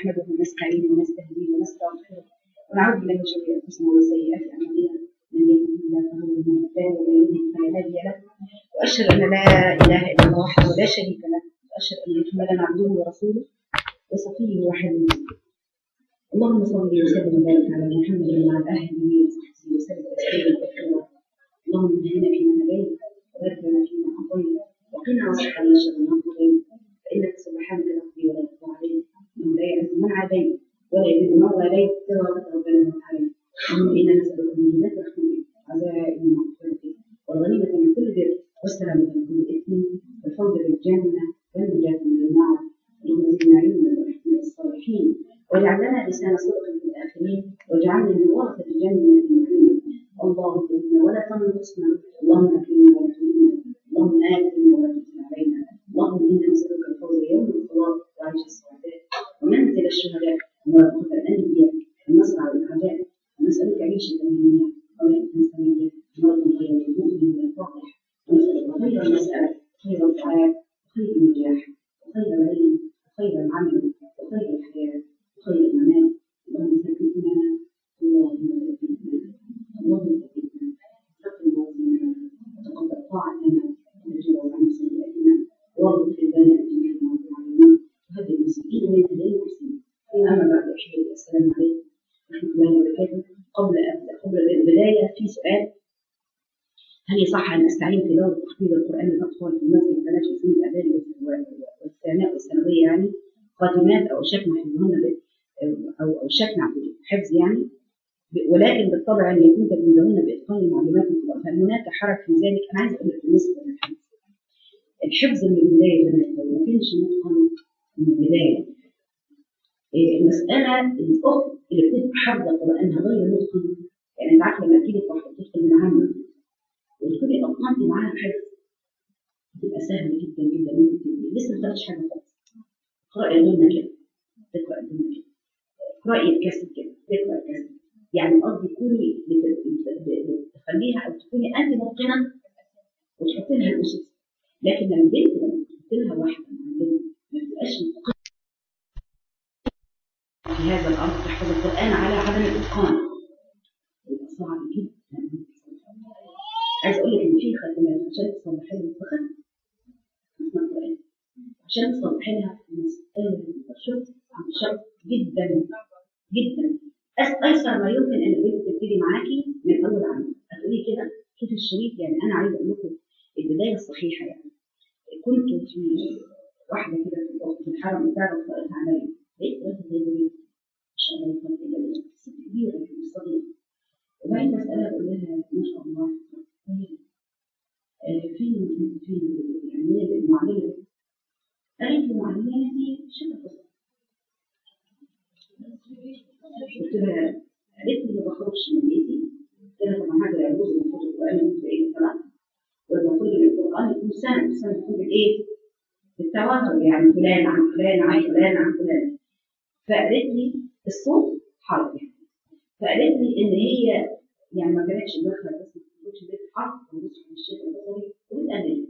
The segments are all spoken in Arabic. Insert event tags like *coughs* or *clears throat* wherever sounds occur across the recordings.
نحمده ونستعينه ونستهديه ونستغفره ونعوذ بالله من شرور انفسنا وسيئات اعمالنا من يهده الله فهو المهتدي ومن يضلل فلا هادي له وأشهد أن لا إله إلا الله وحده لا شريك له. وأشهد أن محمدا عبده ورسوله وصفيه وحبيبه اللهم صل وسلم وبارك على محمد وعلى اهله وصحبه وسلم تسليما كثيرا. اللهم اهدنا فيما هديت وبارك لنا فيما أعطيت. وقنا واصرف عنا شر ما قضيت فإنك سبحانك تقضي ولا يقضى عليك. من لا من عاديت ولا يذل من واليت تبارك ربنا وتعالى اللهم أنا نسالك من جنات رحمتك عزائم مغفرتك والغنيمه من كل بر والسلامه من كل اثم والفوز بالجنه والنجاه من النار اللهم زدنا علما ورحمه الصالحين واجعل لنا لسان صدق في الاخرين واجعلنا من ورثه الجنه النعيم اللهم زدنا ولا تنقصنا اللهم اكرمنا ولا تهنا اللهم آتنا ولا تؤثر علينا اللهم أنا نسالك الفوز يوم القيامه وعيش السعداء ومنزل الشهداء. ومرافقه الأنبياء والنصر على الأعداء. ونسالك عيشه امنيه وميته سويه مرض غير المؤمن والفاضح ونسألك خير المسألة. خير الدعاء وخير النجاح وخير العلم وخير العمل وخير الحياة وخير الممات. اللهم ثبتنا. اللهم ثبتنا. اللهم ثبتنا. ثقل موازيننا وتقبل طاعتنا. وتجاوز عن سيئاتنا. واغفر لنا جميع ما علينا وهدي المسلمين من هدايه المسلمين اما بعد احبتي السلام عليكم ورحمة الله وبركاته. قبل قبل البداية في سؤال. هل يصح أن أستعين في دور تحفيظ القرآن للأطفال في المسجد بلاش سن الاعدادي والثانوية؟ والثانوية يعني خاتمات أو شكل حفظهن ب- أو أو شكل حفظ يعني. ولكن بالطبع أن يكون تلميذهن بإتقان المعلومات والقراءة. هل هناك حرج في ذلك؟ أنا عايز أقول لك بالنسبة للحفظ. الحفظ من بنات لو ما كانش متقن من البداية. إيه، المسألة الأخت اللي بتبقى حافظه قرانها غير متقنه يعني انت عارفه لما تيجي واحدة تدخل من عامه وتكوني اتقنتي معاها الحفظ بتبقى سهل جدا جدا تبقي لسه ما خدتش حاجة خالص. اقرأي ضمن كده. تقراي ضمن كده. اقرأي الكسر كده. تقراي الكسر. يعني قصدي تكوني بتخليها أو تكوني انت متقنه وتحطي لها الأسس. لكن البنت لما تحط لها واحدة معلمه ما تبقاش في هذا الأمر تحفظ القرآن على عدم الإتقان. صعب جدا. عايز أقول لك إن في ختمات عشان تصلحي لها الفخر ختم القرآن. عشان تصلحي لها مساله شفت عن شرط جدا جدا. ايسر ما يمكن أن البنت تبتدي معاكي من أول عام. هتقولي كده شوفي الشريط يعني أنا عايزه أقول لكم البداية الصحيحة يعني. كنت في واحدة كده في الأخت في الحرم بتاعها قرأت عليا. لقيت راجل زي ما شاء الله يقول الا ست كبيرة مش صغيره وبعدين بسالها بقول لها ما شاء الله. طيب آه، فين فين يعني المعلمة. قالت لي معلمتي شبه بسيطة. قلت لها قالت لي ما بخرجش من بيتي. قلت لها طبعا هذا يجوز المفروض القرآن. يكون بايه طبعا والمفروض إن القرآن يكون سنه السنة تكون بالايه؟ بالتواتر يعني فلان عن فلان عن فلان عن فلان. فقالت لي الصوت حرف يعني. فقالت لي إن هي يعني ما كانتش داخلة بس ما كانتش بيت حرف ونص في الشيخ البصري. وبتقلد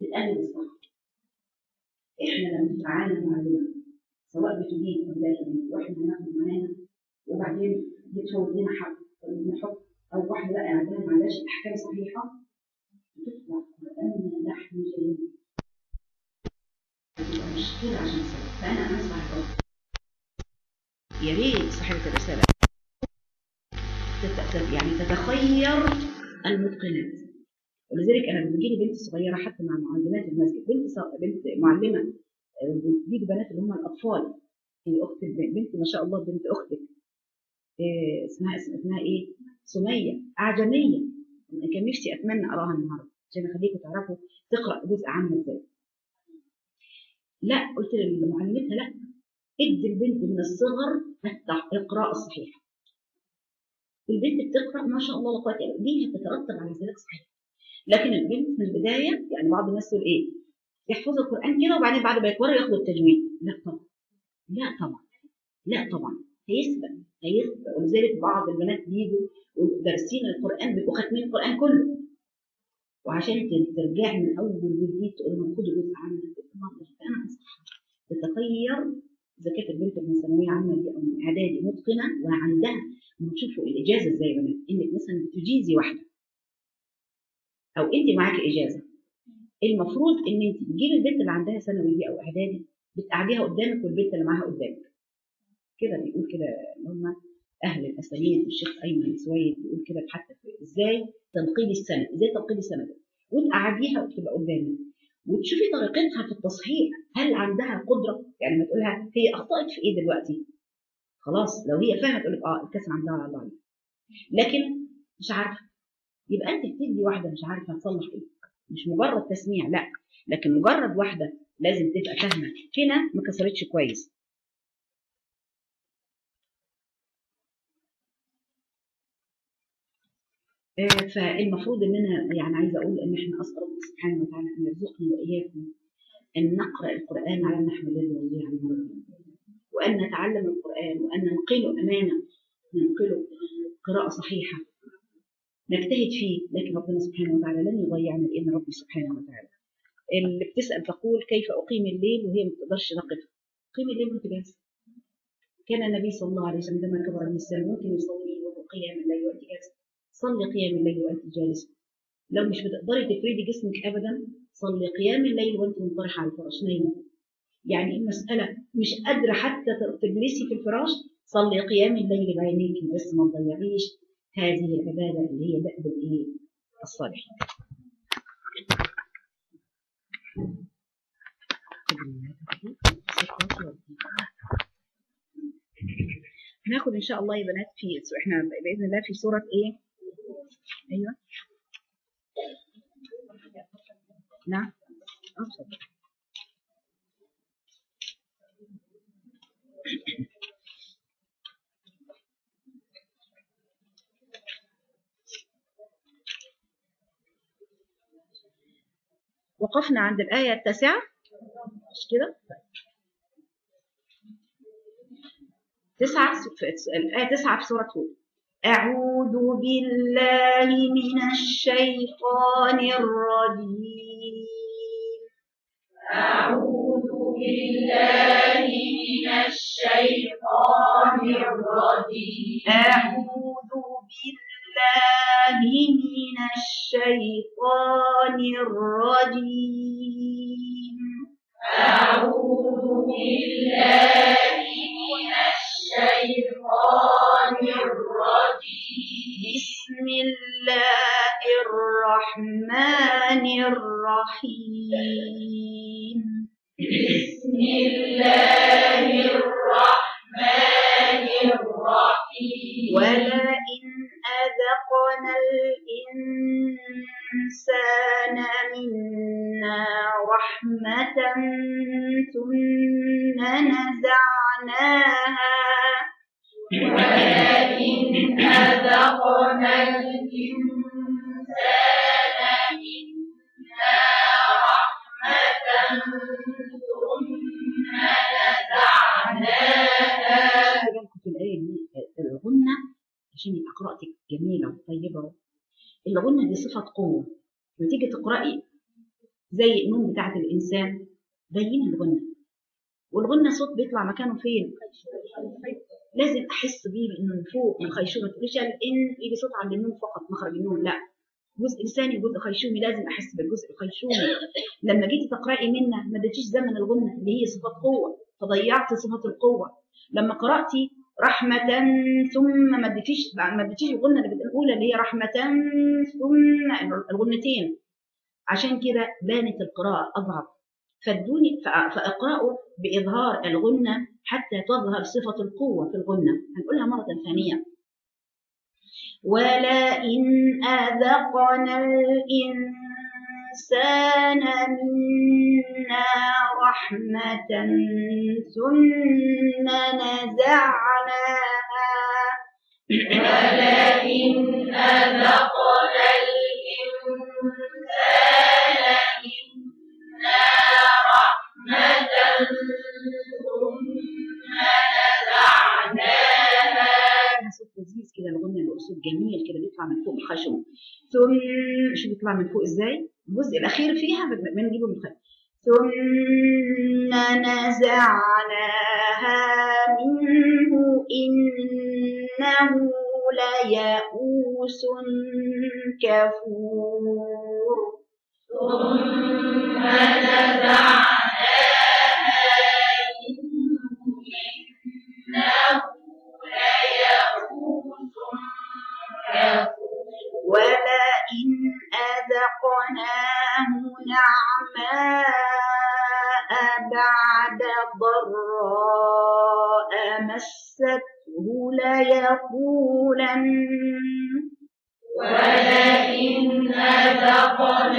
بتقلد الصح إحنا لما نتعامل مع الولاد سواء بتجيب أو لا تجيب وإحنا هناخد معانا وبعدين بتفوت لنا حق نحط أو واحدة لا ما عندهاش أحكام صحيحة بتطلع قران لحم جليل بتبقى مشكله عشان نسوي فانا انصح الأخت يا ريت صاحبة الرسالة. يعني تتخير المتقنات. ولذلك أنا لما بتجيلي بنت صغيرة حتى مع معلمات المسجد بنت بنت معلمة آه، بتجيب بنات اللي هم الأطفال هي اخت الب- بنت ما شاء الله بنت أختك آه، اسمها اسمها إيه؟ سمية أعجمية. كان نفسي أتمنى أراها النهارده عشان أخليكم تعرفوا تقرأ جزء عامل إزاي. لا قلت لمعلمتها لا. ادي البنت من الصغر القراءه الصحيحه البنت بتقرأ ما شاء الله لا الا بالله دي هتترتب على ذلك صحيح. لكن البنت في البداية يعني بعض الناس تقول إيه يحفظوا القرآن كده وبعدين بعد ما يكبروا ياخدوا التجويد. لا طبعا. لا طبعا. لا طبعا. هيسبق هيسبق ولذلك بعض البنات بيجوا ودارسين القرآن بيبقوا خاتمين القرآن كله. وعشان ترجعي من أول وجديد تقول لهم خدوا جزء عنه أنا انصحها تتخير إذا كانت البنت من ثانوية عامة دي أو من إعدادي متقنة وعندها بتشوفوا الإجازة إزاي بنات؟ إنك مثلا بتجيزي واحدة. أو أنت معاكي إجازة. المفروض إن أنت تجيبي البنت اللي عندها ثانوي دي أو إعدادي بتقعديها قدامك والبنت اللي معاها قدامك. كده بيقول كده هم أهل الأسانيد الشيخ أيمن سويد بيقول كده حتى إزاي؟ تنقيل السند. إزاي تنقيل السند؟ وتقعديها وتبقى قدامك وتشوفي طريقتها في التصحيح. هل عندها قدرة؟ يعني ما تقولها هي أخطأت في إيه دلوقتي؟ خلاص لو هي فاهمة تقول لك آه الكسر عندها ضعيف لكن مش عارفة. يبقى أنت بتدي واحدة مش عارفة تصلح إيه. مش مجرد تسميع لا. لكن مجرد واحدة لازم تبقى فاهمة. هنا ما كسرتش كويس. آه، فالمفروض اننا يعني عايزة أقول إن إحنا أسأل الله سبحانه وتعالى أن يرزقني وإياكم أن نقرأ القرآن على النحو الذي يرضيه عن ربنا وأن نتعلم القرآن وأن ننقله أمانة ننقله قراءة صحيحة. نجتهد فيه لكن ربنا سبحانه وتعالى لن يضيعنا بإذن ربي سبحانه وتعالى. اللي بتسأل تقول كيف أقيم الليل وهي ما بتقدرش تقف قيم الليل وانت جالسة كان النبي صلى الله عليه وسلم عندما كبر من السن ممكن يصلي وهو قيام الليل وانت جالسة صلي قيام الليل وأنت جالسة لو مش بتقدري تفردي جسمك أبدا صلي قيام الليل وأنت منطرحة على الفراش نايمة يعني المسألة مش قادرة حتى تجلسي في الفراش صلي قيام الليل بعينيك بس ما تضيعيش هذه العبادة اللي هي دأب الإيه؟ الصالحين. هناخد إن شاء الله يا بنات في إحنا بإذن الله في سورة إيه؟ أيوه نعم أفضل. وقفنا عند الآية التاسعة مش كده؟ تسعة الآية تسعة في سورة هود أعوذ بالله من الشيطان الرجيم. أعوذ بالله من الشيطان الرجيم. زي النون بتاعت الإنسان. بين الغنة. والغنة صوت بيطلع مكانه فين؟ لازم أحس بيه من فوق من ما تقوليش إن يجي صوت عند النون فقط مخرج النون لا. جزء لساني وجزء خيشومي لازم أحس بالجزء الخيشومي. لما جيتي تقرأي منا ما اديتيش زمن الغنة اللي هي صفة قوة. فضيعتي صفة القوة. لما قرأتي رحمة ثم ما اديتيش ما اديتيش الغنة الأولى اللي هي رحمة ثم الغنتين. عشان كده بانت القراءة أضعف فادوني فاقرأوا بإظهار الغنة حتى تظهر صفة القوة في الغنة. هنقولها مرة ثانية. ولئن أذقنا الإنسان منا رحمة ثم نزعناها. ولئن أذقنا صوت لذيذ كده الغنى صوت جميل كده بيطلع من فوق الخشب ثم شو بيطلع من فوق إزاي؟ الجزء الأخير فيها بنجيبه من الخلف ثم نزعناها منه إنه ليئوس كفور. ثم نزعناها ولئن أذقناه نعماء بعد ضراء مسته ليقولن ولئن أذقناه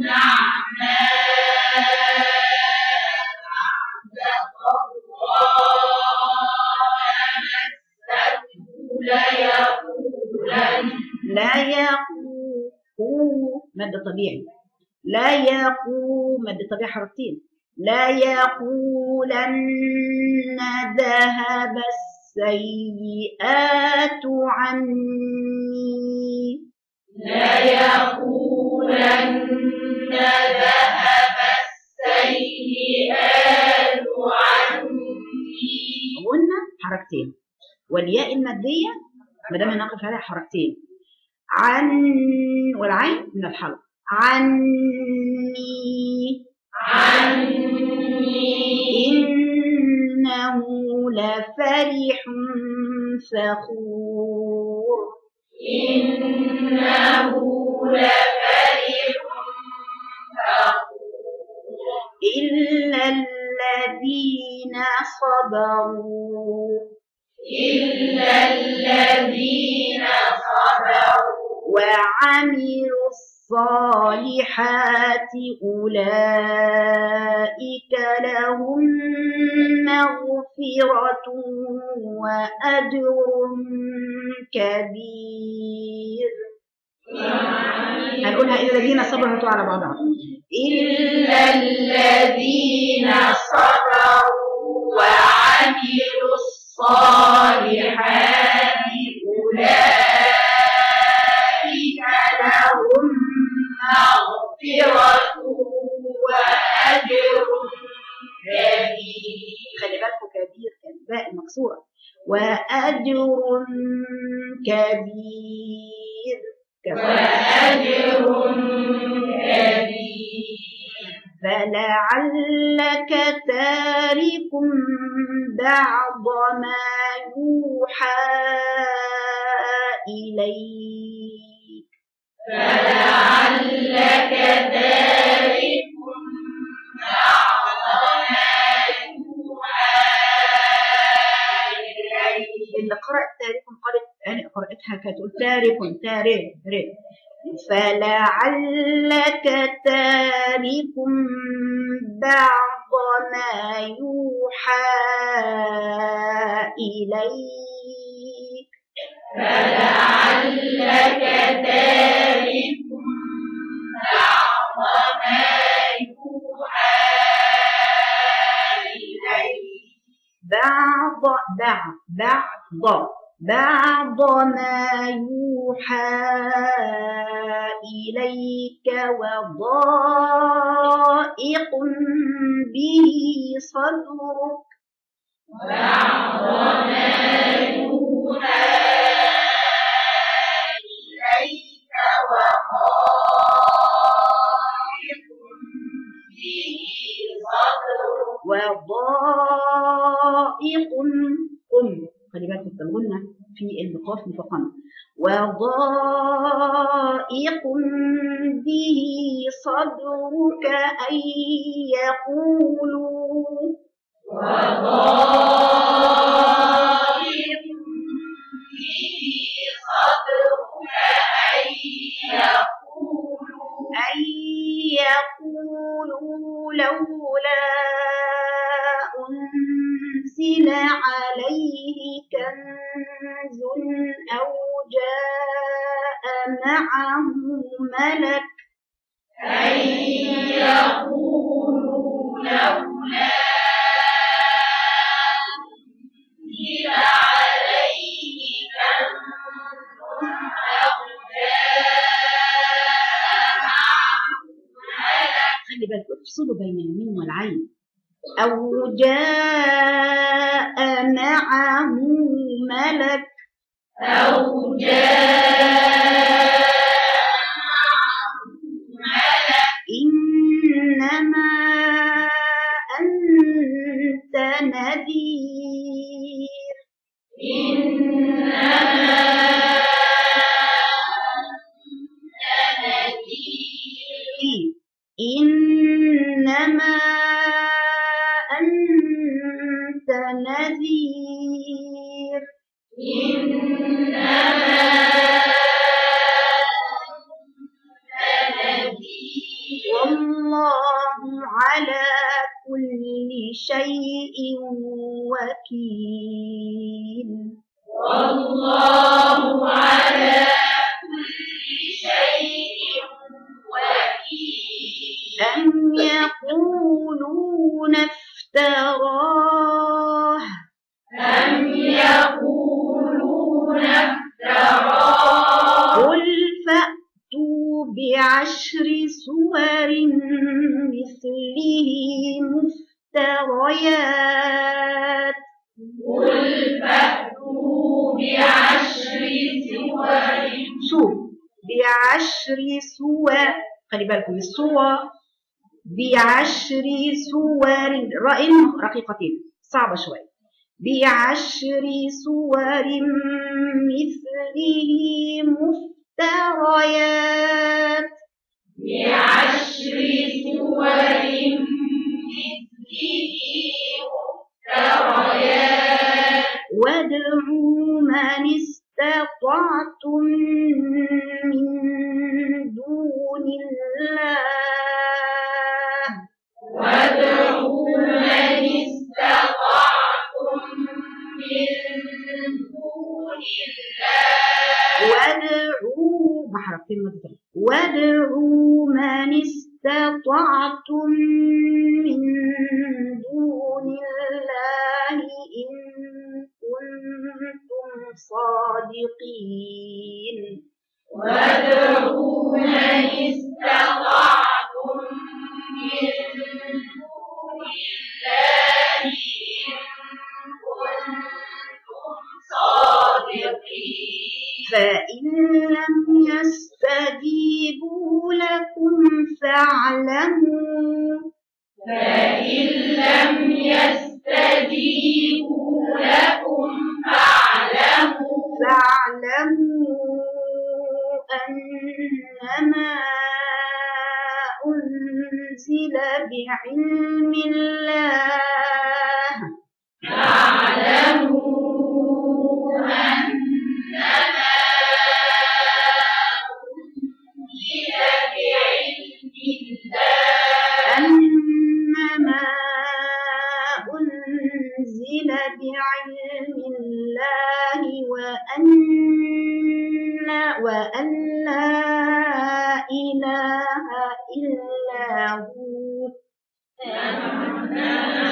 نعماء مسته ليقولن لا يقول مد طبيعي. لا يقول مد طبيعي حركتين لا يقولن ذهب السيئات عني. لا يقولن ذهب السيئات عني. قلنا حركتين. والياء المادية ما دام نقف عليها حركتين. عن والعين من الحلق عني عني. إنه لفرح فخور. إنه لفرح فخور. إلا الذين صبروا. إلا الذين صبروا. وعملوا الصالحات أولئك لهم مغفرة وأجر كبير. هنقولها إلا الذين صبروا على بعضها. إلا الذين صبروا وعملوا الصالحات أولئك لهم مغفرة وأجر كبير. خلي بالكم كبير الباء المكسورة وأجر كبير. وأجر كبير. فلعلك تارك بعض ما يوحى إليك فلعلك تارك بعض ما يوحى إليك اللي قرأ تارك قرأت أنا قرأتها كانت تارك تارك فلعلك تارك بعض ما يوحى إليك فلعلك تارك بعض ما يوحى إليك بعض بعض بعض بعض ما يوحى إليك وضائق به صدرك. بعض ما يوحى إليك وضائق به صدرك وضائق قم. خلي بالك الغنة في القاف مفخمة وضائق به صدرك أن يقولوا. وضائق به صدرك أن يقولوا. أن يقولوا لولا أنزل عليه كنز أو جاء معه ملك أي يقولوا عليه كنز أو جاء معه ملك خلي بالك افصلوا بين المين والعين. أو جاء معه ملك أو جاء بعشر سور راء رقيقتين صعبة شوية بعشر سور مثله مفتريات. بعشر سور مثله مفتريات. وادعوا من استطعتم من دون الله وادعوا من استطعتم من دون الله إن كنتم صادقين. وادعوا من استطعتم فإن لم يستجيبوا لكم فاعلموا فإن لم يستجيبوا لكم فاعلموا فاعلموا أنما أنزل بعلم الله. يعلمه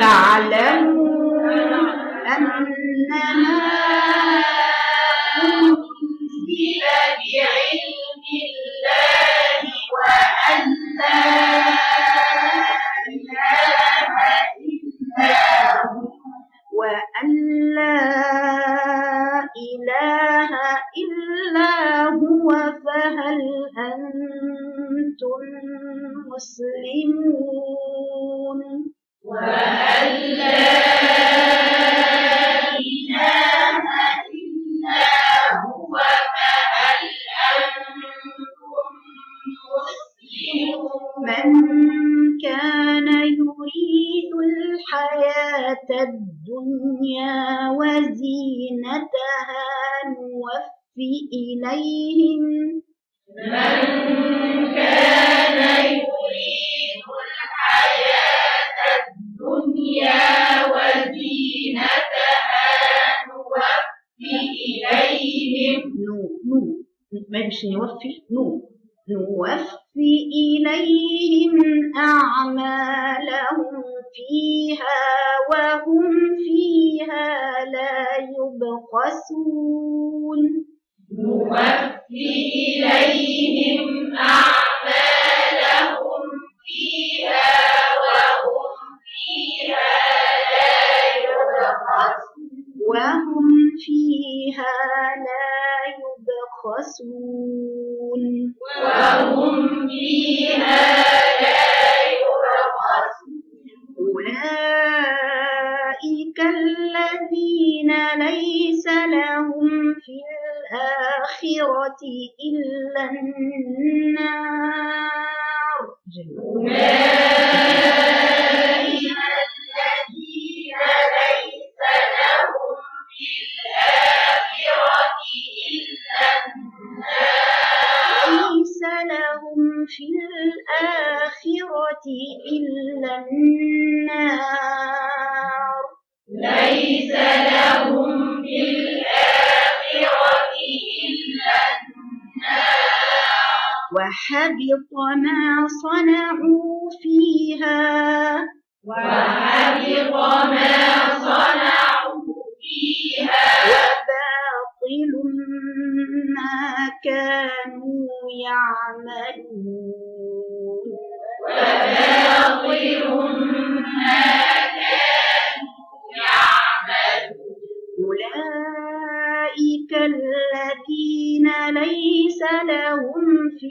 تعلمون أنما assim, eu fiz إلا النار. أولئك وحبط ما صنعوا فيها. وحبط ما صنعوا فيها. وباطل ما كانوا يعملون. وباطل ما كانوا يعملون. أولئك الذين ليس لهم في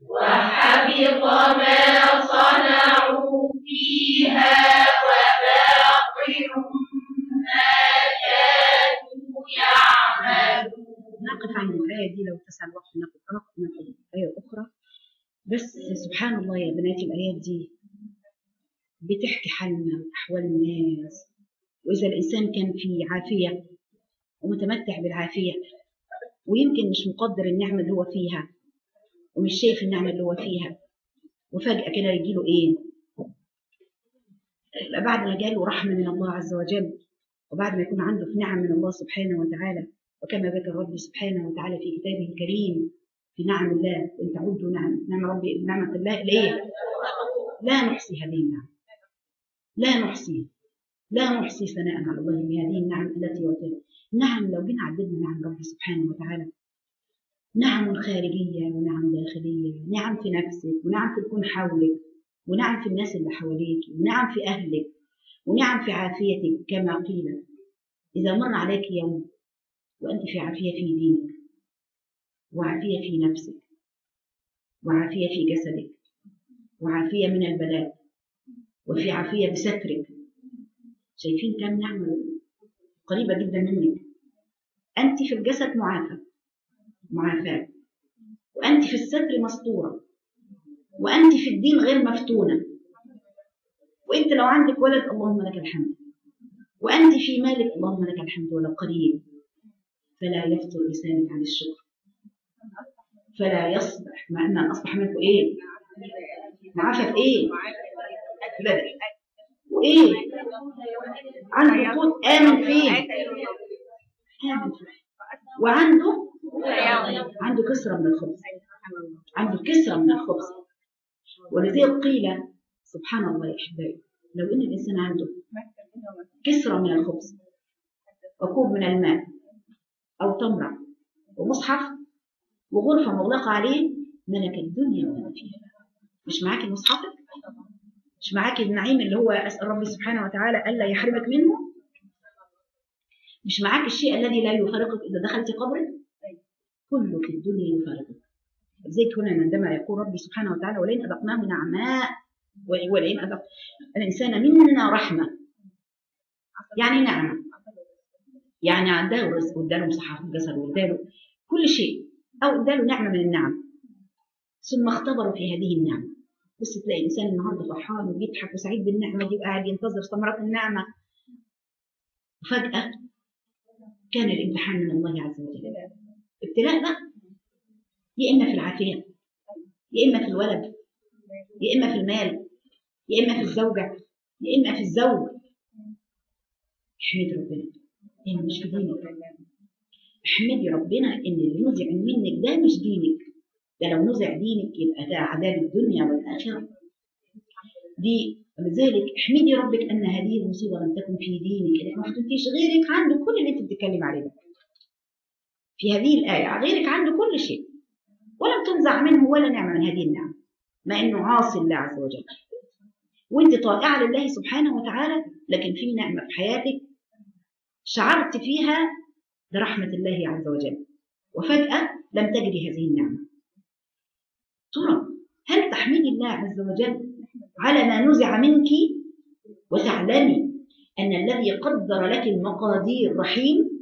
وحبط ما صنعوا فيها وباطل ما كانوا يعملون. نقف عند الآية دي لو تسع الوقت نقف نقف آية أخرى بس سبحان الله يا بنات الآيات دي بتحكي حالنا وأحوال الناس. وإذا الإنسان كان في عافية ومتمتع بالعافية ويمكن مش مقدر النعمة اللي هو فيها ومش شايف النعمة اللي هو فيها وفجأة كده يجيله إيه؟ بعد ما جاله رحمة من الله عز وجل وبعد ما يكون عنده في نعم من الله سبحانه وتعالى وكما ذكر ربي سبحانه وتعالى في كتابه الكريم في نعم الله وإن تعودوا نعم نعم ربي نعمة الله ليه؟ لا نحصي هذه النعم لا نحصي لا نحصي ثناء على الله بهذه النعم التي يعطينا نعم لو جينا عددنا نعم ربي سبحانه وتعالى نعم خارجية ونعم داخلية نعم في نفسك ونعم في الكون حولك ونعم في الناس اللي حواليك ونعم في أهلك ونعم في عافيتك كما قيل. إذا مر عليك يوم وأنت في عافية في دينك وعافية في نفسك وعافية في جسدك وعافية من البلاء وفي عافية بسترك شايفين كم نعمة قريبة جدا منك. أنت في الجسد معافى. معافاة وأنت في الستر مستورة. وأنت في الدين غير مفتونة. وأنت لو عندك ولد اللهم لك الحمد. وأنت في مالك اللهم لك الحمد ولو قليل فلا يفطر لسانك عن الشكر. فلا يصبح مع أن أصبح منك إيه؟ معافى إيه؟ لا. وإيه؟ عنده قوت آمن فيه. آمن فيه. وعنده عنده كسرة من الخبز. عنده كسرة من الخبز. ولذلك قيل سبحان الله يا أحبائي لو إن الإنسان عنده كسرة من الخبز وكوب من الماء أو تمرة ومصحف وغرفة مغلقة عليه ملك الدنيا وما فيها. مش معاك مصحفك مش معاك النعيم اللي هو أسأل ربي سبحانه وتعالى ألا يحرمك منه؟ مش معاك الشيء الذي لا يفارقك إذا دخلت قبرك؟ كلك الدنيا يفارقك. زيك هنا عندما يقول ربي سبحانه وتعالى ولئن أذقناه نعماء ولئن أذق الإنسان منا رحمة. يعني نعمة يعني اداله رزق واداله مصحف جسد واداله كل شيء أو اداله نعمة من النعم. ثم اختبروا في هذه النعمة بص تلاقي الإنسان النهارده فرحان وبيضحك وسعيد بالنعمة دي وقاعد ينتظر ثمرات النعمة. وفجأة كان الامتحان من الله عز وجل. ابتلاء بقى. يا إما في العافية يا إما في الولد يا إما في المال يا إما في الزوجة يا إما في الزوج. احمد ربنا إن مش في دينك. احمدي ربنا إن اللي نزع منك ده مش دينك. ده لو نزع دينك يبقى ده عذاب الدنيا والآخرة. دي ولذلك احمدي ربك ان هذه المصيبه لم تكن في دينك. انك ما فتنتيش غيرك عنده كل اللي أنت بتتكلم عليه ده. في هذه الآية غيرك عنده كل شيء. ولم تنزع منه ولا نعمة من هذه النعمه مع إنه عاصي الله عز وجل. وأنت طائعة لله سبحانه وتعالى لكن في نعمة في حياتك شعرت فيها برحمة الله عز وجل. وفجأة لم تجري هذه النعمة. ترى هل تحمدي الله عز وجل على ما نزع منك؟ وتعلمي أن الذي قدر لك المقادير رحيم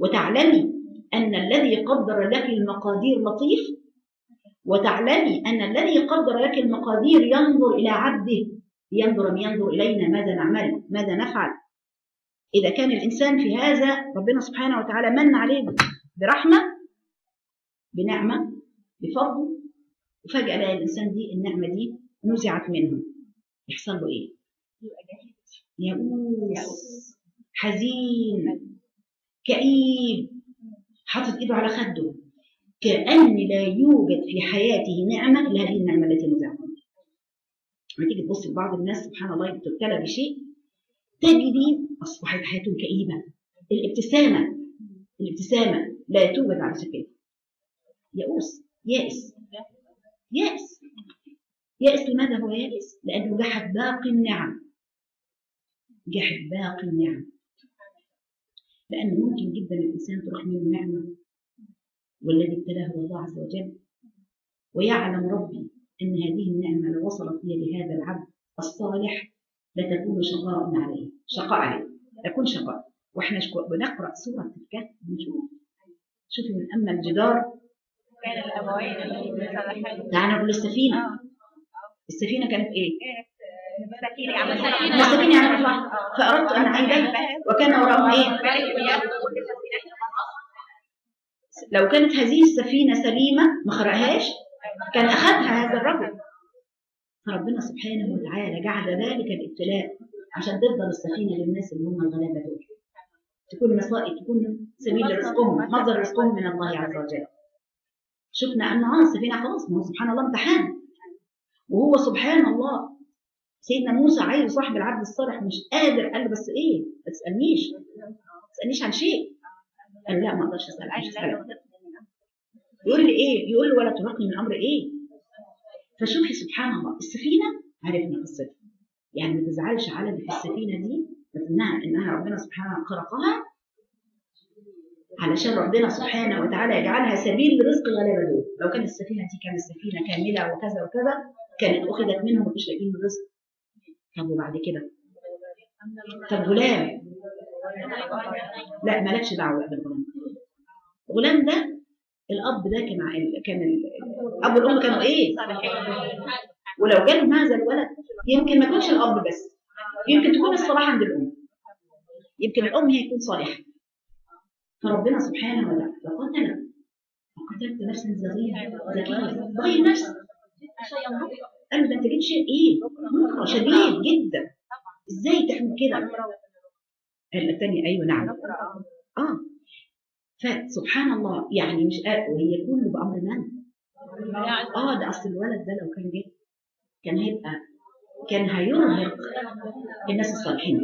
وتعلمي أن الذي قدر لك المقادير لطيف وتعلمي أن الذي قدر لك المقادير ينظر إلى عبده ينظر من ينظر إلينا ماذا نعمل ماذا نفعل؟ إذا كان الإنسان في هذا ربنا سبحانه وتعالى من عليه برحمة بنعمة بفضل وفجأة لا الإنسان دي النعمة دي نزعت منه. يحصل له إيه؟ يئوس حزين. كئيب. حاطط إيده على خده. كأن لا يوجد في حياته نعمة إلا هذه النعمة التي منه لما تيجي تبص لبعض الناس سبحان الله تبتلى بشيء تجدي أصبحت حياتهم كئيبة. الابتسامة الابتسامة لا توجد على شكلها يئوس يائس. يائس. يائس لماذا هو يائس؟ لأنه جحد باقي النعم. جحد باقي النعم. لأن ممكن جدا الإنسان تروح منه نعمة والذي ابتلاه الله عز وجل ويعلم ربي أن هذه النعمة لو وصلت بي لهذا العبد الصالح لتكون شقاء عليه. شقاء عليه. تكون شقاء. وإحنا بنقرأ سورة الكهف بنشوف. شوفي من أما الجدار. كان الأبوين تعالى نقول السفينة. السفينة كانت إيه؟ يا مساكين مساكين يعني البحر فأردت أن أعيدها وكان وراءهم إيه؟ لو كانت هذه السفينة سليمة ما خرقهاش كان أخذها هذا الرجل. فربنا سبحانه وتعالى جعل ذلك الابتلاء عشان تفضل السفينة للناس اللي هم الغلابة دول. تكون مصائب تكون سبيل رزقهم مصدر رزقهم من الله عز وجل. شفنا أن آه السفينة خلاص ما هو سبحان الله امتحان وهو سبحان الله سيدنا موسى عايز صاحب العبد الصالح مش قادر قال له بس إيه؟ ما تسألنيش. ما تسألنيش عن شيء. قال لا ما أقدرش اسالك مش هسألك. يقول لي إيه؟ يقول له ولا ترهقني من أمر إيه؟ فشوفي سبحان الله السفينة عرفنا قصتها. يعني ما تزعلش على السفينة دي إنها إنها ربنا سبحانه خلقها علشان ربنا سبحانه وتعالى يجعلها سبيل لرزق الغلابة دول. لو كانت السفينة دي كانت سفينة كاملة وكذا وكذا كانت أخذت منهم مفيش لاقيين الرزق طب وبعد كده؟ طب غلام. لا مالكش دعوة بالغلام الغلام. ده الأب ده كان كان ال- الاب والام كانوا إيه؟ ولو جالهم هذا الولد يمكن ما يكونش الأب بس يمكن تكون الصلاح عند الأم. يمكن الأم هي تكون صالحة. فربنا سبحانه وتعالى فقتل وقتلت نفسا زكيه زكيه بغير نفس انت جيت شيء إيه؟ شديد جدا. إزاي تعمل كده؟ قال الثاني أيوه نعم. آه. فسبحان الله يعني مش قال وهي كله بأمر من؟ آه ده أصل الولد ده لو كان جه كان هيبقى كان هيرهق الناس الصالحين.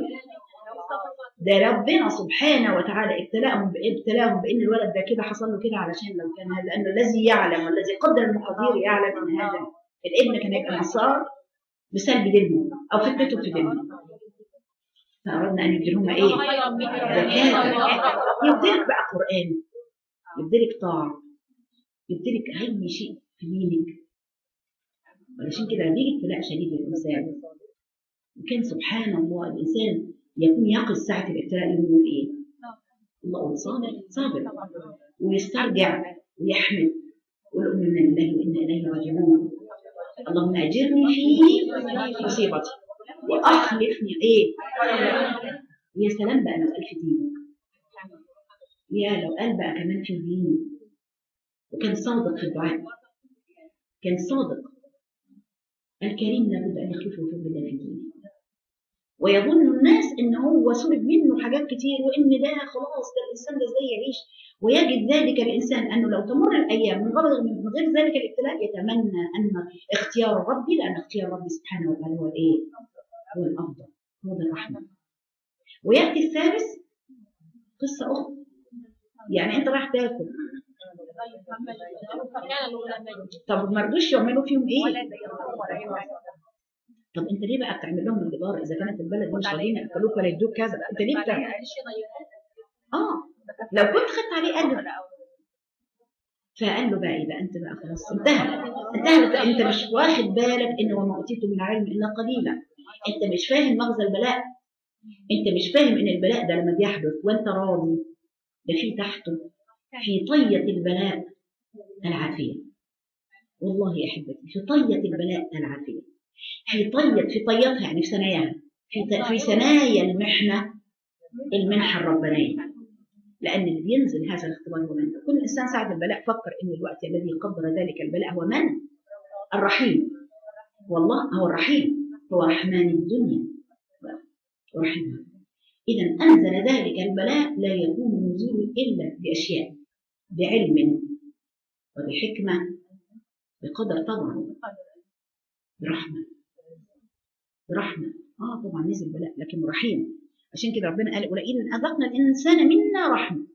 ده ربنا سبحانه وتعالى ابتلاهم ابتلاهم بإن الولد ده كده حصل له كده علشان لو كان هذا لأنه الذي يعلم والذي قدر المقادير يعلم ان هذا. الابن كان هيبقى مسار بسلب دينهم أو فتنته في دينهم. فاردنا أن يبدلهم إيه؟ يبدلك بقى قرآن يبدلك طاعة يبدلك أي شيء في دينك. علشان كده بيجي ابتلاء شديد للإنسان؟ وكان سبحان الله الإنسان يكون يقظ ساعة الابتلاء يقول إيه؟ الله صابر صابر. ويسترجع ويحمد ويقول إنا لله وإنا إليه راجعون. اللهم أجرني في مصيبتي. وأخلفني. إيه؟ يا سلام بقى لو قال في دينك يا لو قال بقى كمان في ديني وكان صادق في الدعاء. كان صادق. الكريم لابد أن يخلفه في الله في دينه. ويظن الناس إن هو سلب منه حاجات كتير وإن ده خلاص ده الإنسان ده إزاي يعيش ويجد ذلك الإنسان أنه لو تمر الأيام من غير من غير ذلك الابتلاء يتمنى أن اختيار ربي لأن اختيار ربي سبحانه وتعالى هو الإيه؟ هو الأفضل هو ده الرحمة ويأتي الثالث قصة أخرى يعني أنت رايح تاكل طب ما رضوش يعملوا فيهم إيه؟ طب أنت ليه بقى بتعمل لهم الجدار إذا كانت البلد مش راضيين ياكلوك ولا يدوك كذا أنت ليه بتعمل؟ آه. لو كنت خدت عليه أجر فقال له بقى إيه بقى؟ أنت بقى خلاص انتهى. انتهى. أنت مش واخد بالك إن وما اوتيتم من علم إلا قليلا. أنت مش فاهم مغزى البلاء. أنت مش فاهم إن البلاء ده لما بيحدث وأنت راضي ده في تحته في طية البلاء العافية. والله يا أحبتي في طية البلاء العافية. في طية في طيتها يعني في ثناياها. في في ثنايا المحنة المنحة الربانية. لأن اللي بينزل هذا الاختبار هو من كل إنسان ساعد البلاء فكر إن الوقت الذي قدر ذلك البلاء هو من؟ الرحيم. والله هو الرحيم. هو رحمن الدنيا. ورحمها إذا أنزل ذلك البلاء لا يكون نزوله إلا بأشياء بعلم وبحكمة بقدر طبعا. برحمة. برحمة. آه طبعا نزل بلاء لكن رحيم. عشان كده ربنا قال ولئن أذقنا الإنسان منا رحمة.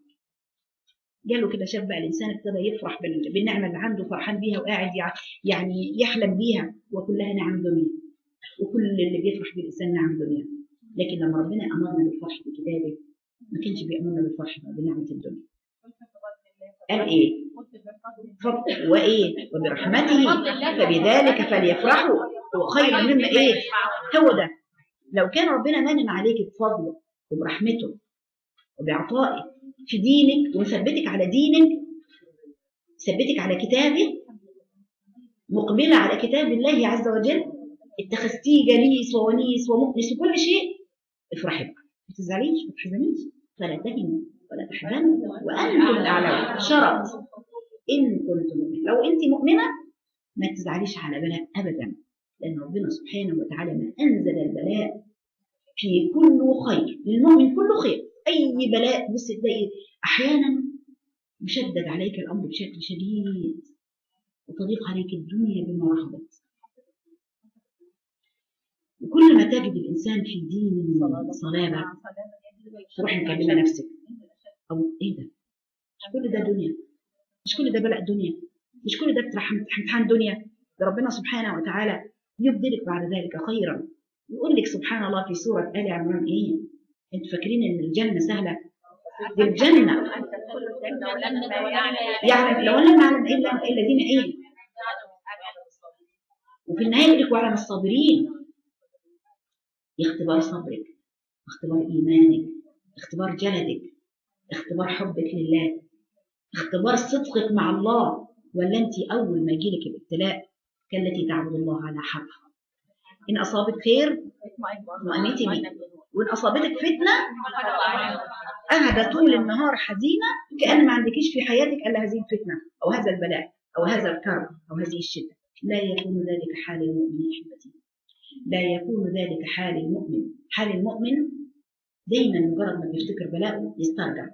قال له كده شاف بقى الإنسان ابتدى يفرح بالنعمة اللي عنده فرحان بيها وقاعد يعني يحلم بيها وكلها نعم دنيا. وكل اللي بيفرح بيه الإنسان نعم دنيا. لكن لما ربنا أمرنا بالفرح بكتابه ما كانش بيأمرنا بالفرح بنعمة الدنيا. قال إيه؟ فضل وإيه؟ وبرحمته. فبذلك فليفرحوا. هو خير مما إيه؟ هو ده. لو كان ربنا منن عليك بفضله وبرحمته وبعطائه في دينك وثبتك على دينك ثبتك على كتابه مقبلة على كتاب الله عز وجل اتخذتيه جليس وونيس ومؤنس وكل شيء افرحي بقى. ما تزعليش ما تحزنيش. فلا تهنوا ولا تحزنوا وأنتم الاعلون شرط إن كنتم مؤمنين. لو أنت مؤمنة ما تزعليش على بلاء ابدا. لأن ربنا سبحانه وتعالى ما أنزل البلاء في كله خير. للمؤمن كله خير. أي بلاء بص تلاقي أحيانا مشدد عليك الأمر بشكل شديد. وتضيق عليك الدنيا بما رحبت. وكل ما تجد الإنسان في دين صلابة تروح مكلمة نفسك. أو إيه ده؟ مش كل ده دنيا. مش كل ده بلاء دنيا. مش كل ده امتحان دنيا. ده ربنا سبحانه وتعالى يبدلك بعد ذلك خيرا. يقول لك سبحان الله في سورة آل عمران إيه؟ أنتوا فاكرين إن الجنة سهلة؟ دي الجنة. يعني لو لم نعلم إلا الذين إيه؟ وفي النهاية يقول لك وعلى الصابرين. اختبار صبرك اختبار إيمانك اختبار جلدك اختبار حبك لله اختبار صدقك مع الله ولا انت أول ما يجيلك الابتلاء كالتي تعبد الله على حرف إن أصابك خير اطمئنيتي بيه وإن أصابتك فتنة قاعدة طول النهار حزينة كأن ما عندكيش في حياتك إلا هذه الفتنة أو هذا البلاء أو هذا الكرب أو هذه الشدة. لا يكون ذلك حال المؤمن أحبتي. لا يكون ذلك حال المؤمن. حال المؤمن دايما مجرد ما بيفتكر بلاءه يسترجع.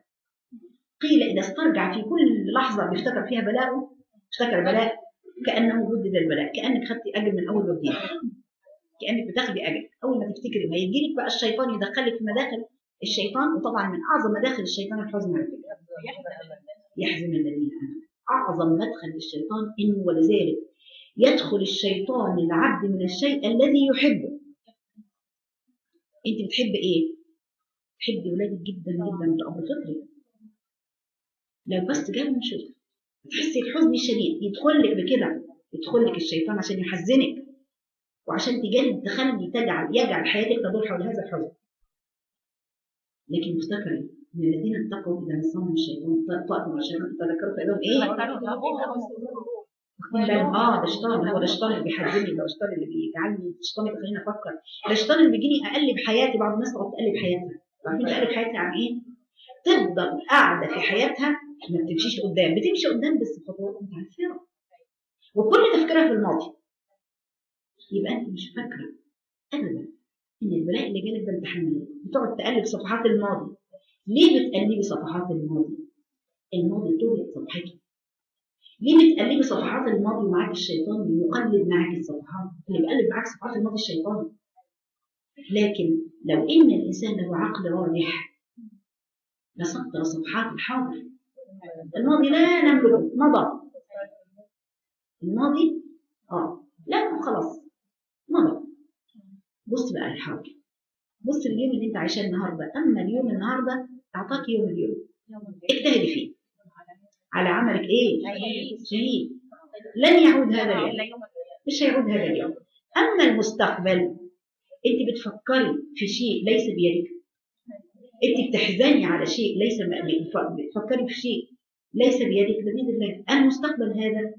قيل إذا استرجع في كل لحظة بيفتكر فيها بلاءه افتكر بلاء كأنه جدد البلاء كأنك خدتي أجر من أول وجديد. كأنك بتاخدي أجر أول ما تفتكري ما يجيلك بقى الشيطان يدخلك في مداخل الشيطان وطبعا من أعظم مداخل الشيطان الحزن على فكرة. يحزن الذين آمنوا. أعظم مدخل للشيطان إنه ولذلك يدخل الشيطان العبد من الشيء الذي يحبه. أنت بتحب إيه؟ تحبي ولادك جدا جدا أمر فطري. لو بس جاب من شغل تحسي الحزن الشديد يدخل لك بكده يدخل لك الشيطان عشان يحزنك وعشان تجلد تخلي تجعل يجعل حياتك تدور حول هذا الحزن لكن افتكري ان الذين اتقوا اذا نصهم الشيطان طاقوا من الشيطان تذكروا فإذا إيه آه ده شيطان هو ده الشيطان اللي بيحزنني ده الشيطان اللي بيجعلني الشيطان اللي بيخليني أفكر ده الشيطان اللي بيجيني اقلب حياتي بعض الناس تقعد تقلب حياتها عارفين تقلب حياتها عن إيه؟ تفضل قاعدة في حياتها ما بتمشيش قدام بتمشي قدام بس بخطوات متعثرة. وكل تفكيرها في الماضي. يبقى أنت مش فاكرة ابدا إن البلاء اللي جالك ده امتحان بتقعد تقلب صفحات الماضي. ليه بتقلبي صفحات الماضي؟ الماضي طول صفحته ليه بتقلبي صفحات الماضي ومعاك الشيطان يقلب معاك الصفحات؟ اللي بيقلب معاك صفحات الماضي الشيطان. لكن لو إن الإنسان له عقل راجح لسطر صفحات الحاضر. الماضي لا نملكه مضى. الماضي آه. لا خلاص مضى. بص بقى الحاضر بص اليوم اللي انت عايشاه النهارده. أما اليوم النهارده أعطاك يوم اليوم. اجتهدي فيه. على عملك إيه؟ شهيد لن يعود هذا اليوم. مش هيعود هذا اليوم. أما المستقبل انت بتفكري في شيء ليس بيدك. انت بتحزني على شيء ليس بتفكري في شيء ليس بيدك بيد الله. المستقبل هذا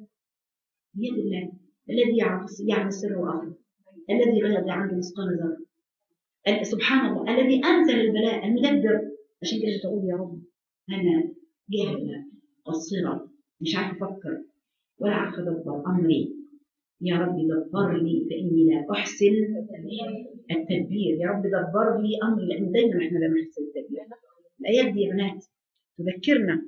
بيد الله الذي يعلم السر واخر الذي لا يضيع عنه مثقال ذرة. سبحان الله الذي أنزل البلاء المدبر. عشان كده تقول يا رب أنا جاهله قصيرة مش عارفه أفكر ولا عارفه أدبر أمري. يا رب دبر لي فإني لا أحسن التدبير. يا رب دبر لي أمري لأن دايما إحنا لا نحسن التدبير. الايات دي يا بنات تذكرنا.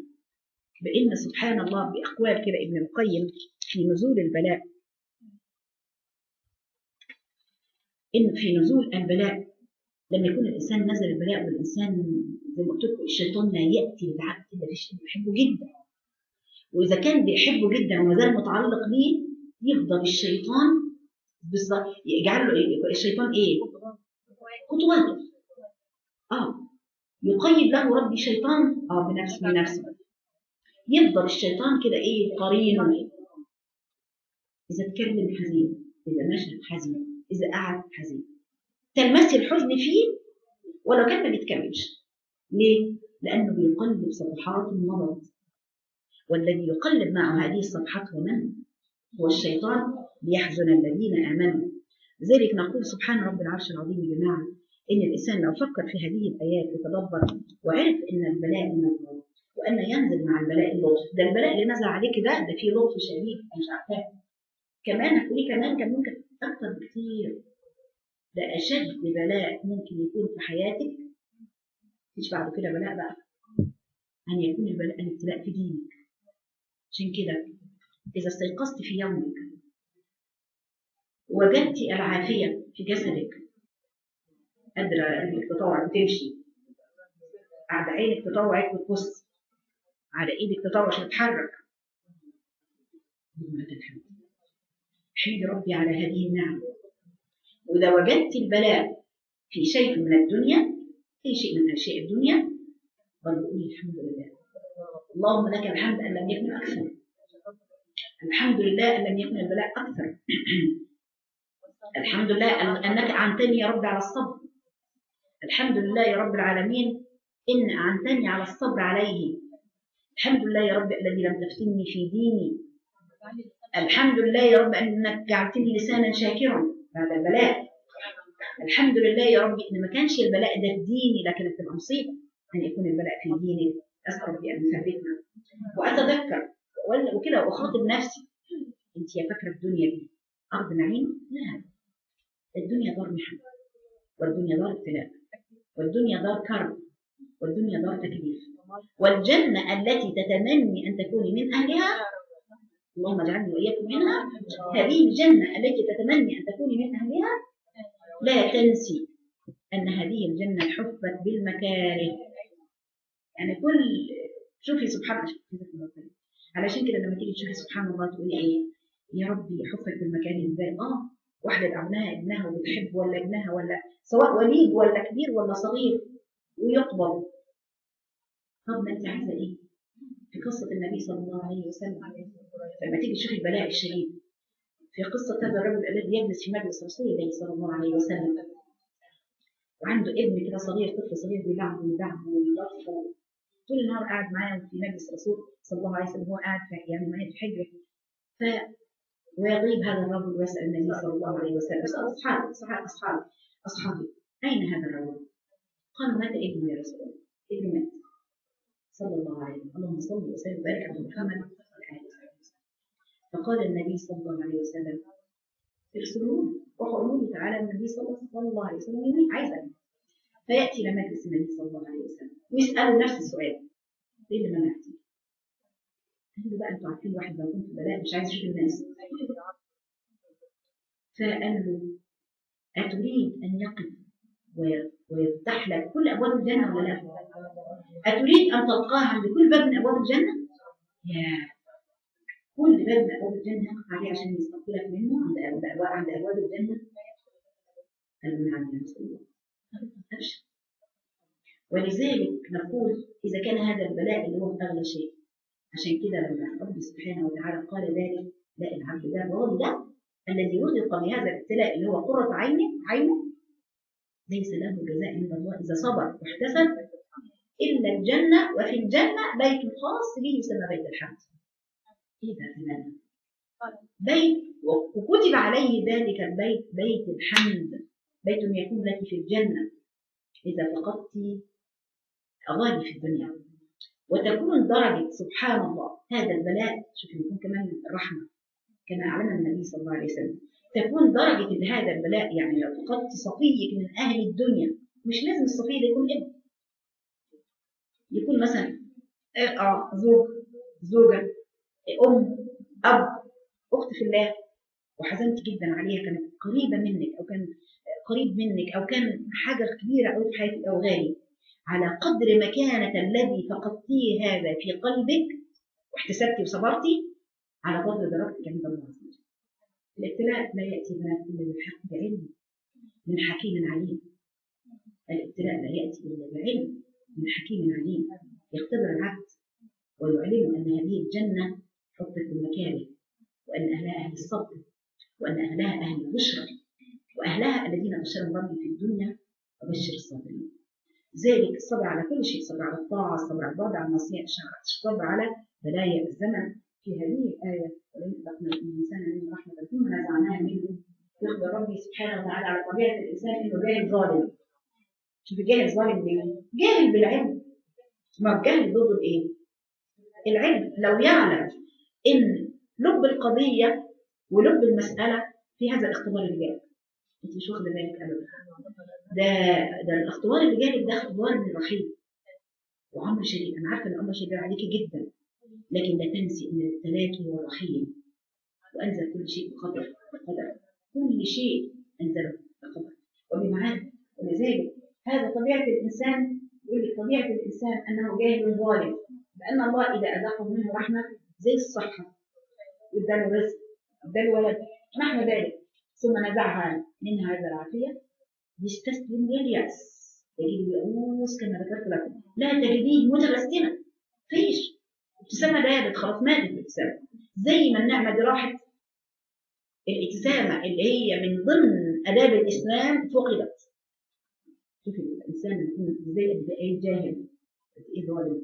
بان سبحان الله بأقوال كده ابن القيم في نزول البلاء. إن في نزول البلاء لما يكون الإنسان نزل البلاء والإنسان زي ما قلت لكم الشيطان لا يأتي للعبد إلا بيحبه جدا. وإذا كان بيحبه جدا وما زال متعلق بيه يفضل الشيطان بالظبط يجعل له إيه؟ الشيطان إيه؟ خطواته آه. يقيد له ربي شيطان آه بنفس بنفسه. يفضل الشيطان كده إيه قرينه. إذا اتكلم حزين إذا مشى حزين إذا قعد حزين. تلمسي الحزن فيه ولو كان ما بيتكلمش. ليه؟ لأنه بيقلب صفحات المرض والذي يقلب معه هذه الصفحات هو من؟ هو الشيطان ليحزن الذين آمنوا. لذلك نقول سبحان رب العرش العظيم يا جماعة إن الإنسان لو فكر في هذه الآيات وتدبر وعرف إن البلاء من الله وأن ينزل مع البلاء اللطف ده البلاء اللي نزل عليك ده ده فيه لطف شديد مش عارفاه. كمان هتقولي كمان كان ممكن أكتر بكتير. ده أشد بلاء ممكن يكون في حياتك. مش بعد كده بلاء بقى. أن يكون البلاء الابتلاء في دينك. عشان كده إذا استيقظت في يومك وجدت العافية في جسدك قادرة إنك تطوعك وتمشي. على عينك تطوعك وتبص على إيدك تطوعك وتتحرك حمد ربي على هذه النعمة. وإذا وجدت البلاء في شيء من الدنيا أي شيء من أشياء الدنيا برضه قولي الحمد لله. اللهم لك الحمد أن لم يكن أكثر. الحمد لله أن لم يكن البلاء أكثر. *clears throat* الحمد لله أنك أعنتني يا رب على الصبر. الحمد لله يا رب العالمين إن أعنتني على الصبر عليه. الحمد لله يا رب الذي لم تفتني في ديني. الحمد لله يا رب أنك جعلتني لسانا شاكرا. بعد البلاء. الحمد لله يا رب إن ما كانش البلاء ده في ديني لكن تبقى مصيبة أن يكون البلاء في ديني. أسأل ربي أن يثبتنا وأتذكر وكده وأخاطب نفسي. أنت يا فاكرة الدنيا دي. أرض نعيم؟ لا. الدنيا دار محن والدنيا دار ابتلاء. والدنيا دار كرب. والدنيا دار تكليف. والجنة التي تتمني أن تكوني من أهلها اللهم اجعلني وإياكم منها. هذه الجنة التي تتمني أن تكوني من أهلها لا تنسي أن هذه الجنة حفت بالمكاره. يعني كل شوفي سبحان الله علشان كده لما تيجي تشوفي سبحان الله تقولي إيه؟ يا ربي حفت بالمكاره إزاي؟ آه واحدة ابنها ابنها وبتحب ولا ابنها ولا سواء وليد ولا كبير ولا صغير ويقبل. طب ما انت عايزه إيه؟ في قصة النبي صلى الله عليه وسلم. لما تيجي تشوفي البلاء الشديد في قصة هذا الرجل الذي يجلس في مجلس رسول الله صلى الله عليه وسلم. وعنده ابن كده صغير طفل صغير بيلعب ويلعب ويلطف طول النهار قاعد معاه في مجلس الرسول صلى الله عليه وسلم هو قاعد في يعني معاه في حجره ف ويغيب هذا الرجل ويسأل النبي صلى الله عليه وسلم. يسأل أصحابه أصحاب أصحابه أصحابي أين هذا الرجل؟ قالوا مات ابنه يا رسول الله. ابن مات. صلى الله عليه وسلم. اللهم صل وسلم وبارك على محمد فقال النبي صلى الله عليه وسلم ارسلوه وقولوا له تعالى النبي صلى الله عليه وسلم يمين عايزا فيأتي إلى مجلس النبي صلى الله عليه وسلم. ويساله نفس السؤال. إيه اللي منعتي؟ قال له بقى أنتوا عارفين واحد لو كنت بلاء مش عايز يشوف الناس. فقال له أتريد أن يقف ويفتح لك كل أبواب الجنة ولا. لا؟ أتريد أن تلقاه عند كل باب من أبواب الجنة؟ يا. كل باب من أبواب الجنة يقف عليه عشان يستقبلك منه عند أبواب عند نعم يا رسول الله. أبشر. ولذلك نقول إذا كان هذا البلاء اللي هو أغلى شيء. عشان كده لما ربي سبحانه وتعالى قال ذلك لا العبد ده الراضي ده الذي رزق بهذا الابتلاء اللي هو قرة عينه عينه ليس له جزاء عند الله إذا صبر واحتسب. إلا الجنة وفي الجنة بيت خاص به يسمى بيت الحمد. إيه ده بيت وكتب عليه ذلك البيت بيت الحمد. بيت يكون لك في الجنة. إذا فقدت أغاني في الدنيا. وتكون درجة سبحان الله. هذا البلاء شوف يكون كمان الرحمة كما أعلن النبي صلى الله عليه وسلم. تكون درجة هذا البلاء يعني لو فقدت صفيك من أهل الدنيا مش لازم الصفي ده يكون ابن. يكون مثلا آه زوج زوجة أم أب أخت في الله. وحزنت جدا عليها كانت قريبة منك أو كان قريب منك أو كان حاجة كبيرة أو في حياتك أو غالي على قدر مكانة الذي فقدتيه هذا في قلبك واحتسبتي وصبرتي على قدر درجتك عند الله عز وجل. الابتلاء لا يأتي إلا بالحق بعلم من حكيم عليم. الابتلاء لا يأتي إلا بعلم من حكيم عليم يختبر العبد ويعلم أن هذه الجنة حطت بمكانه وأن أهلها أهل الصبر وأن أهلها أهل البشرى وأهلها الذين بشرهم ربي في الدنيا وبشر الصابرين. ذلك الصبر على كل شيء الصبر على الطاعة الصبر على البعد عن المعصية الصبر على بلايا الزمن في هذه الآية. ولن خلقنا الإنسان من رحمة. ثم نزعناها منه. يخبر ربي سبحانه وتعالى على طبيعة الإنسان إنه جاهل ظالم. شوف الجاهل ظالم ليه؟ جاهل بالعلم. ما الجهل ضد الإيه؟ العلم. لو يعلم إن لب القضية ولب المسألة في هذا الاختبار اللي جاي أنت مش واخدة بالك ابدا. ده ده الاختبار اللي جالك ده اختبار من الرحيم وأمر شديد. أنا عارفة إن الامر شديد عليكي جدا. لكن لا تنسي أن الابتلاك هو رحيم وأنزل كل شيء بقدر بقدر. كل شيء أنزله بقدر. وبمعاد ولذلك هذا طبيعة الإنسان يقول لك طبيعة الإنسان أنه جاهل ظالم لأن الله إذا أذاقه منه رحمة زي الصحة. واداله رزق اداله ولد. نحو ذلك ثم نزعها منها هذا العافية يستسلم لليأس. يجد يئوس كما ذكرت لكم. لا تجديه متبسما. فيش. ابتسامة دابت خلاص ماتت الابتسامة زي ما النعمة دي راحت الابتسامة اللي هي من ضمن آداب الإسلام فقدت. شوف الإنسان يكون زي قد إيه جاهل قد إيه ظالم.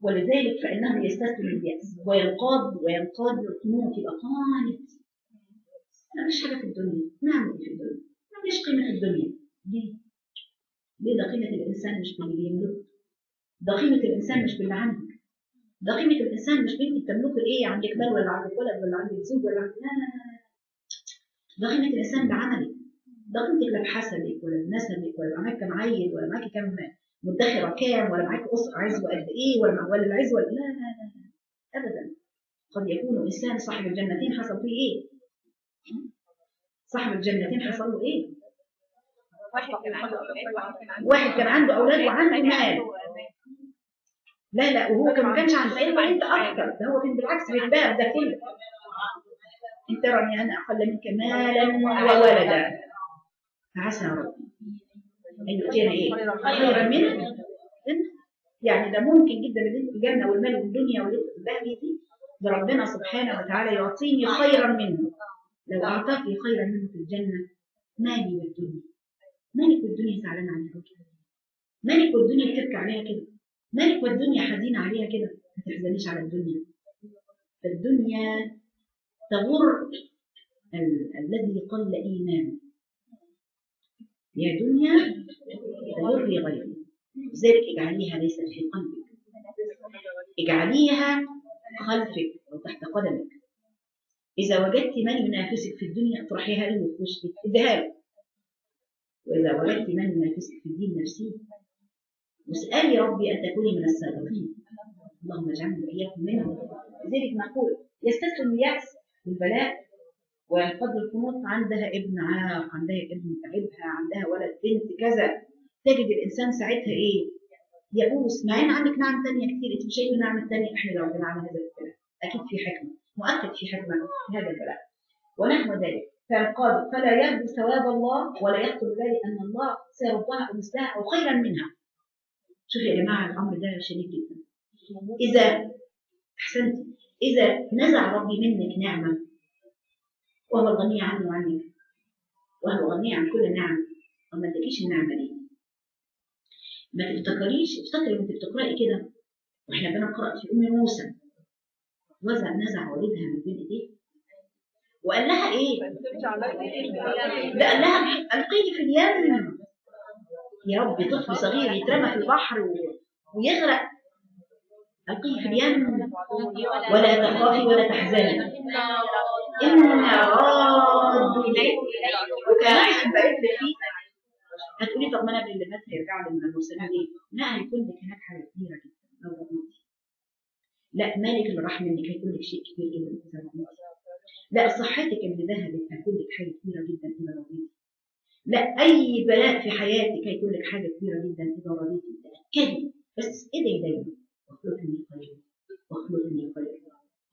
ولذلك فإنه يستسلم لليأس وينقاد وينقاد للقنوط يبقى قانت أنا مش حاجة في الدنيا. ما إيه في الدنيا. مفيش قيمة في الدنيا. ليه؟ ليه ده قيمة الإنسان مش باللي بيملكه ده قيمة الإنسان مش باللي عندك ده قيمة الإنسان مش بنت بتملكي إيه؟ عندك مال ولا عندك ولد ولا عندك زوج ولا عندك لا لا لا ده قيمة الإنسان بعملك ده قيمتك لا بحسبك ولا بنسبك ولا معاك كام عيل ولا معاك كام مدخرة كام ولا معاك أسرة عزوة قد إيه ولا ولا العزوة لا لا لا لا. أبدا. قد يكون إنسان صاحب الجنتين حصل فيه إيه؟ صاحب الجنتين حصل له إيه؟ واحد كان عنده أولاد وعنده مال. لا لا وهو كان ما كانش عنده أيوه أنت أكتر. ده هو كان بالعكس بالباب ده كله. انت رمي أنا أقل منك مالا وولدا. فعسى ربي أن يؤتينا إيه؟ خيرا منه. يعني ده ممكن جدا في الجنة والمال والدنيا الباقي دي ده ربنا سبحانه وتعالى يعطيني خيرا منه. لو اعطاك خيرا منه في الجنة مالي والدنيا؟ مالك والدنيا زعلان عليها كده؟ مالك والدنيا بتبكي عليها كده؟ مالك والدنيا حزينة عليها كده. ما تحزنيش على الدنيا. فالدنيا تغر ال- الذي قل إيمانه يا دنيا تغري غيري. لذلك اجعليها ليست في قلبك. اجعليها خلفك أو تحت قدمك. إذا وجدت من ينافسك في الدنيا اطرحيها له في وشك اديها وإذا وجدت من ينافسك في الدين نفسه واسألي ربي أن تكوني من السابقين. اللهم اجعلنا وإياكم منهم. لذلك نقول يستسلم اليأس والبلاء وينقض القنوط عندها ابن عاق عندها ابن تعبها عندها ولد بنت كذا. تجد الإنسان ساعتها إيه؟ يئوس مع إن عندك نعم تانية كتير أنت مش شايفة نعم تانية إحمد ربنا على هذا البلاء. أكيد في حكمة. مؤكد في حكمة في هذا البلاء. ونحو ذلك. فينقاد فلا يرجو ثواب الله ولا يخطر بالي أن الله سيردها أو مثلها أو خيرا منها. شوف يا جماعة الأمر ده شديد جدا. إذا احسنت إذا نزع ربي منك نعمة وهو الغني عني وعنك وهو غني عن كل النعم وما ادكيش النعمة دي. ما تفتكريش افتكري وانت بتقرأي كده وإحنا بنقرأ في أم موسى. وزع نزع والدها من بين إيديه. وقال لها إيه؟ ده قال لها القيه في اليم. يا رب طفل صغير يترمى في البحر. ويغرق. ألقيه في اليم. ولا تخافي ولا تحزني. إنا راد إليك. وكان أحسن بقيت فيه هتقولي طب ما أنا اللي مات هيرجع لي من المرسلين ليه؟ لا هيكون لك هناك حاجة كبيرة جدا. لو رضيتي لا مالك اللي راح منك هيكون لك شيء كبير جدا. رضيتي لا صحتك اللي ذهبت هيكون لك حاجة كبيرة جدا إذا رضيتي لا أي بلاء في حياتك هيكون لك حاجة كبيرة جدا إذا رضيتي تأكدي بس إيدي دايما. واخلفني خيرا. واخلفني خيرا.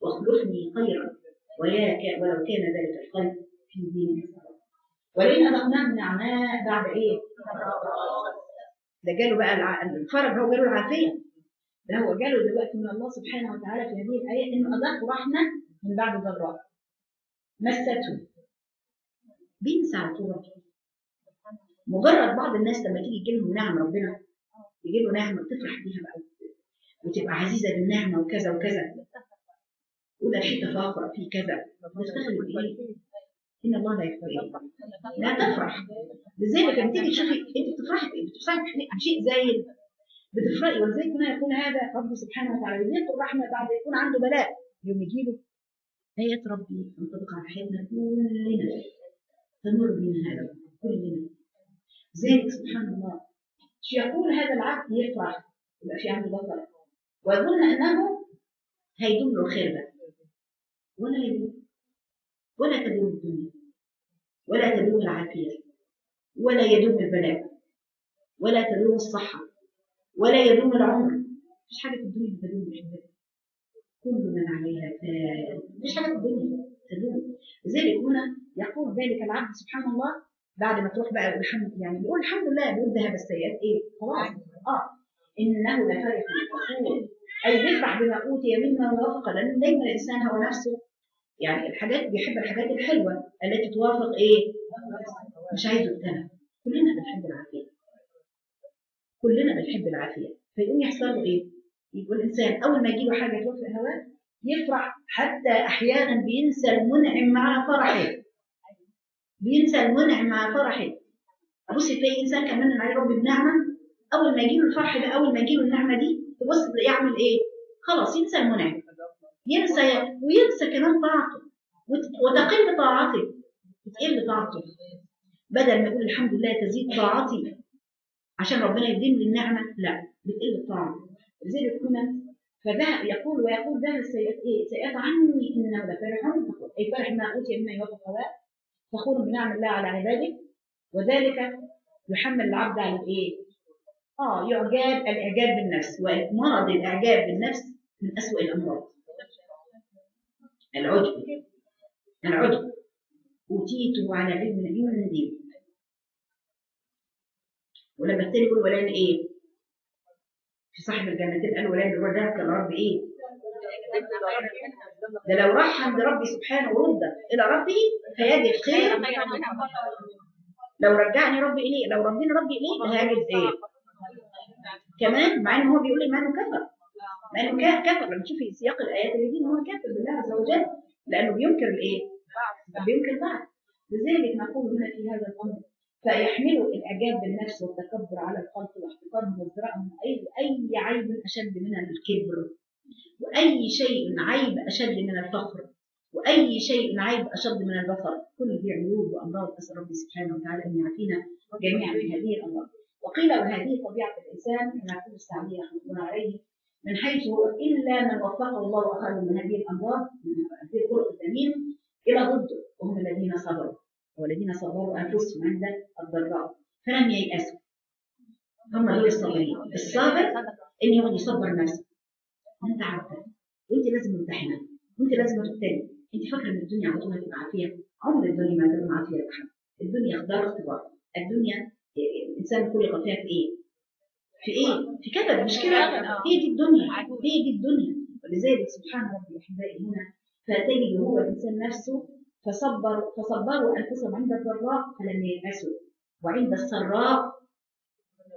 واخلفني خيرا. وياك ولو كان ذلك الخير في دين الصلاة ولئن أذقناه نعماء بعد إيه؟ ده جاله بقى الفرج هو جاله العافية. ده هو جاله دلوقتي من الله سبحانه وتعالى في هذه الآية إنه أذاقه رحمة من بعد ضراء. مسته بينسى على طول. مجرد بعض الناس لما تيجي تجي لهم نعم ربنا يجي له نعمة تفرح بيها بقى وتبقى عزيزة بالنعمة وكذا وكذا. وده الحتة فاقرة في كذا. نفتخر بإيه؟ إن الله لا يكفر؟ لا تفرح. لذلك لما تيجي تشوفي أنت بتفرحي بإيه؟ بتفرحي بشيء زايد. بتفرحي ولذلك هنا يقول هذا ربي سبحانه وتعالى؟ يذيق الرحمة بعد يكون عنده بلاء؟ يوم يجي له آيات ربي تنطبق على حياتنا كلنا. تمر بنا هذا كلنا. ذلك سبحان الله. يقول هذا العبد يفرح يبقى في عنده بطل. ويظن أنه هيدوم له خير بقى. ولا يدوم ولا تدوم الدنيا. ولا تدوم العافية. ولا يدوم البلاء. ولا تدوم الصحة. ولا يدوم العمر. مفيش حاجة في الدنيا بتدوم يا شباب كل من عليها فان مفيش حاجة في الدنيا تدوم. لذلك هنا يقول ذلك العبد سبحان الله بعد ما تروح بقى الحمد يعني بيقول الحمد لله بيقول ذهب السيئات إيه؟ خلاص. آه. إنه لفرح فخور أي بيفرح بما أوتي مما وافق لأن دايما الإنسان هو نفسه. يعني الحاجات بيحب الحاجات الحلوة التي توافق إيه؟ مش عايز يبتلى كلنا بنحب العافية. كلنا بنحب العافية. فيقوم يحصل له إيه؟ يقول الإنسان أول ما يجيله حاجة توافق هواه يفرح حتى أحيانا بينسى المنعم مع فرحه. بينسى المنعم مع فرحه. بصي تلاقي إنسان كان منعم عليه ربي بنعمه أول ما يجيله الفرح ده أول ما يجيله النعمة دي تبص يعمل إيه؟ خلاص ينسى المنعم ينسى وينسى كمان طاعته. وت- وتقل طاعته تقل طاعته بدل ما يقول الحمد لله تزيد طاعتي عشان ربنا يديم لي النعمة لا بتقل الطاعه لذلك هنا فده يقول ويقول ده السيئات إيه؟ سيئات عني إنه فخور. أي فرح ما أوتي مما يوافق هواه فخور بنعم الله على عباده وذلك يحمل العبد على الايه؟ آه يعجاب الإعجاب بالنفس ومرض الإعجاب بالنفس من اسوء الأمراض العجب العجب أوتيته على علم عندي ولما التاني يقول ولان إيه؟ في صاحب الجنتين قال ولان الروح ده كان رب إيه؟ ده لو راح عند ربي سبحانه ورد إلى ربه فيجد خير. لو رجعني ربي إليه لو ردني ربي إليه ده هيجد إيه؟ كمان مع إن هو بيقول لي ما انه كفر مع كا- كفر لما تشوفي سياق الآيات اللي دي إن هو كافر بالله عز وجل لأنه بينكر الإيه؟ بينكر بعض. لذلك نقول هنا في هذا الأمر فيحملوا الأعجاب بالنفس والتكبر على الخلق واحتقارهم وازدراءهم اي أي عيب أشد من الكبر. وأي شيء عيب أشد من الفخر وأي شيء عيب أشد من البصر كل دي عيوب وأمراض. أسأل ربي سبحانه وتعالى أن يعافينا جميعا في هذه الأمراض. وقيل وهذه طبيعة الإنسان كما يقول السعدي الله عليه من حيث إلا من وفقه الله وأخرج من هذه الأمراض من هذه الطرق التميم إلى ضده وهم الذين صبروا. والذين صبروا أنفسهم عند الضراء. فلم ييأسوا. هم دول الصابرين الصابر إن يقعد يصبر نفسه. أنت عبد وأنت لازم ممتحنة وأنت لازم تبتلي أنت فاكرة إن الدنيا على طول هتبقى عافية؟ عمر الدنيا ما هتبقى عافية يا الدنيا اختبار اختبار. الدنيا الإنسان خلق فيها في إيه؟ في إيه؟ في كبد مش كده؟ هي دي الدنيا. هي دي الدنيا. ولذلك سبحان ربي أحبائي هنا. فتجد هو الإنسان نفسه فصبر فصبروا أنفسهم عند الضراء فلم ييأسوا. وعند السراء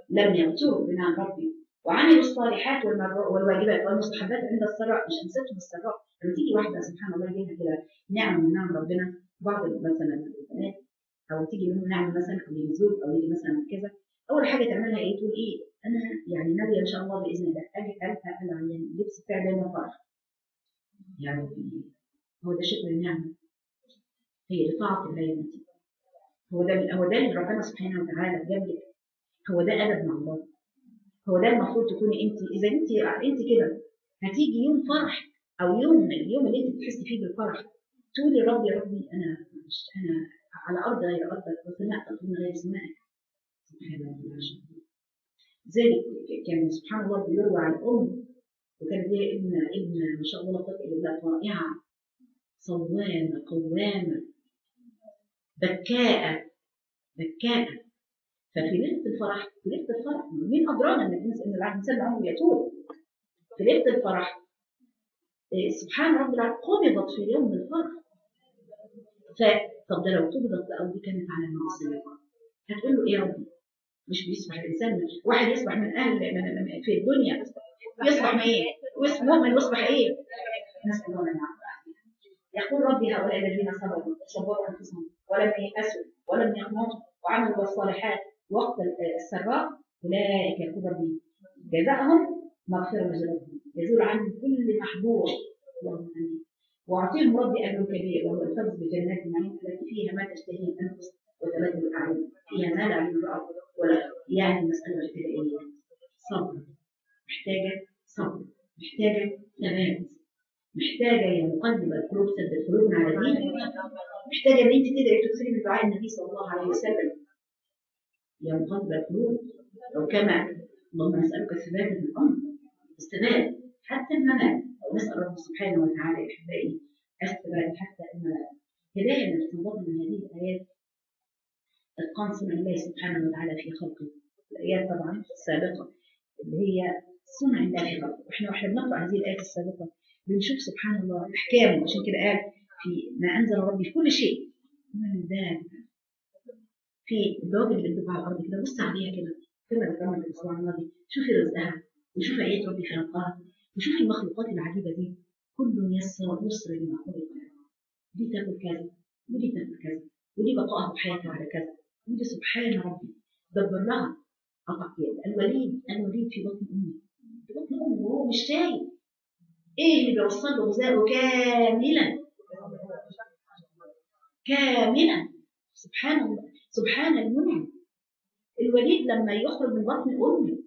لم يغتروا بنعم ربي. وعملوا الصالحات والواجبات والمستحبات عند السراء مش أنستهم السراء لما تيجي واحدة سبحان الله يجيها كده نعم من نعم ربنا بعض مثلا البنات أو تيجي منهم نعم مثلا أو يجي زوج أو يجي مثلا كذا أول حاجة تعملها إيه؟ تقول إيه؟ أنا يعني ناوية إن شاء الله بإذن الله أجي ألقى العيان اللبس بتاعي دايما فرح يعني هو ده شكر النعمة هي لطاعة الله يا هو ده هو ده اللي ربنا سبحانه وتعالى جاب هو ده أدب مع الله. هو ده المفروض تكوني انت إذا انت انت كده هتيجي يوم فرح أو يوم اليوم اللي انت بتحسي فيه بالفرح. تقولي يا رب يا ربي أنا مش أنا على أرض غير أرضك وسمعت من غير سماعك. سبحان الله ذلك كان سبحان الله بيروى عن أم وكان ليها ابن ابن ما شاء الله الا بالله رائعه صوامة قوامة بكاءة بكاءة. ففي ليله الفرح في ليله الفرح مين أدرانا ان الانسان ان الانسان عمره يتوب في ليله الفرح إيه، سبحان رب العالمين قبضت في يوم الفرح. ف طب ده لو قبضت بقى ودي كانت على المعصيه هتقول له إيه يا ربي؟ مش بيصبح الإنسان واحد يصبح من أهل في الدنيا. يصبح إيه؟ مؤمن ويصبح إيه؟ نسال الله العافيه يقول ربي هؤلاء الذين صبروا صبروا أنفسهم ولم ييأسوا ولم يقنطوا وعملوا الصالحات. وقت السراء أولئك يقول ربي جزاءهم مغفرة لذنوبهم يزول عنهم كل محظور اللهم آمين. وأعطيهم ربي اجر كبير وهو الفوز بجنات النعيم التي فيها ما تشتهي الأنفس وتلذ الأعين. فيها ما لا عين رأت ولا يعني محتاجه إيه؟ صبر. محتاجة صبر. محتاجة ثبات محتاجة يا مقلب القلوب ثبت قلوبنا على دينك. محتاجة إن أنت تدعي تكثري من دعاء النبي صلى الله عليه وسلم. يا مقلب القلوب لو كما اللهم نسألك الثبات في الأمر. الثبات حتى الممات ونسأل رب سبحانه وتعالى احبائي الثبات حتى الممات هداية من من هذه الآيات. اتقان صنع الله سبحانه وتعالى في خلقه. الآيات طبعا السابقة اللي هي صنع الله في خلقه. وإحنا وإحنا بنقرأ هذه الآيات السابقة بنشوف سبحان الله أحكامه. عشان كده قال في ما أنزل ربي في كل شيء. من ذلك في الدواب اللي بتدب على الأرض كده. بص عليها كده. كما ذكرنا في الأسبوع الماضي شوفي رزقها. وشوفي ايات ربي خلقها وشوفي المخلوقات العجيبة دي. كل يسر يسر لما خلق دي تاكل كذا. ودي تاكل كذا. ودي بقائها بحياتها على كذا. ودي سبحان ربي. دبر لها. الوليد الوليد في بطن امه في بطن امه وهو مش شايف. إيه اللي بيوصل له غذاءه كاملا. كاملا. سبحان الله. سبحان المنعم. الوليد لما يخرج من بطن أمه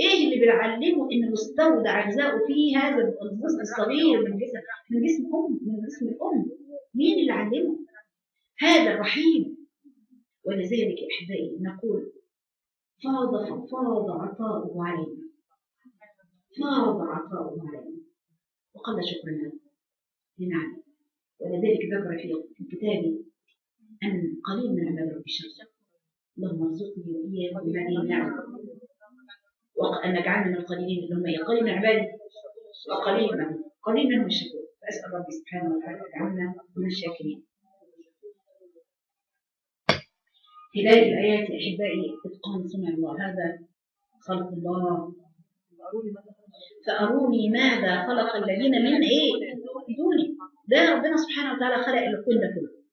إيه اللي بيعلمه إن مستودع غذائه فيه هذا الجزء الصغير من جسم من جسم أم من جسم الأم؟ مين اللي علمه؟ هذا الرحيم. ولذلك أحبائي نقول فاض فاض عطاؤه علينا. فاض عطاؤه علينا. وقل شكرنا لنعم ولذلك ذكر في الكتاب أن قليل من عباد ربي الشمس اللهم ارزقني وإياك بهذه النعم وأن نجعلنا من القليلين اللي هم؟ قليل من عبادي وقليل منهم قليل منهم الشكور فأسأل ربي سبحانه وتعالى يجعلنا من الشاكرين. هداية الآيات يا أحبائي إتقان صنع الله. هذا خلق الله. فأروني ماذا خلق الذين من إيه؟ دوني. ده ربنا سبحانه وتعالى خلق الكون ده كله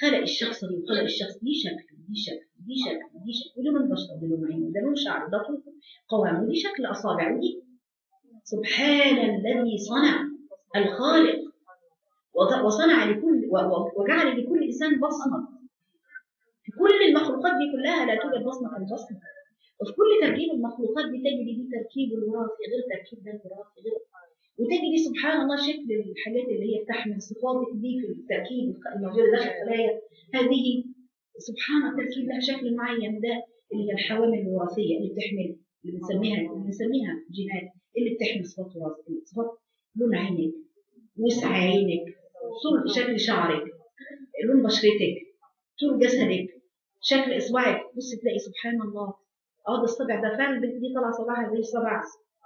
خلق الشخص دي وخلق الشخص دي شكل دي شكل دي شكل دي شكل. ولون البشرة ده لون عين ده لون شعر ده طول قوام ودي شكل أصابع ودي سبحان الذي صنع الخالق. وصنع لكل وجعل لكل إنسان بصمة. في كل المخلوقات دي كلها لا توجد بصمة كالبصمة وفي كل تركيب المخلوقات دي تجري دي تركيب الوراثي غير تركيب ده الوراثي غير وتجري سبحان الله شكل الحاجات اللي هي بتحمل صفات دي في التركيب الموجوده داخل الخلايا هذه سبحان الله التركيب لها شكل معين ده اللي هي الحوامل الوراثية اللي بتحمل اللي بنسميها اللي بنسميها جينات اللي بتحمل صفات وراثية صفات لون عينك وسع عينك طول شكل شعرك لون بشرتك طول جسدك شكل إصبعك. بص تلاقي سبحان الله آه ده الصبع ده فعلا دي طالعه صباعها زي صبع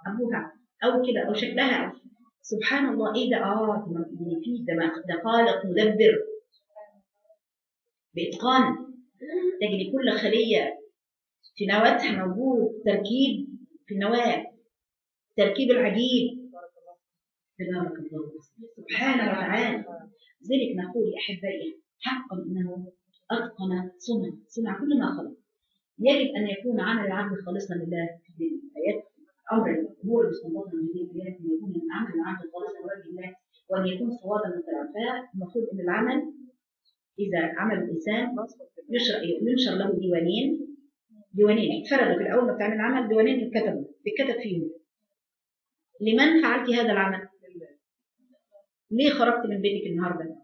أبوها. أو كده أو شكلها. سبحان الله إيه ده؟ آه ده في ده ده خالق مدبر. بإتقان. تجري كل خلية. في نواتها موجود. تركيب في النواة. تركيب العجيب تبارك الله. سبحانه وتعالى ذلك نقول يا أحبائي حقا إنه أتقن صنع صنع كل ما خلق. يجب أن يكون عمل العبد خالصا لله في الايات أمر من هذه الايات إن يكون عمل العبد خالصا لوجه الله وأن يكون صوابا متعفاه المفروض إن العمل إذا عمل الإنسان يشرع ينشر له ديوانين ديوانين اتفرضوا في الأول ما بتعمل عمل ديوانين يتكتبوا يتكتب فيهم لمن فعلت هذا العمل؟ ليه خرجت من بيتك النهارده؟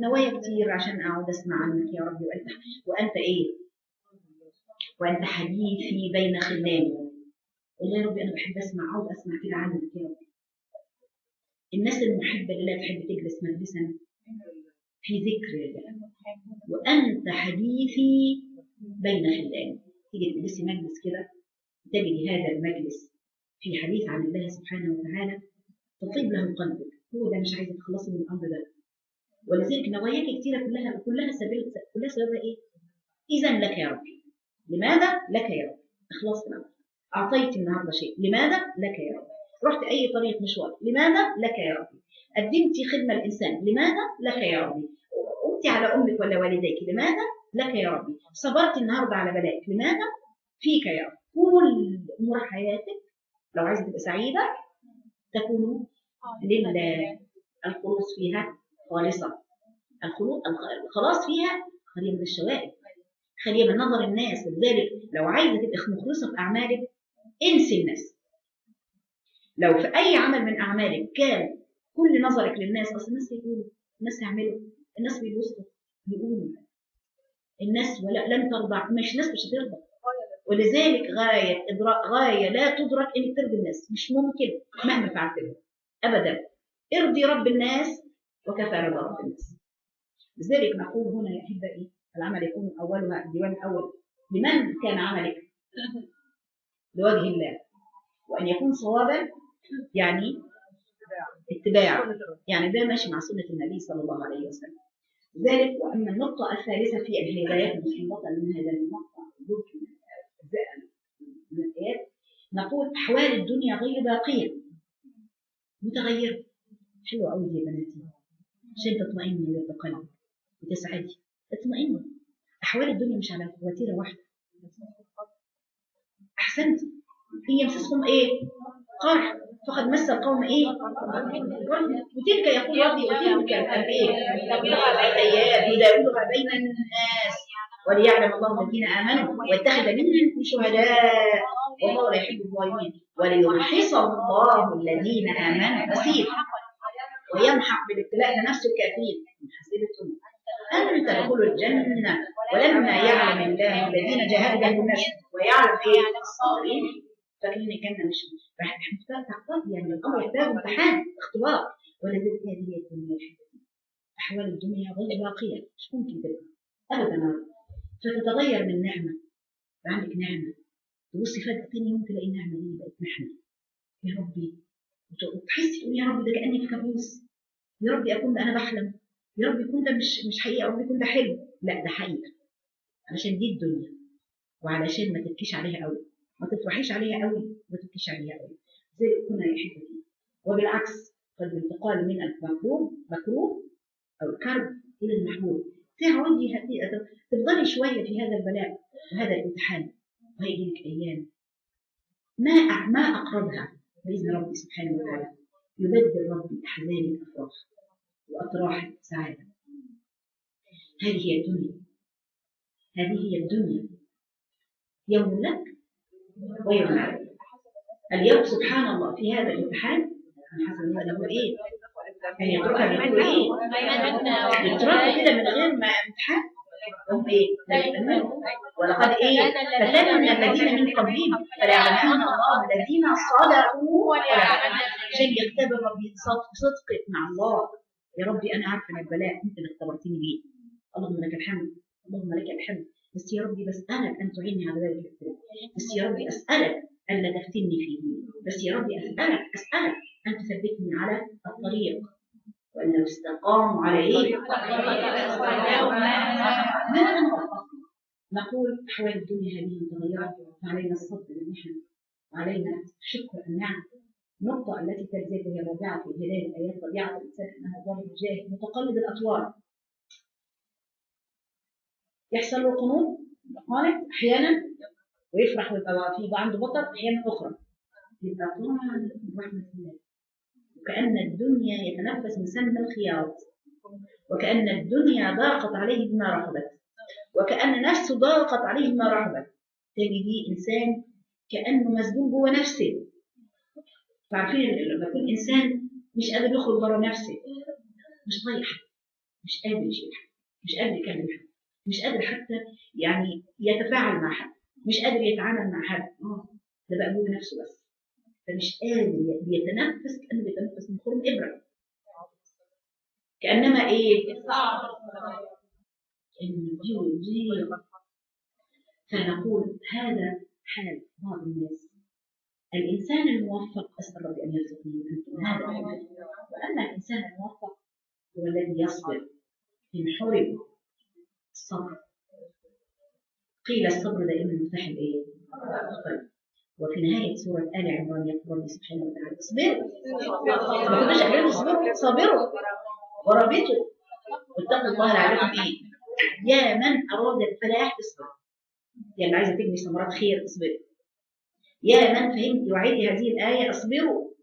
نوايا كتير عشان أقعد أسمع عنك يا ربي وأنت وأنت إيه؟ وأنت حديثي بين خلاني والله يا ربي أنا بحب أسمع أقعد أسمع كده عنك يا رب الناس المحبه لله تحب تجلس مجلسا. في ذكر الله وأنت حديثي بين خلاني تيجي تجلسي مجلس كده تجري هذا المجلس في حديث عن الله سبحانه وتعالى تطيب له قلبك. هو ده مش عايزه تخلصي من الأمر ده. ولذلك نواياك كتيرة كلها كلها سبيل كلها سببها إيه؟ اذا لك يا ربي لماذا؟ لك يا رب. اخلاص الأمر. أعطيت النهارده شيء. لماذا؟ لك يا رب رحت أي طريق مشوار. لماذا؟ لك يا ربي. قدمتي خدمة الإنسان. لماذا؟ لك يا ربي. قمت على أمك ولا والديك. لماذا؟ لك يا ربي. صبرت النهارده على بلائك لماذا؟ فيك يا رب. كل امور حياتك لو عايزه تبقى سعيدة تكون لله. الخلوص فيها خالصة. الخلاص فيها خالية من الشوائب. خالية من نظر الناس. ولذلك لو عايزة تبقى مخلصة في أعمالك انسي الناس لو في أي عمل من أعمالك كان كل نظرك للناس أصل الناس يقولوا الناس يعملوا الناس بيبصوا يقولوا الناس ولا لن ترضى مش الناس مش هترضى ولذلك غاية إدراك غاية لا تدرك إنك ترضي الناس. مش ممكن مهما فعلت أبدا. ارضي رب الناس وكفى رضا رب الناس. لذلك نقول هنا يا أحبائي العمل يكون أولها الديوان الأول لمن كان عملك؟ *laughs* لوجه الله وأن يكون صوابا يعني اتباع يعني ده ماشي مع سنة النبي صلى الله عليه وسلم. ذلك وأما النقطة الثالثة في الهدايات المستنبطة من هذا المقطع من الآيات نقول أحوال الدنيا غير باقية. متغيرة. حلوة أوي يا بناتي. عشان تطمئني وتقلبي وتسعدي. اطمئني أحوال الدنيا مش على وتيرة واحدة. أحسنتي هي مسسهم إيه؟ قرح. فقد مس القوم إيه؟ وتلك يقول ربي وتلك الأنبياء الآيات يداولها بين الناس. وليعلم الله الذين آمنوا واتخذ منهم شهداء. والله لا يحب الظالمين. وليمحص الله الذين آمنوا. بصير. ويمحق بالابتلاء ده نفس الكافرين حسبتم أن تدخلوا الجنة ولما يعلم الله الذين جاهدوا النشر ويعلم إيه الصابرين فاكرين الجنة مش راح تحتاج يعني الأمر يحتاج امتحان اختبار. ولذلك هذه الدنيا أحوال الدنيا غير باقية مش ممكن تبقى. أبدا فتتغير من نعمة. عندك نعمة. تبصي فجأة تاني يوم تلاقي النعمة دي بقت محنة يا ربي. وتحسي يا رب ده كأني في كابوس. يا رب أكون أنا بحلم. يا رب يكون ده مش مش حقيقة يا رب يكون ده حلم لا ده حقيقة علشان دي الدنيا. وعلشان ما تبكيش عليها قوي ما تفرحيش عليها قوي ما تبكيش عليها قوي زي كنا يا حبيبتي وبالعكس قد الانتقال من المكروه مكروه أو الكرب إلى المحبوب تعودي تفضلي شوية في هذا البلاء وهذا الامتحان. وهيجي لك أيام ما ما أقربها بإذن ربي سبحانه وتعالى. يبدل ربي أحزانك أفراح. وأطراحك سعادة. هذه هي الدنيا. هذه هي الدنيا. يوم لك ويوم عليه اليوم سبحان الله في هذا الامتحان. حسب ما يقول إيه؟ يعني يتركها بيقولوا إيه؟ يتركوا كده من غير ما امتحان. هم إيه؟ ولقد إيه؟ فتنا الذين من قبلهم. فليعلمن الله الذين صدقوا. عشان يختبر ربي صدقك مع الله. يا ربي أنا عارفة ان البلاء أنت اللي اختبرتني بيه. اللهم لك الحمد اللهم لك الحمد. بس يا ربي بسألك أن تعيني على ذلك الابتلاء بس يا ربي أسألك الا تفتني فيه. بس يا ربي أسألك أسألك أن تثبتني على الطريق. وإن لو استقاموا على إيه؟ ماذا نقول؟ أحوال الدنيا هذه متغيرة فعلينا الصبر للمحن وعلينا شكر النعم. النقطة التي تلزم هي الرابعة في هداية الآيات طبيعة الإنسان أنه ظالم جاهل متقلب الأطوار. يحصل له قنوط قانت أحيانا ويفرح ويبقى في يبقى عنده بطر أحيانا أخرى. يبقى من رحمة الله. وكأن الدنيا يتنفس من سم الخياط. وكأن الدنيا ضاقت عليه بما رحبت. وكأن نفسه ضاقت عليه بما رحبت. تجدي إنسان كأنه مسجون جوه نفسه. فعارفين لما يكون إنسان مش قادر يخرج بره نفسه مش طايق حد مش قادر يشيل حد مش قادر يكلم حد مش قادر حتى يعني يتفاعل مع حد مش قادر يتعامل مع حد. آه ده بقى جوه نفسه بس. فمش قادر بيتنفس كأنه بيتنفس من خرم إيه؟ الجيل جيل فنقول هذا حال بعض الناس. الإنسان الموفق أسأل ربي أن يرزقني وأنتم هذا وأما الإنسان الموفق هو الذي يصبر إن حرم الصبر. قيل الصبر دائما مفتاح الإيه؟ طيب. وفي نهاية سورة آل عمران يقول ربي سبحانه وتعالى اصبروا ما كناش قايلين اصبروا صابروا. ورابطوا واتقوا الله لعلكم إيه؟ يا من أراد الفلاح اصبر. يا اللي عايزة تجني ثمرات خير اصبروا يا من فهمت وعيدي هذه الآية اصبروا.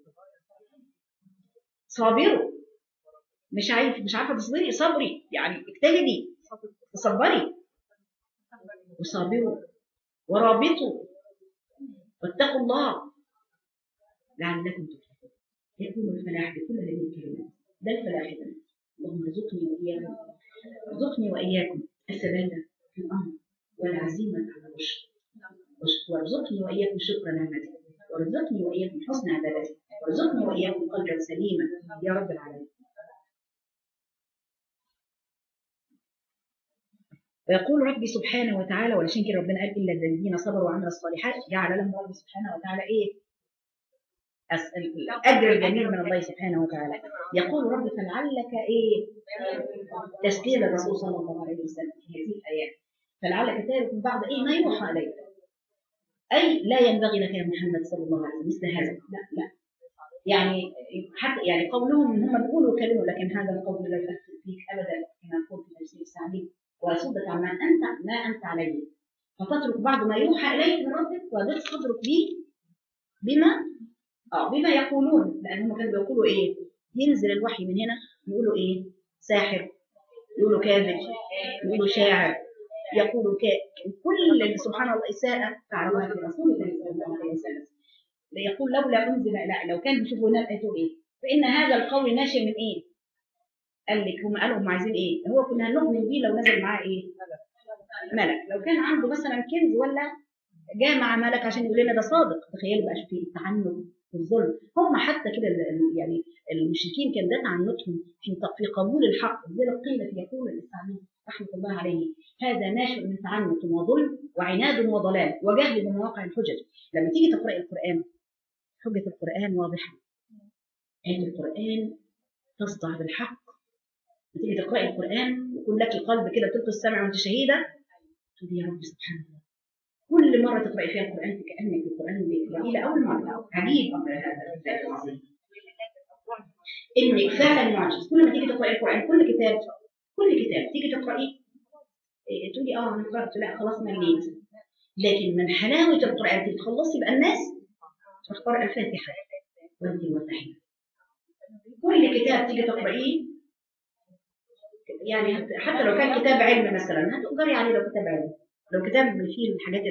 صابروا. مش عارف مش عارفة تصبري صبري. يعني اجتهدي. تصبري وصابروا. ورابطوا. واتقوا الله. لعلكم تفلحون. يكون الفلاح بكل هذه الكلمات. ده الفلاح ده. اللهم ارزقني وإياكم. ارزقني وإياكم الثبات في الأمر والعزيمة على الرشد. وارزقني وإياكم شكر نعمتك وارزقني وإياكم حسن عبادتك وارزقني وإياكم قلبا سليما. يا رب العالمين. ويقول ربي سبحانه وتعالى ولشان كده ربنا قال إلا الذين صبروا وعملوا الصالحات جعل لهم ربي سبحانه وتعالى إيه؟ الأجر الجميل من الله سبحانه وتعالى. يقول ربي فلعلك إيه؟ تسجيل الرسول صلى الله عليه وسلم في هذه الآيات. فلعلك تارك بعض إيه؟ ما يوحى إليك. أي لا ينبغي لك يا محمد صلى الله عليه وسلم مثل هذا. لا لا. يعني حتى يعني قولهم هم بيقولوا كلمة لكن هذا القول لا يؤثر فيك ابدا كما نقول في تفسير السعدي ويصدك عما أنت ما أنت عليه. فتترك بعض ما يوحى إليك من ربك صدرك به بما آه بما يقولون. لأن هم كانوا بيقولوا إيه؟ ينزل الوحي من هنا. يقولوا إيه؟ ساحر. يقولوا كاذب. يقولوا شاعر. يقولوا كا كل سبحان الله إساءة فعلوها في رسول الله صلى الله عليه وسلم يقول لولا أنزل لا لو كان بيشوفوا هنا الايتوا إيه؟ فإن هذا القول ناشئ من إيه؟ قال لك هم قالوا هم عايزين إيه؟ هو كنا نؤمن بيه لو نزل معاه إيه؟ ملك لو كان عنده مثلا كنز ولا جاء مع ملك عشان يقول لنا ده صادق تخيلوا بقى في التعنت والظلم هم حتى كده يعني المشركين كان ده تعنتهم في في قبول الحق زي قيل في يقول الاسلامي رحمة الله عليه. هذا ناشئ من تعنت وظلم وعناد وضلال وجهل بمواقع الحجج. لما تيجي تقرأ القرآن حجة القرآن واضحة. آية القرآن تصدع بالحق. تيجي تقرأي القرآن ويكون لك قلب كده تلقي السمع وأنت شهيدة. تقولي يا رب سبحان الله. كل مرة تقرأي فيها القرآن كأنك القرآن بتقرأيه لأول مرة. عجيب. هذا إنك فعلا معجز. كل ما تيجي تقرأي القرآن كل كتاب كل كتاب تيجي تقرأيه إيه تقولي آه أنا قرأت. لا خلاص مليت. لكن من حلاوة القرآن تخلصي بقى الناس تقرأ الفاتحة. وانت مرتاحة. كل كتاب تيجي تقرأيه يعني حتى لو كان كتاب علم مثلا هتقدري عليه لو كتاب علم. لو كتاب فيه الحاجات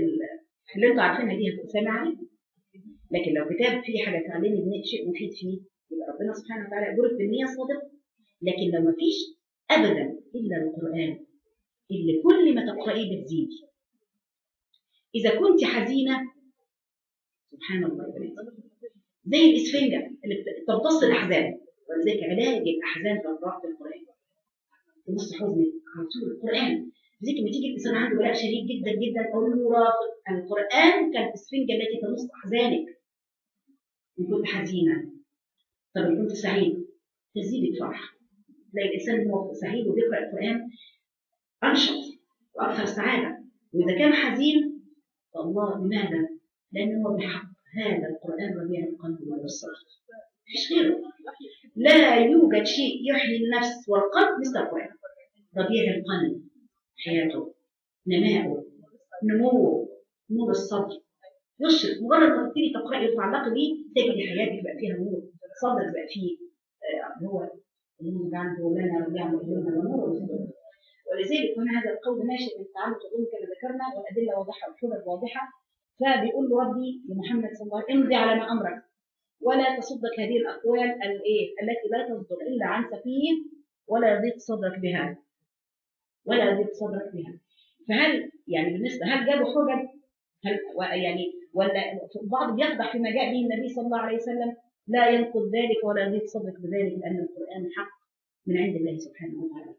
اللي أنتوا عارفينها دي هتبقى سامع عليه لكن لو كتاب فيه حاجة تعلمي شيء مفيد فيه يبقى ربنا سبحانه وتعالى يقولك بالنية الصادقه لكن لو مفيش ابدا إلا القرآن اللي كل ما تقرأيه بتزيد إذا كنت حزينة سبحان الله يا بنات. زي الإسفنجة اللي بت- تمتص الأحزان. ولذلك علاج الأحزان في قراءه القرآن. تمص حزنك على طول القرآن. لذلك لما تيجي الإنسان عنده بلاء شديد جدا جدا أقول له رافق القرآن كالاسفنجه التي تمص أحزانك. إن كنت حزينة طب إن كنت سعيد تزيد الفرح. تلاقي الإنسان هو سعيد وبيقرأ القرآن أنشط وأكثر سعادة. وإذا كان حزين فالله لماذا؟ لأنه هو بحق. هذا القرآن ربيع القلب والبصر. مفيش غيره. لا يوجد شيء يحيي النفس والقلب مثل القرآن. ربيع القلب حياته نماؤه نموه نور الصدر. يشرق مجرد ما تبتدي تقراي وتتعلقي بيه تجدي حياتك بقى فيها نور صدرك بقى فيه آه، هو ونور وصدر. ولذلك هنا هذا القول ناشئ من تعلق العلوم كما ذكرنا والأدلة واضحة والحجج واضحة. فبيقول له ربي لمحمد صلى الله عليه وسلم امضي على ما أمرك ولا تصدق هذه الأقوال الإيه؟ التي لا تصدق إلا عن سفيه ولا يضيق صدرك بها. ولا يضيق صدرك بها. فهل يعني بالنسبة هل جابوا حجج؟ هل يعني ولا البعض بيخدع فيما جاء به النبي صلى الله عليه وسلم؟ لا ينقض ذلك ولا يضيق صدرك بذلك لأن القرآن حق من عند الله سبحانه وتعالى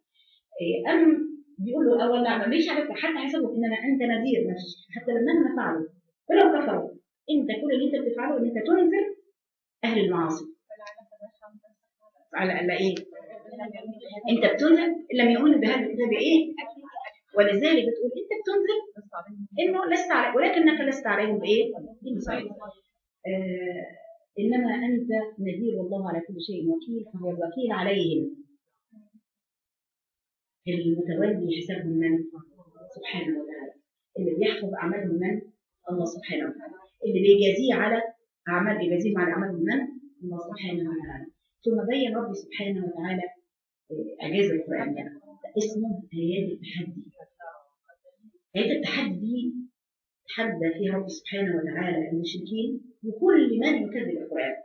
إيه، أم بيقول له أول لا ماليش عليك حتى حسبوا إن أنا أنت نذير فيش حتى لما أنا فعلوا ولو كفروا أنت كل اللي أنت بتفعله إن أنت تنذر أهل المعاصي على على إيه؟ أنت بتنذر لم يؤمنوا بهذا الكتاب إيه؟ ولذلك بتقول أنت بتنذر إنه لست عليك ولكنك لست عليهم بإيه؟ إنما أنت نذير والله على كل شيء وكيل فهو الوكيل عليهم. المتولي حسابهم من سبحانه وتعالى. اللي بيحفظ اعمالهم من الله سبحانه وتعالى. اللي بيجازيه على أعمال بيجازيهم على اعمالهم من الله سبحانه وتعالى. ثم بين ربي سبحانه وتعالى آه، اعجاز القرآن ده اسمه آيات التحدي. آيات التحدي دي تحدى فيها ربي سبحانه وتعالى المشركين وكل من يكذب القرآن.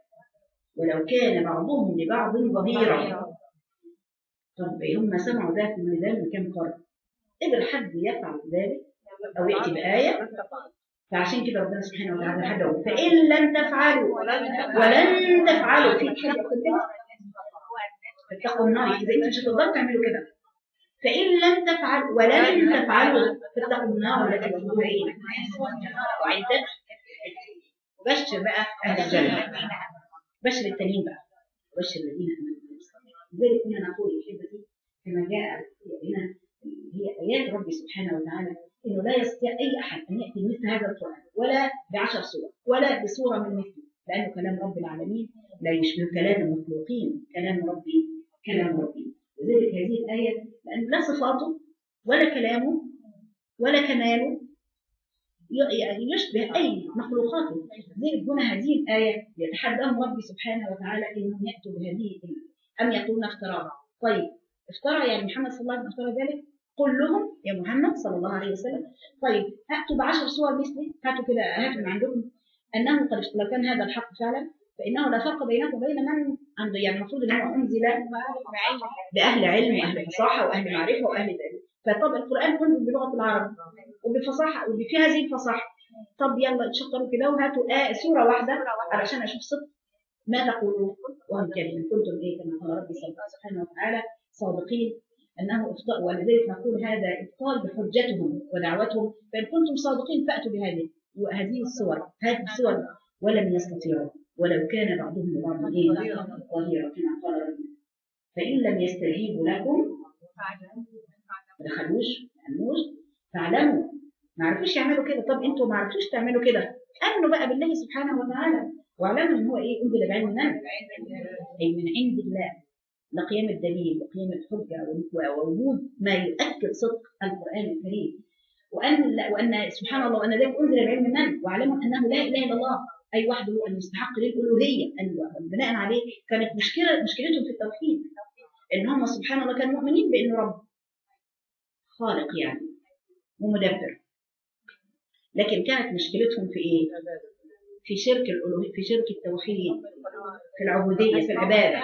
ولو كان بعضهم لبعض ظهيرا. طب هم سمعوا ذلك من الميدان من قرن؟ قدر حد يفعل ذلك أو ياتي بايه فعشان كده ربنا سبحانه وتعالى حدوا فإن لم تفعلوا ولن تفعلوا. في كده؟ اتقوا النار إذا أنتوا مش هتقدروا تعملوا كده. فإن لم تفعلوا ولن تفعلوا فاتقوا النار التي؟ وعدت بشر بقى أهل الجنة. بشر التانيين بقى بشر الذين امنوا لذلك كنا نقول احبتي كما جاء هنا هي آيات ربي سبحانه وتعالى إنه لا يستطيع أي أحد أن يأتي مثل هذا القرآن ولا بعشر سور ولا بصوره من مثله. لأنه كلام رب العالمين لا يشبه كلام المخلوقين كلام ربي كلام ربي لذلك هذه الآية لأن لا صفاته ولا كلامه ولا كماله ي- يشبه أي مخلوقاته لذلك هنا هذه الآية يتحداهم ربي سبحانه وتعالى إنهم يأتوا بهذه أم يقولون افتراها طيب افترى يعني محمد صلى الله عليه وسلم افترى ذلك؟ قل لهم يا محمد صلى الله عليه وسلم. طيب هاتوا بعشر صور مثلي هاتوا كده هاتوا من عندكم. أنه قد لو كان هذا الحق فعلا فإنه لا فرق بينكم وبين من عنده. يعني المفروض ان هو أنزل بأهل علم وأهل فصاحه وأهل معرفه وأهل ذلك فطب القرآن انزل بلغة العرب. وبفصاحه وفي هذه الفصاحة. طب يلا تشطروا كده وهاتوا آه سورة واحدة علشان أشوف صدق ما تقولون. وهم كاذبين كنتم إيه كما قال ربي سبحانه وتعالى صادقين أنه اخطاء ولذلك نقول هذا إبطال بحجتهم ودعوتهم. فإن كنتم صادقين فأتوا بهذه وهذه الصور هذه الصور ولم يستطيعوا. ولو كان بعضهم لبعض إيه؟ ظهيرا كما قال ربنا فإن لم يستجيبوا لكم ما دخلوش ما امنوش فاعلموا ما عرفوش يعملوا كده. طب أنتوا ما عرفتوش تعملوا كده. امنوا بقى بالله سبحانه وتعالى. واعلموا إن هو إيه؟ انزل بعلم من أي من عند الله. لقيام الدليل وقيام الحجة ووجود ما يؤكد صدق القرآن الكريم. وأن وأن سبحان الله وأن ذلك أنزل بعلم من واعلموا أنه لا إله إلا الله. أي وحده هو المستحق للألوهية. بناء عليه كانت مشكلة مشكلتهم في التوحيد. إن هم سبحان الله كانوا مؤمنين بانه رب خالق يعني ومدبر لكن كانت مشكلتهم في إيه؟ في شرك الألوهية في شرك التوحيد في العبودية في العبادة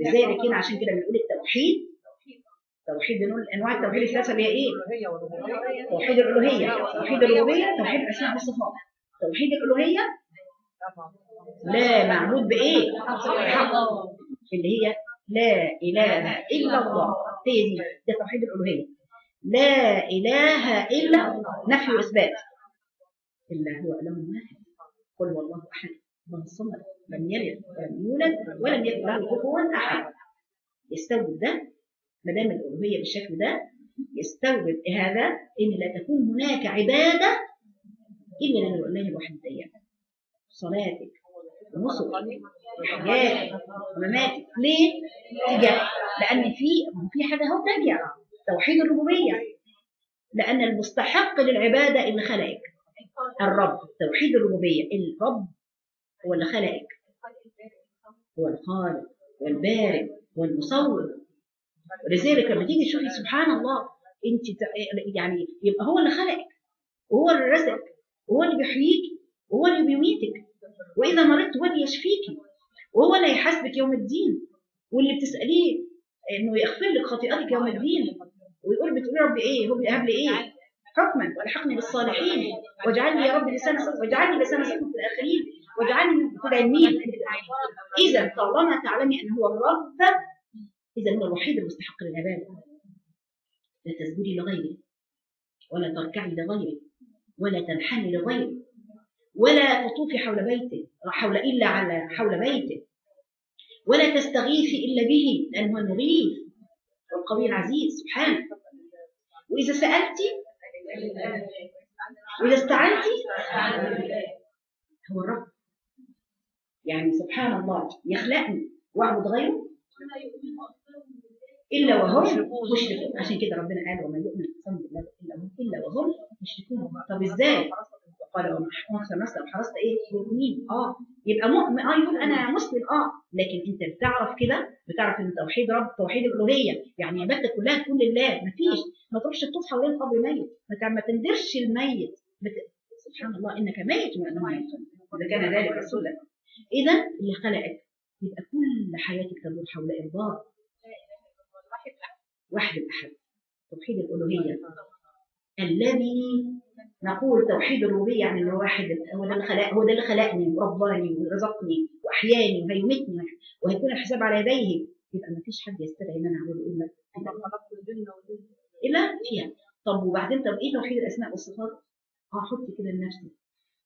لذلك هنا عشان كده بنقول التوحيد توحيد بنقول أنواع التوحيد الثلاثة اللي هي إيه؟ توحيد الألوهية توحيد الربوبية توحيد الاسماء والصفات توحيد الألوهية لا معبود بإيه؟ حق اللي هي لا إله إلا الله هي دي ده توحيد الألوهية لا إله إلا نفي وإثبات. إلا هو اله واحد. قل هو الله أحد. الله الصمد لم يلد ولم يولد ولم يكن له كفوا أحد. يستوجب ده ما دام الألوهية بالشكل ده يستوجب هذا إن لا تكون هناك عبادة إلا لله الديان صلاتك ونسكك وحياتك ومماتك ليه؟ تجاه. لأن في في حاجة أهو ترجع توحيد الربوبية. لأن المستحق للعبادة اللي خلقك. الرب توحيد الربوبية. الرب هو اللي خلقك. هو الخالق والبارئ والمصور ولذلك لما تيجي تشوفي سبحان الله أنت يعني يبقى هو اللي خلقك وهو اللي رزقك وهو اللي بيحييك وهو اللي بيميتك. وإذا مرضت هو اللي يشفيك وهو اللي يحاسبك يوم الدين. واللي بتسأليه إنه يغفر لك خطيئتك يوم الدين. ويقول بتقولي ربي إيه؟ هو بيهب إيه؟ حكما وألحقني بالصالحين. واجعلني يا رب لسان صدق واجعلني لسان صدق في الآخرين واجعلني من العلمين. اذا طالما تعلمي ان هو الرب اذا هو الوحيد المستحق للعبادة. لا تسجدي لغيره ولا تركعي لغيره ولا تنحني لغيره ولا تطوفي حول بيته حول إلا على حول بيته ولا تستغيثي إلا به لأنه هو المغيث والقوي العزيز سبحانه. وإذا سالتي وإذا استعنتي هو الرب. يعني سبحان الله يخلقني وأعبد غيره؟ إلا وهم مشركون. عشان كده ربنا قال وما يؤمن إلا وهم مشركون. طب إزاي؟ قال وما نفسك حرصت إيه؟ مؤمنين آه. يبقى مؤمن. آه يقول أنا مسلم. آه. لكن أنت بتعرف كده؟ بتعرف إن توحيد رب توحيد الألوهية. يعني عبادتك كلها تكون لله. مفيش. ما تروحش تطوف حوالين قبر ميت ما ما تندرش الميت. ما ت- سبحان الله إنك ميت وانه ميت إذا كان ذلك رسولا إذا اللي خلقك. يبقى كل حياتك تدور حول ارضاء واحد الأحد. توحيد الألوهية. الذي نقول توحيد الربوبيه يعني هو واحد هو ده اللي خلق هو ده اللي خلقني ورباني ورزقني وأحياني وهيمتني وهيكون الحساب على يديه. يبقى ما فيش حد يستدعي إن أنا أقول الا إلا فيها طب وبعدين طب إيه توحيد الأسماء والصفات؟ آه حط كده لنفسك.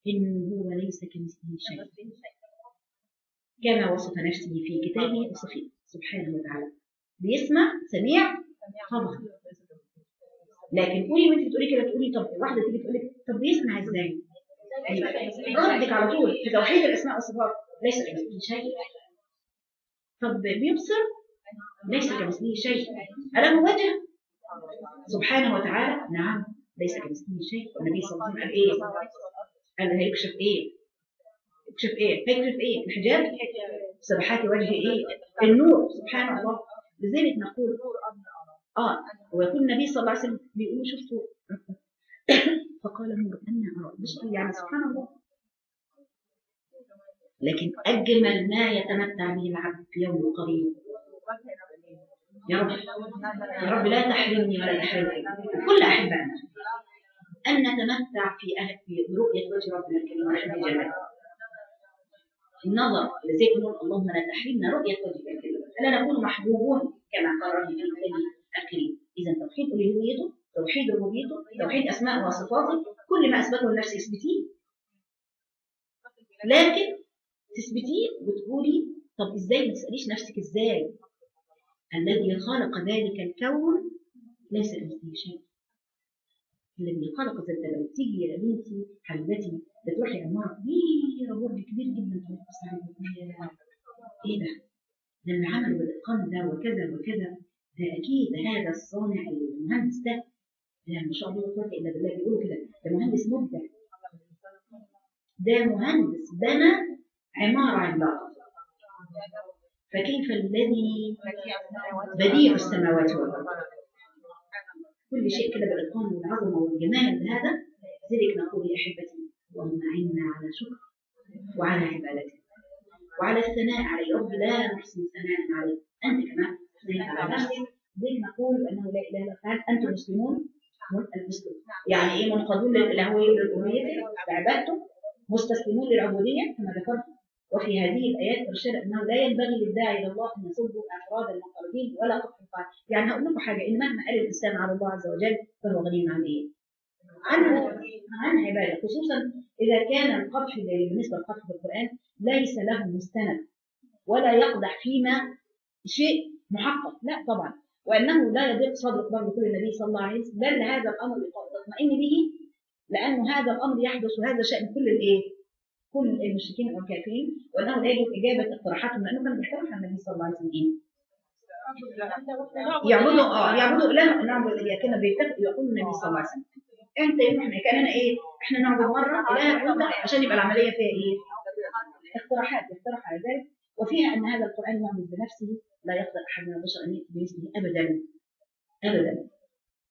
ان هو ليس كمثله شيء. كما وصف نفسه في كتابه وصفه سبحانه وتعالى. بيسمع سميع. طبعا. لكن قولي وانت بتقولي كده تقولي طب واحدة تيجي تقول لك طب بيسمع إزاي؟ ردك على طول. في توحيد الأسماء والصفات. ليس كمثله شيء طب بيبصر؟ ليس كمثله شيء أله وجه؟ سبحانه وتعالى. نعم. ليس كمثله شيء والنبي صلى الله عليه وسلم قال إيه؟ قال هيكشف إيه؟ يكشف إيه؟ هيكشف إيه؟ الحجاب؟ سبحات وجه إيه؟ النور. سبحان الله. لذلك نقول آه ويكون النبي صلى الله عليه وسلم بيقول شفتوا؟ *coughs* فقال نور أنا أرى. مش يعني سبحان الله. لكن أجمل ما يتمتع به العبد في يوم القريب يا رب. يا رب لا تحرمني ولا تحرمني كل أحبائنا أن نتمتع في رؤية وجه ربنا الكريم ورحمة جلاله النظر نقول اللهم لا تحرمنا رؤية وجهك الكريم. فلا نكون محبوبون كما قال ربنا الكريم. توحيد ألوهيته توحيد ربوبيته توحيد أسماء وصفاته كل ما أثبته لنفسه اثبتيه لكن تثبتيه وتقولي طب إزاي ما تسأليش نفسك إزاي؟ الذي خلق ذلك الكون ليس كمثله شيء. الذي خلق ذلك لو تيجي يا بنتي حبيبتي بتروحي عمارة كبيرة برج كبير جدا عليه إيه ده؟ ده اللي عمله بالاتقان ده وكذا وكذا. ده أكيد هذا الصانع المهندس ده. ده ما شاء الله لا قوه إلا بالله بيقولوا كده. ده مهندس مبدع. ده مهندس بنى عمارة عملاقة فكيف الذي بديع السماوات والأرض؟ كل شيء كده بالإتقان والعظمة والجمال هذا. لذلك نقول يا أحبتي اللهم أعنا على شكر وعلى عبادتك وعلى الثناء عليه. رب لا نحسن ثناء عليك أنت كمان. لذلك نقول أنه لا إله إلا الله أنتم مسلمون؟ المسلم يعني إيه منقادون للهويه وللالوهيه بعبادته مستسلمون للعبودية كما ذكرت وفي هذه الآيات ارشاد أنه لا ينبغي للداعي إلى الله أن يصب أفراد المنقرضين ولا قطع يعني هقول لكم حاجة إن مهما قال الإنسان على الله عز وجل فهو غني عن إيه؟ عنه. عن عبادة. خصوصا إذا كان القدح بالنسبة للقدح في القرآن ليس له مستند ولا يقدح فيما شيء محقق لا طبعا وأنه لا يضيق صدر برضه كل النبي صلى الله عليه وسلم بل هذا الأمر يطمئن به لأنه هذا الأمر يحدث وهذا شأن كل الإيه؟ كل المشركين والكافرين وأنه لا يجب إجابة اقتراحاتهم لأنه كان على النبي صلى الله عليه وسلم؟ يعبدوا آه يعبدوا اله نعبد كان بيتفق يقول النبي صلى الله عليه وسلم أنت إحنا كاننا إيه؟ إحنا نعبد مرة إله انت عشان يبقى العملية فيها إيه؟ اقتراحات يقترح على ذلك وفيها أن هذا القرآن يعبد بنفسه لا يقدر أحد من البشر أن يأتي بمثله ابدا ابدا.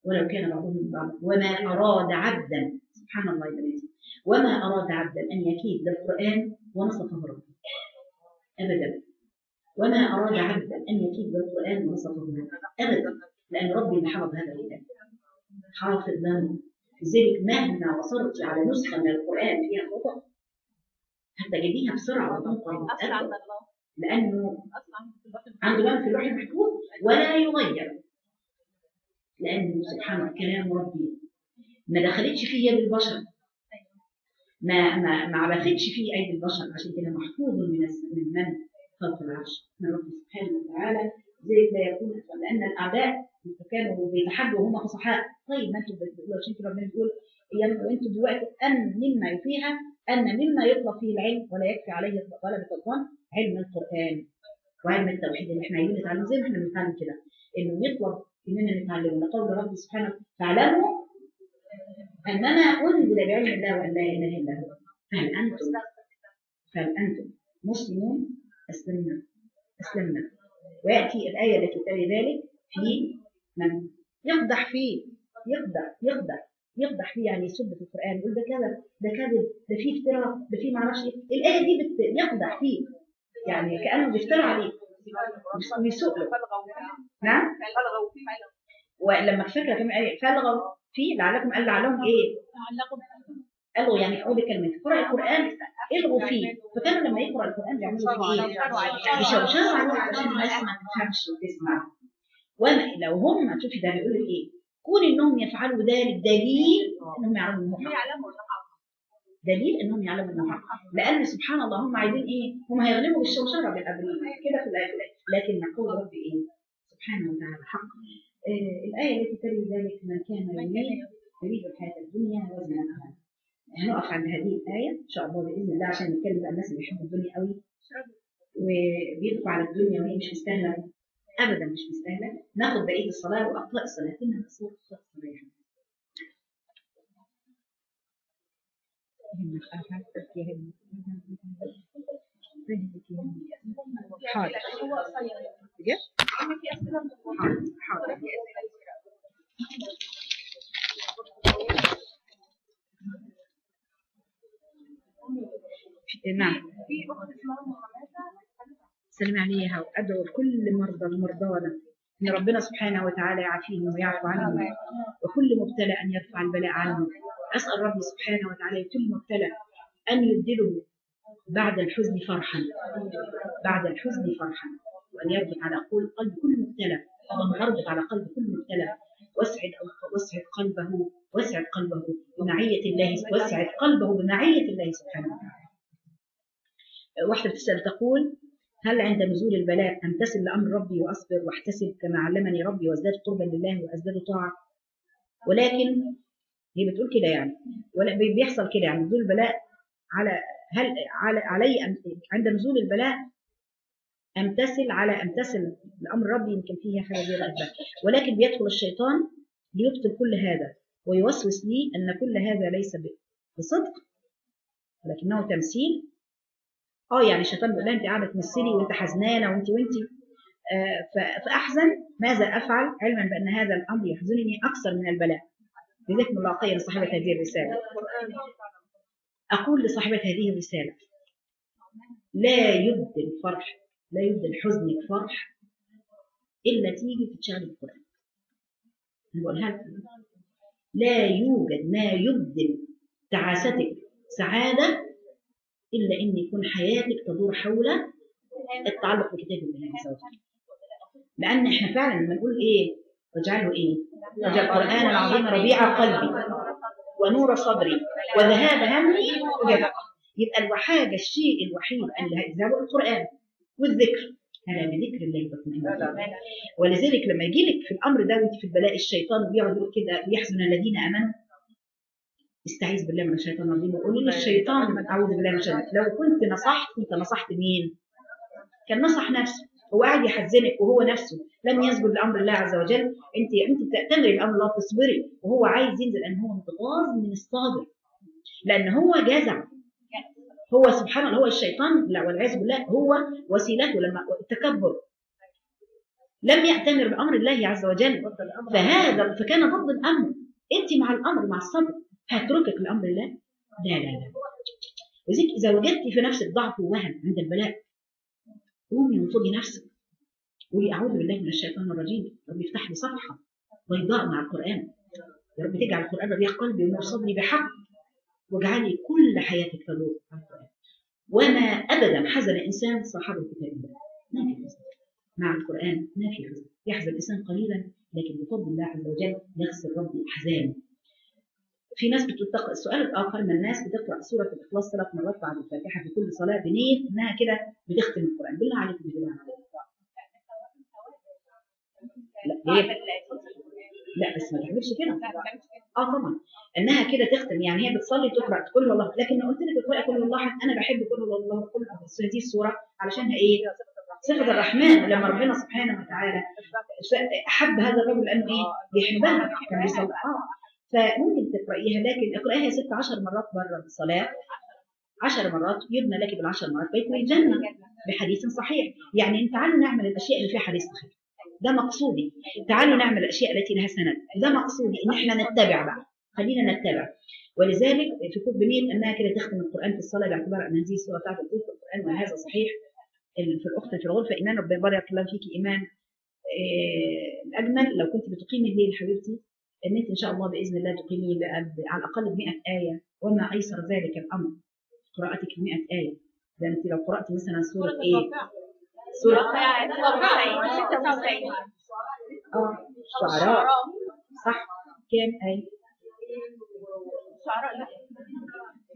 ولو كان بعضهم من بعض. وما أراد عبدا. سبحان الله يا بنتي. وما أراد عبدا. أن يكيد للقران ونصفه ربه. ابدا. وما أراد عبدا. أن يكيد للقران ونصفه ربه. ابدا. لأن ربي اللي حفظ هذا الكتاب حافظ له لذلك مهما وصلت على نسخة من القرآن فيها خطأ. هتجديها بسرعة وتنقل. لأنه عنده باب في اللوح المحفوظ ولا يغير. لأنه سبحانه كلام ربي. ما دخلتش في يد البشر ما ما ما عبثتش في ايدي البشر. عشان كده محفوظ من من من فوق العرش. من رب سبحانه وتعالى. ذلك لا يكون لأن الأعداء كانوا بيتحدوا وهم فصحاء. طيب ما أنتوا بتقولوا عشان كده ربنا بيقول أنتوا دلوقتي أن مما يفيها أن مما يطلب فيه العلم ولا يكفي عليه غلبه الظن علم القرآن وعلم التوحيد اللي إحنا عايزين نتعلمه زي ما إحنا بنتعلم كده إنه يطلب اننا نتعلم لقول ربي سبحانه تعلموا انما أنزل بعلم الله وأن لا إله إلا هو. فهل أنتم؟ فهل أنتم مسلمون؟ أسلمنا. أسلمنا. ويأتي الآية التي تلي ذلك في من؟ يقدح فيه يقدح يقدح يقدح فيه يعني يسب في القرآن. يقول ده كذا ده كذب ده فيه افتراء ده فيه معرفش إيه. الآية دي بت... يقدح فيه يعني كأنه بيفترى عليه. ويسوق له. نعم؟ ولما فاكره كمان فالغوا فيه لعلكم قال لعلهم إيه؟ الغوا يعني أقول كلمه قرأ القرآن الغوا فيه. فكانوا لما يقرأ القرآن بيعملوا إيه؟ يشوشروا عليه عشان الناس ما تفهمش وتسمع وما لو هم شوفي ده بيقول لك إيه؟ كون إنهم يفعلوا ذلك دليل إنهم يعلموا دليل إنهم يعلموا انه حق لأن سبحان الله هم عايزين إيه؟ هم هيغلبوا بالشوشره كده في الايه لكن نقول رب إيه؟ سبحانه وتعالى. حق. آه الآية التي تلي ذلك من كان يريد يريد الحياة الدنيا وزنها هنقف عند هذه الآية إن شاء الله بإذن الله عشان نتكلم عن الناس اللي بيحبوا الدنيا قوي. وبيدفعوا على الدنيا وهي مش مستاهلة. ابدا مش مستاهلة. ناخد بقية الصلاة واقراء الصلاه نصور الصلاه حاضر بجد؟ حاضر حاضر نعم سلم عليها وأدعو لكل مرضى مرضانا إن ربنا سبحانه وتعالى يعافيهم ويعفو عنهم. وكل مبتلى أن يرفع البلاء عنه أسأل ربي سبحانه وتعالى كل مبتلى أن يبدله بعد الحزن فرحا. بعد الحزن فرحا. وأن يربط على قلب كل مبتلى. اللهم اربط على قلب كل مبتلى. واسعد واسعد قلبه. واسعد قلبه بمعية الله. واسعد قلبه بمعية الله سبحانه وتعالى. واحدة بتسأل تقول هل عند نزول البلاء امتثل لأمر ربي وأصبر واحتسب كما علمني ربي وازداد قربا لله وأزداد طاعة؟ ولكن هي بتقول كده يعني. ولا بيحصل كده يعني. نزول البلاء على هل على علي عند نزول البلاء امتثل على امتثل لأمر ربي يمكن فيها حاجة زي كده ولكن بيدخل الشيطان ليبطل كل هذا ويوسوس لي أن كل هذا ليس بصدق ولكنه تمثيل آه يعني الشيطان بيقول لها انت قاعدة تمثلي وانت حزنانة وانت وانت آه فأحزن ماذا أفعل؟ علما بأن هذا الأمر يحزنني أكثر من البلاء. جزاكم الله خيرا صاحبة هذه الرسالة. أقول لصاحبة هذه الرسالة لا يبدل فرح لا يبدل حزنك فرح إلا تيجي تتشغل بالقرآن نقولها لكم لا يوجد ما يبدل تعاستك سعادة إلا أن يكون حياتك تدور حول التعلق بكتاب الله عز وجل. لأن إحنا فعلا لما نقول إيه واجعله إيه؟ واجعل القرآن العظيم ربيع قلبي ونور صدري وذهاب همي وجزاء يبقى الوحاجة الشيء الوحيد اللي هيذهبه القرآن والذكر. ألا بذكر الله تطمئن. ولذلك لما يجي لك في الأمر ده وأنت في البلاء الشيطان بيقعد يقول كده ليحزن الذين آمنوا استعيذ بالله من الشيطان الرجيم وقولي للشيطان أعوذ بالله من الشيطان لو كنت نصحت كنت نصحت مين؟ كان نصح نفسه. هو قاعد يحزنك وهو نفسه. لم يسجد لأمر الله عز وجل. انت أنت بتأتمري بامر الله تصبري. وهو عايز ينزل أن هو متغاظ من الصابر. لأن هو جزع. هو سبحان الله هو الشيطان. لا والعياذ بالله هو وسيلته لما التكبر. لم يأتمر بأمر الله عز وجل. فهذا فكان ضد الأمر. أنت مع الأمر مع الصبر. هتركك لأمر الله؟ لا لا لا. وذلك إذا وجدت في نفسك ضعف ووهن عند البلاء قومي وانفضي نفسك. قولي أعوذ بالله من الشيطان الرجيم. رب افتح لي صفحة بيضاء مع القرآن. يا رب تجعل القرآن ربيع قلبي ونور صدري بحق واجعلي كل حياتك تدور على القرآن. وما أبدا حزن إنسان صاحب كتاب الله ما في حزن. مع القرآن ما في حزن. يحزن الإنسان قليلا لكن بفضل الله عز وجل يغسل ربي احزانه في ناس بتتقرا السؤال الآخر من الناس بتقرأ سورة الإخلاص ثلاث مرات بعد الفاتحة في كل صلاة بنية انها كده بتختم القرآن؟ بالله عليكم بالله عليكم لا هي لا بس ما تعملش كده. آه طبعا. إنها كده تختم يعني هي بتصلي تقرا كل والله لكن قلت لك اقرا كل والله أنا بحب كل والله كل هذه السورة علشانها إيه؟ صفة الرحمن لما ربنا سبحانه وتعالى أحب هذا الرجل لأنه إيه؟ بيحبها. كان بيصلي. آه. فممكن تقرأيها لكن اقرأيها 16 مرات بره الصلاة. 10 مرات يبنى لك بالعشر مرات. بيت الجنة بحديث صحيح. يعني تعالوا نعمل الأشياء اللي فيها حديث صحيح. ده مقصودي. تعالوا نعمل الأشياء التي لها سند. ده مقصودي. إن إحنا نتبع بقى. خلينا نتبع. ولذلك في كتب مين؟ أنها كده تختم القرآن في الصلاة باعتبار أن هذه السورة تعرف في القرآن وهذا صحيح. في الأخت في الغرفة إيمان ربنا بارك الله فيك إيمان الأجمل. لو كنت بتقيمي الليل حبيبتي ان انت إن شاء الله بإذن الله تقيمي على الأقل ب 100 آية وما أيسر ذلك الأمر. قراءتك ب 100 آية. ده أنت لو قرات مثلا سورة إيه؟ سورة آه شعراء. صح؟ كام آية؟ شعراء لا.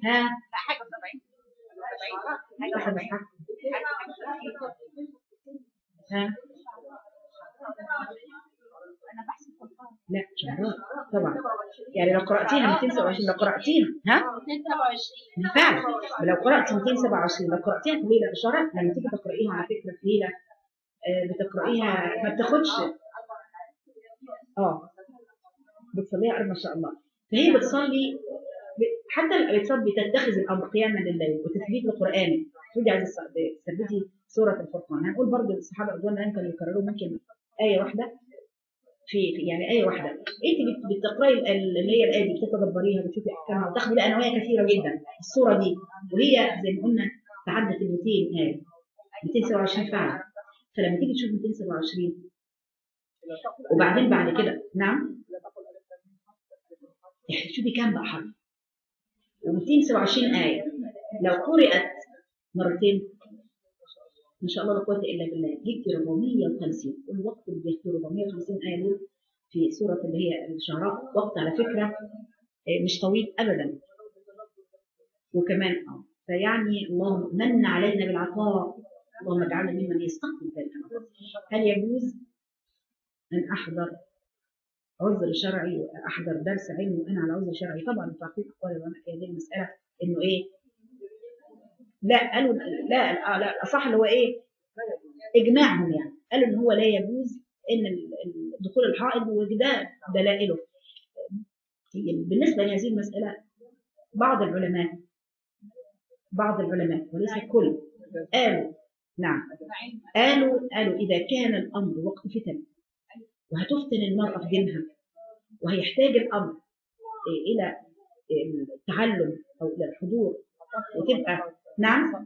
ها؟ لا حاجة 70 صح. صح ها؟ أنا بحسب لا شعراء طبعا. يعني لو قرأتيها 227 لو قرأتيها ها؟ 22 فعلا لو قرأت 227 لو قرأتيها في ليلة الشهر لما تيجي تقرأيها على فكرة في ليلة آه، بتقرأيها ما بتاخدش. آه بتصليها قرب ما شاء الله. فهي بتصلي حتى بتصلي بتتخذ الأمر قياما لليل وتثبيت القرآن. ترجع عايزة تثبتي سورة الفرقان. هنقول برضو الصحابة رضوان الله كانوا يكرروا ممكن آية واحدة. في يعني إيه واحدة. أنت بت- بتقرأي ال- ال- اللي هي الآية دي بتتدبريها بتشوفي أحكامها وتاخدي بقى نوايا كثيرة جدا. الصورة دي وهي زي ما قلنا تعدت ال 200 آية. 227 فعلا. فلما تيجي تشوف 227 وبعدين بعد كده نعم؟ يعني شوفي كام بقى حرف. و227 آية. لو قرأت مرتين ما شاء الله لا قوة إلا بالله. جبت 450 الوقت اللي بياخدوا 450 آية دول في سورة اللي هي الشعراء. وقت على فكرة آه، مش طويل أبدا. وكمان آه فيعني اللهم من علينا بالعطاء. اللهم اجعلنا ممن يستقبل ذلك. هل يجوز أن أحضر عذر شرعي وأحضر درس علمي وأنا على عذر شرعي؟ طبعا تعقيد أقوال العلماء هذه المسألة. إنه إيه؟ لا قالوا لا لا الأصح اللي هو إيه؟ إجماعهم يعني. قالوا إن هو لا يجوز ال- دخول الحائض وده دلائله. بالنسبة لهذه المسألة بعض العلماء بعض العلماء وليس الكل قالوا نعم قالوا قالوا إذا كان الأمر وقت فتن وهتفتن المرأة في دينها وهيحتاج الأمر إلى التعلم أو إلى الحضور وتبقى نعم.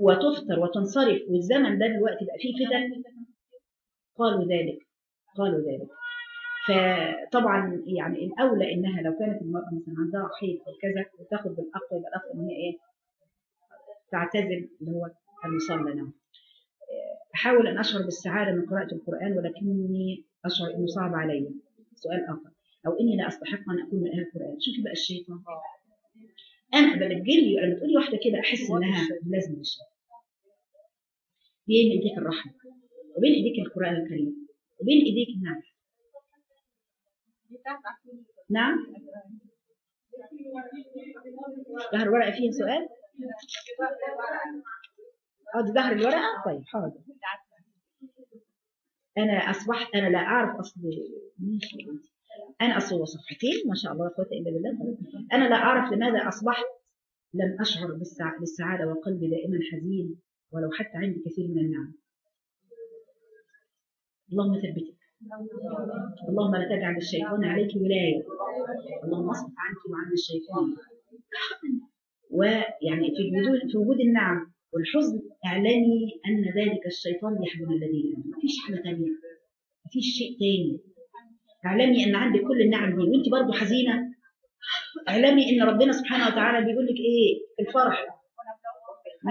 وتفطر وتنصرف والزمن ده دلوقتي بقى فيه فتن. قالوا ذلك قالوا ذلك. فطبعا يعني الأولى إنها لو كانت المرأة مثلا عندها حيض أو كذا وتاخد بالأقوى يبقى الأقوى إن هي إيه؟ تعتزل اللي هو المصلى. نعم. أحاول أن أشعر بالسعادة من قراءة القرآن ولكني أشعر إنه صعب علي. سؤال آخر. أو إني لا أستحق أن أكون من أهل القرآن. شوفي بقى الشيطان. أنا بلجلي لما تقولي واحدة كده أحس إنها لازم الشيطان بين إيديك الرحمة وبين إيديك القرآن الكريم وبين إيديك النعم نعم؟ ظهر ورقة فيه سؤال؟ آه دي ظهر الورقة؟ طيب حاضر. أنا أصبحت أنا لا أعرف أصل. ماشي. أنا اصل صفحتين ما شاء الله لا قوه إلا بالله. أنا لا أعرف لماذا أصبحت لم أشعر بالسع- بالسعادة وقلبي دائما حزين ولو حتى عندي كثير من النعم. اللهم ثبتك. اللهم لا تجعل الشيطان عليك ولاية. اللهم اصرف عنك وعن الشيطان. ويعني في وجود في وجود النعم والحزن اعلمي أن ذلك الشيطان يحزن الذين آمنوا. مفيش حاجة ثانية مفيش شيء تاني. اعلمي ان عندك كل النعم دي. وانت برضه حزينة. اعلمي ان ربنا سبحانه وتعالى بيقول لك إيه؟ الفرح.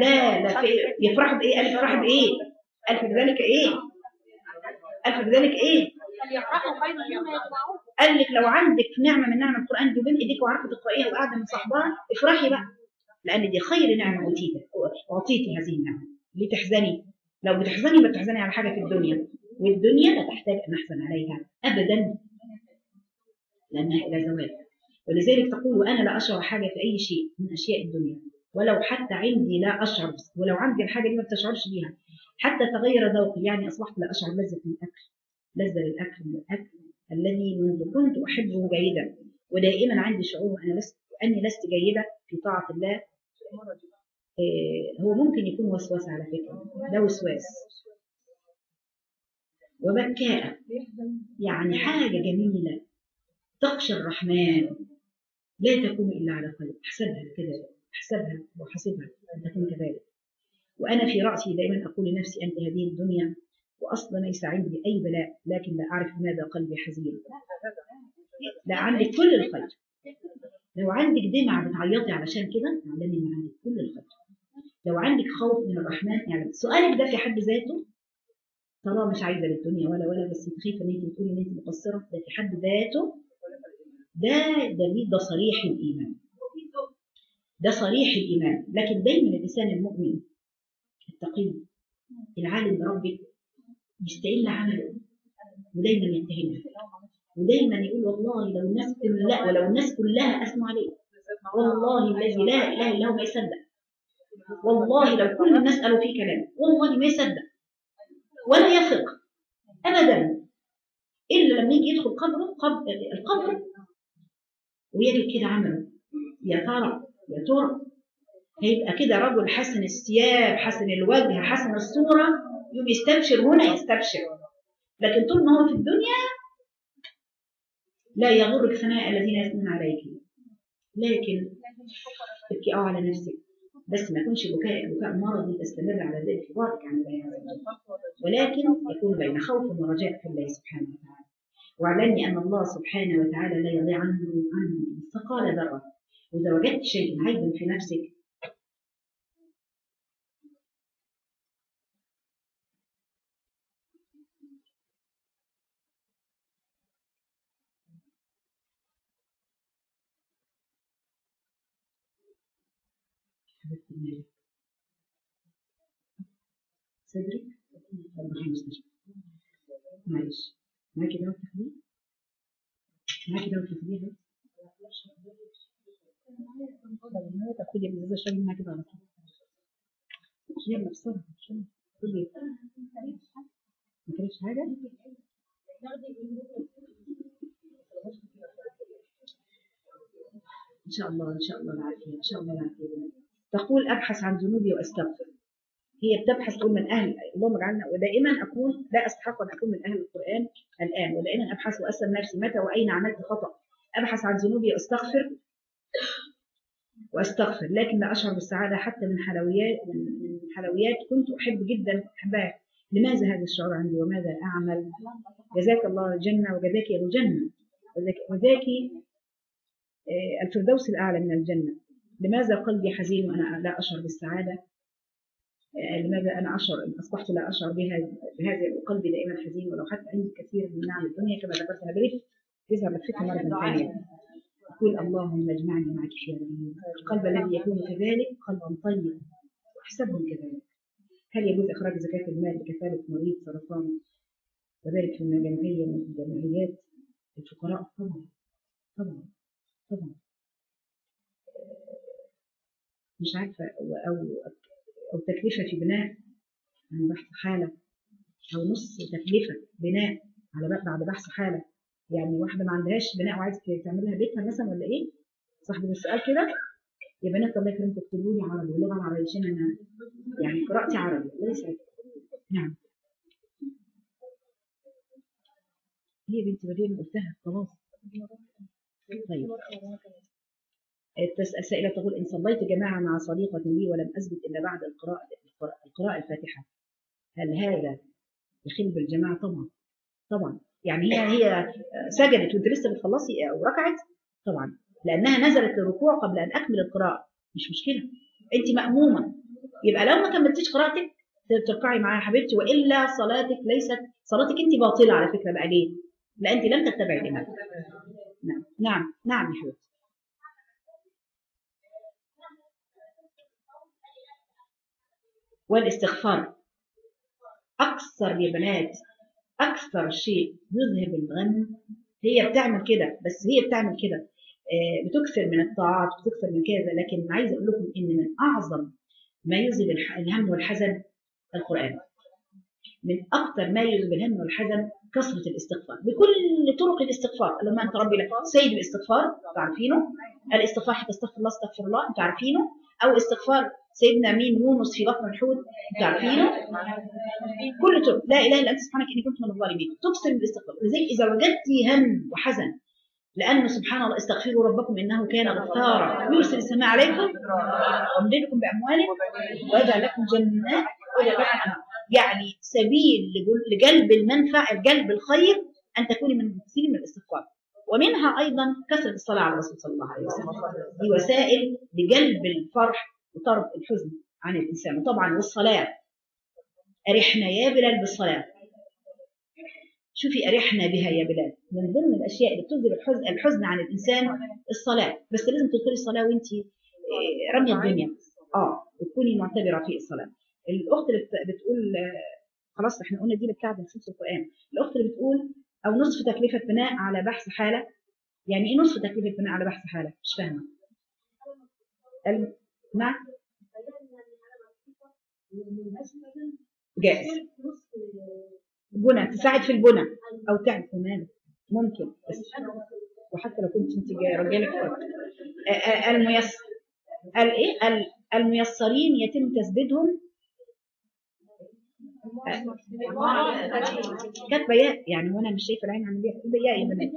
لا لا في يفرحوا بإيه؟ قال يفرحوا بإيه؟ قال في ذلك إيه؟ قال في ذلك إيه؟ قال لك لو عندك نعمة من نعم القرآن دي بين إيديك وعارفة تقرأيها وقاعدة مصاحباها افرحي بقى. لأن دي خير نعمة اوتيتها أعطيتي هذه النعمة. ليه تحزني. لو بتحزني بتحزني على حاجة في الدنيا. والدنيا لا تحتاج أن نحزن عليها ابدا. لأنها إلى زوال ولذلك تقول وأنا لا أشعر حاجة في أي شيء من أشياء الدنيا. ولو حتى عندي لا أشعر ولو عندي الحاجة دي ما بتشعرش بيها. حتى تغير ذوقي يعني أصبحت لا أشعر لذة من الأكل لذة للأكل من الأكل الذي منذ كنت أحبه جيدا. ودائما عندي شعور أنا لست أني لست جيدة في طاعة الله. إيه، هو ممكن يكون وسواس على فكرة ده وسواس. وبكاء يعني حاجة جميلة. تخشى الرحمن. لا تكون إلا على قلب أحسبها كده أحسبها وحسبها. أن تكون كذلك. وأنا في رأسي دائما أقول لنفسي أنت هذه الدنيا واصلا ليس عندي أي بلاء لكن لا أعرف لماذا قلبي حزين. لا عندك كل الخير. لو عندك دمعة بتعيطي علشان كده اعلمي ان عندك كل الخير. لو عندك خوف من الرحمن يعني سؤالك ده في حد ذاته؟ طالما مش عايزة للدنيا ولا ولا بس انت خايفة إن انت بتقولي إن انت مقصرة ده في حد ذاته ده دليل ده صريح الإيمان. ده صريح الإيمان. لكن دايما الإنسان المؤمن التقي العالم بربه يستقل عمله ودايما يتهمها ودايما يقول والله لو الناس كلها ولو الناس كلها أثنوا عليه والله الذي لا إله إلا هو ما يصدق. والله لو كل الناس قالوا فيه كلام والله ما يصدق ولا يثق ابدا. إلا لما يجي يدخل قبره قبر القبر ويجد كده عمله. يا ترى يا ترى. هيبقى كده رجل حسن الثياب حسن الوجه حسن الصورة يوم يستبشر هنا يستبشر. لكن طول ما هو في الدنيا لا يغرك ثناء الذين يثنون عليك. لكن ابكي آه على نفسك. بس ما يكونش بكاء بكاء مرضي تستمر على ذلك. وارك عن الله ولكن يكون بين خوف ورجاء في الله سبحانه وتعالى. واعلمي أن الله سبحانه وتعالى لا يضيع عنه عنه. مثقال ذرة واذا وجدت شيء عيبا في نفسك صدرك؟ معلش. معاكي دواء تخدير معاكي دواء تخدير طب ما تاخدي الازازه اشربي معاكي كده على طول يلا بسرعة بسرعة كلي ما كلتش حاجة؟ إن شاء الله إن شاء الله العافية إن شاء الله العافية. تقول أبحث عن ذنوبي وأستغفر. هي بتبحث تقول من أهل اللهم اجعلنا ودائما أكون لا أستحق أن أكون من أهل القرآن الآن ودائما ابحث واسال نفسي متى وأين عملت خطأ. أبحث عن ذنوبي وأستغفر وأستغفر لكن لا أشعر بالسعادة حتى من حلويات من حلويات كنت أحب جدا أحبها. لماذا هذا الشعور عندي وماذا أعمل؟ جزاك الله الجنة وجزاك يا أبو جنه وجزاك آه، الفردوس الأعلى من الجنة. لماذا قلبي حزين وأنا لا أشعر بالسعادة؟ آه، لماذا أنا أشعر أصبحت لا أشعر بها بهذا وقلبي دائما حزين ولو حتى عندي كثير من نعم الدنيا كما ذكرت أنا بلف يظهر لفتها مره ثانية. أقول اللهم اجمعني معك في القلب الذي يكون كذلك قلبا طيب واحسبهم كذلك. هل يجوز إخراج زكاة المال لكفالة مريض سرطان؟ وذلك في جمعية من الجمعيات الفقراء. طبعا طبعا طبعا. مش عارفة أو أو تكلفة بناء عن بحث حالة أو نص تكلفة بناء على بعد بحث حالة. يعني واحدة ما عندهاش بناء وعايزة تعملها بيتها مثلا ولا إيه؟ صاحب السؤال كده يا بنات الله يكرمكم اكتبوا لي عربي اللغة العربية عشان أنا يعني قراءتي عربي. ليس نعم. هي بنت بديل قلتها خلاص. طيب. السائلة تقول إن صليت جماعة مع صديقة لي ولم أثبت إلا بعد القراءة القراءة الفاتحة. هل هذا يخل بالجماعة طبعا. طبعا. يعني هي هي سجدت وانت لسه بتخلصي أو ركعت؟ طبعا. لأنها نزلت الركوع قبل أن أكمل القراءة. مش مشكلة. أنت مأمومة. يبقى لو ما كملتيش قراءتك تركعي معايا يا حبيبتي وإلا صلاتك ليست صلاتك أنت باطلة على فكرة بقى ليه؟ لا انت لم تتبعي الإمام. نعم. نعم. نعم يا حبيبتي. والاستغفار. أكثر يا بنات أكثر شيء يذهب الغم هي بتعمل كده بس هي بتعمل كده. آه، بتكثر من الطاعات بتكثر من كذا لكن عايزة أقول لكم إن من أعظم ما يذهب الهم والحزن القرآن. من أكثر ما يذهب الهم والحزن كثرة الاستغفار. بكل طرق الاستغفار. اللهم أنت ربي لك سيد الاستغفار تعرفينه. الاستغفار حتى استغفر الله استغفر الله أنتوا عارفينه أو استغفار سيدنا مين يونس في بطن الحوت أنتوا عارفينه كل طرق. لا إله إلا أنت سبحانك إني كنت من الظالمين. تكسر من الاستغفار لذلك إذا وجدتي هم وحزن لأنه سبحان الله استغفروا ربكم إنه كان غفارا. يرسل السماء عليكم. ويمددكم بأموال ويجعل لكم جنات ويجعل لكم يعني سبيل لجلب المنفع جلب الخير أن تكوني من كثير من الاستغفار. ومنها أيضا كثرة الصلاة على الرسول صلى الله عليه وسلم. دي وسائل لجلب الفرح وطرد الحزن عن الإنسان. وطبعا والصلاة. أرحنا يا بلال بالصلاة. شوفي أرحنا بها يا بلال. من ضمن الأشياء اللي بتظهر الحزن, الحزن عن الإنسان الصلاة. بس لازم تدخلي الصلاة وأنت رمية الدنيا. آه وتكوني معتبرة في الصلاة. الأخت اللي بتقول خلاص إحنا قلنا دي بتاعت نصوص القرآن. الأخت اللي بتقول أو نصف تكلفة بناء على بحث حالة. يعني إيه نصف تكلفة بناء على بحث حالة؟ مش فاهمة. نعم جائز. بنى تساعد في البنى. أو تعمل كمان ممكن بس. وحتى لو كنت أنت رجالك الميسر الايه الميسرين يتم تسديدهم كانت بياء يعني وأنا مش شايفة العين عن بياء يا بنات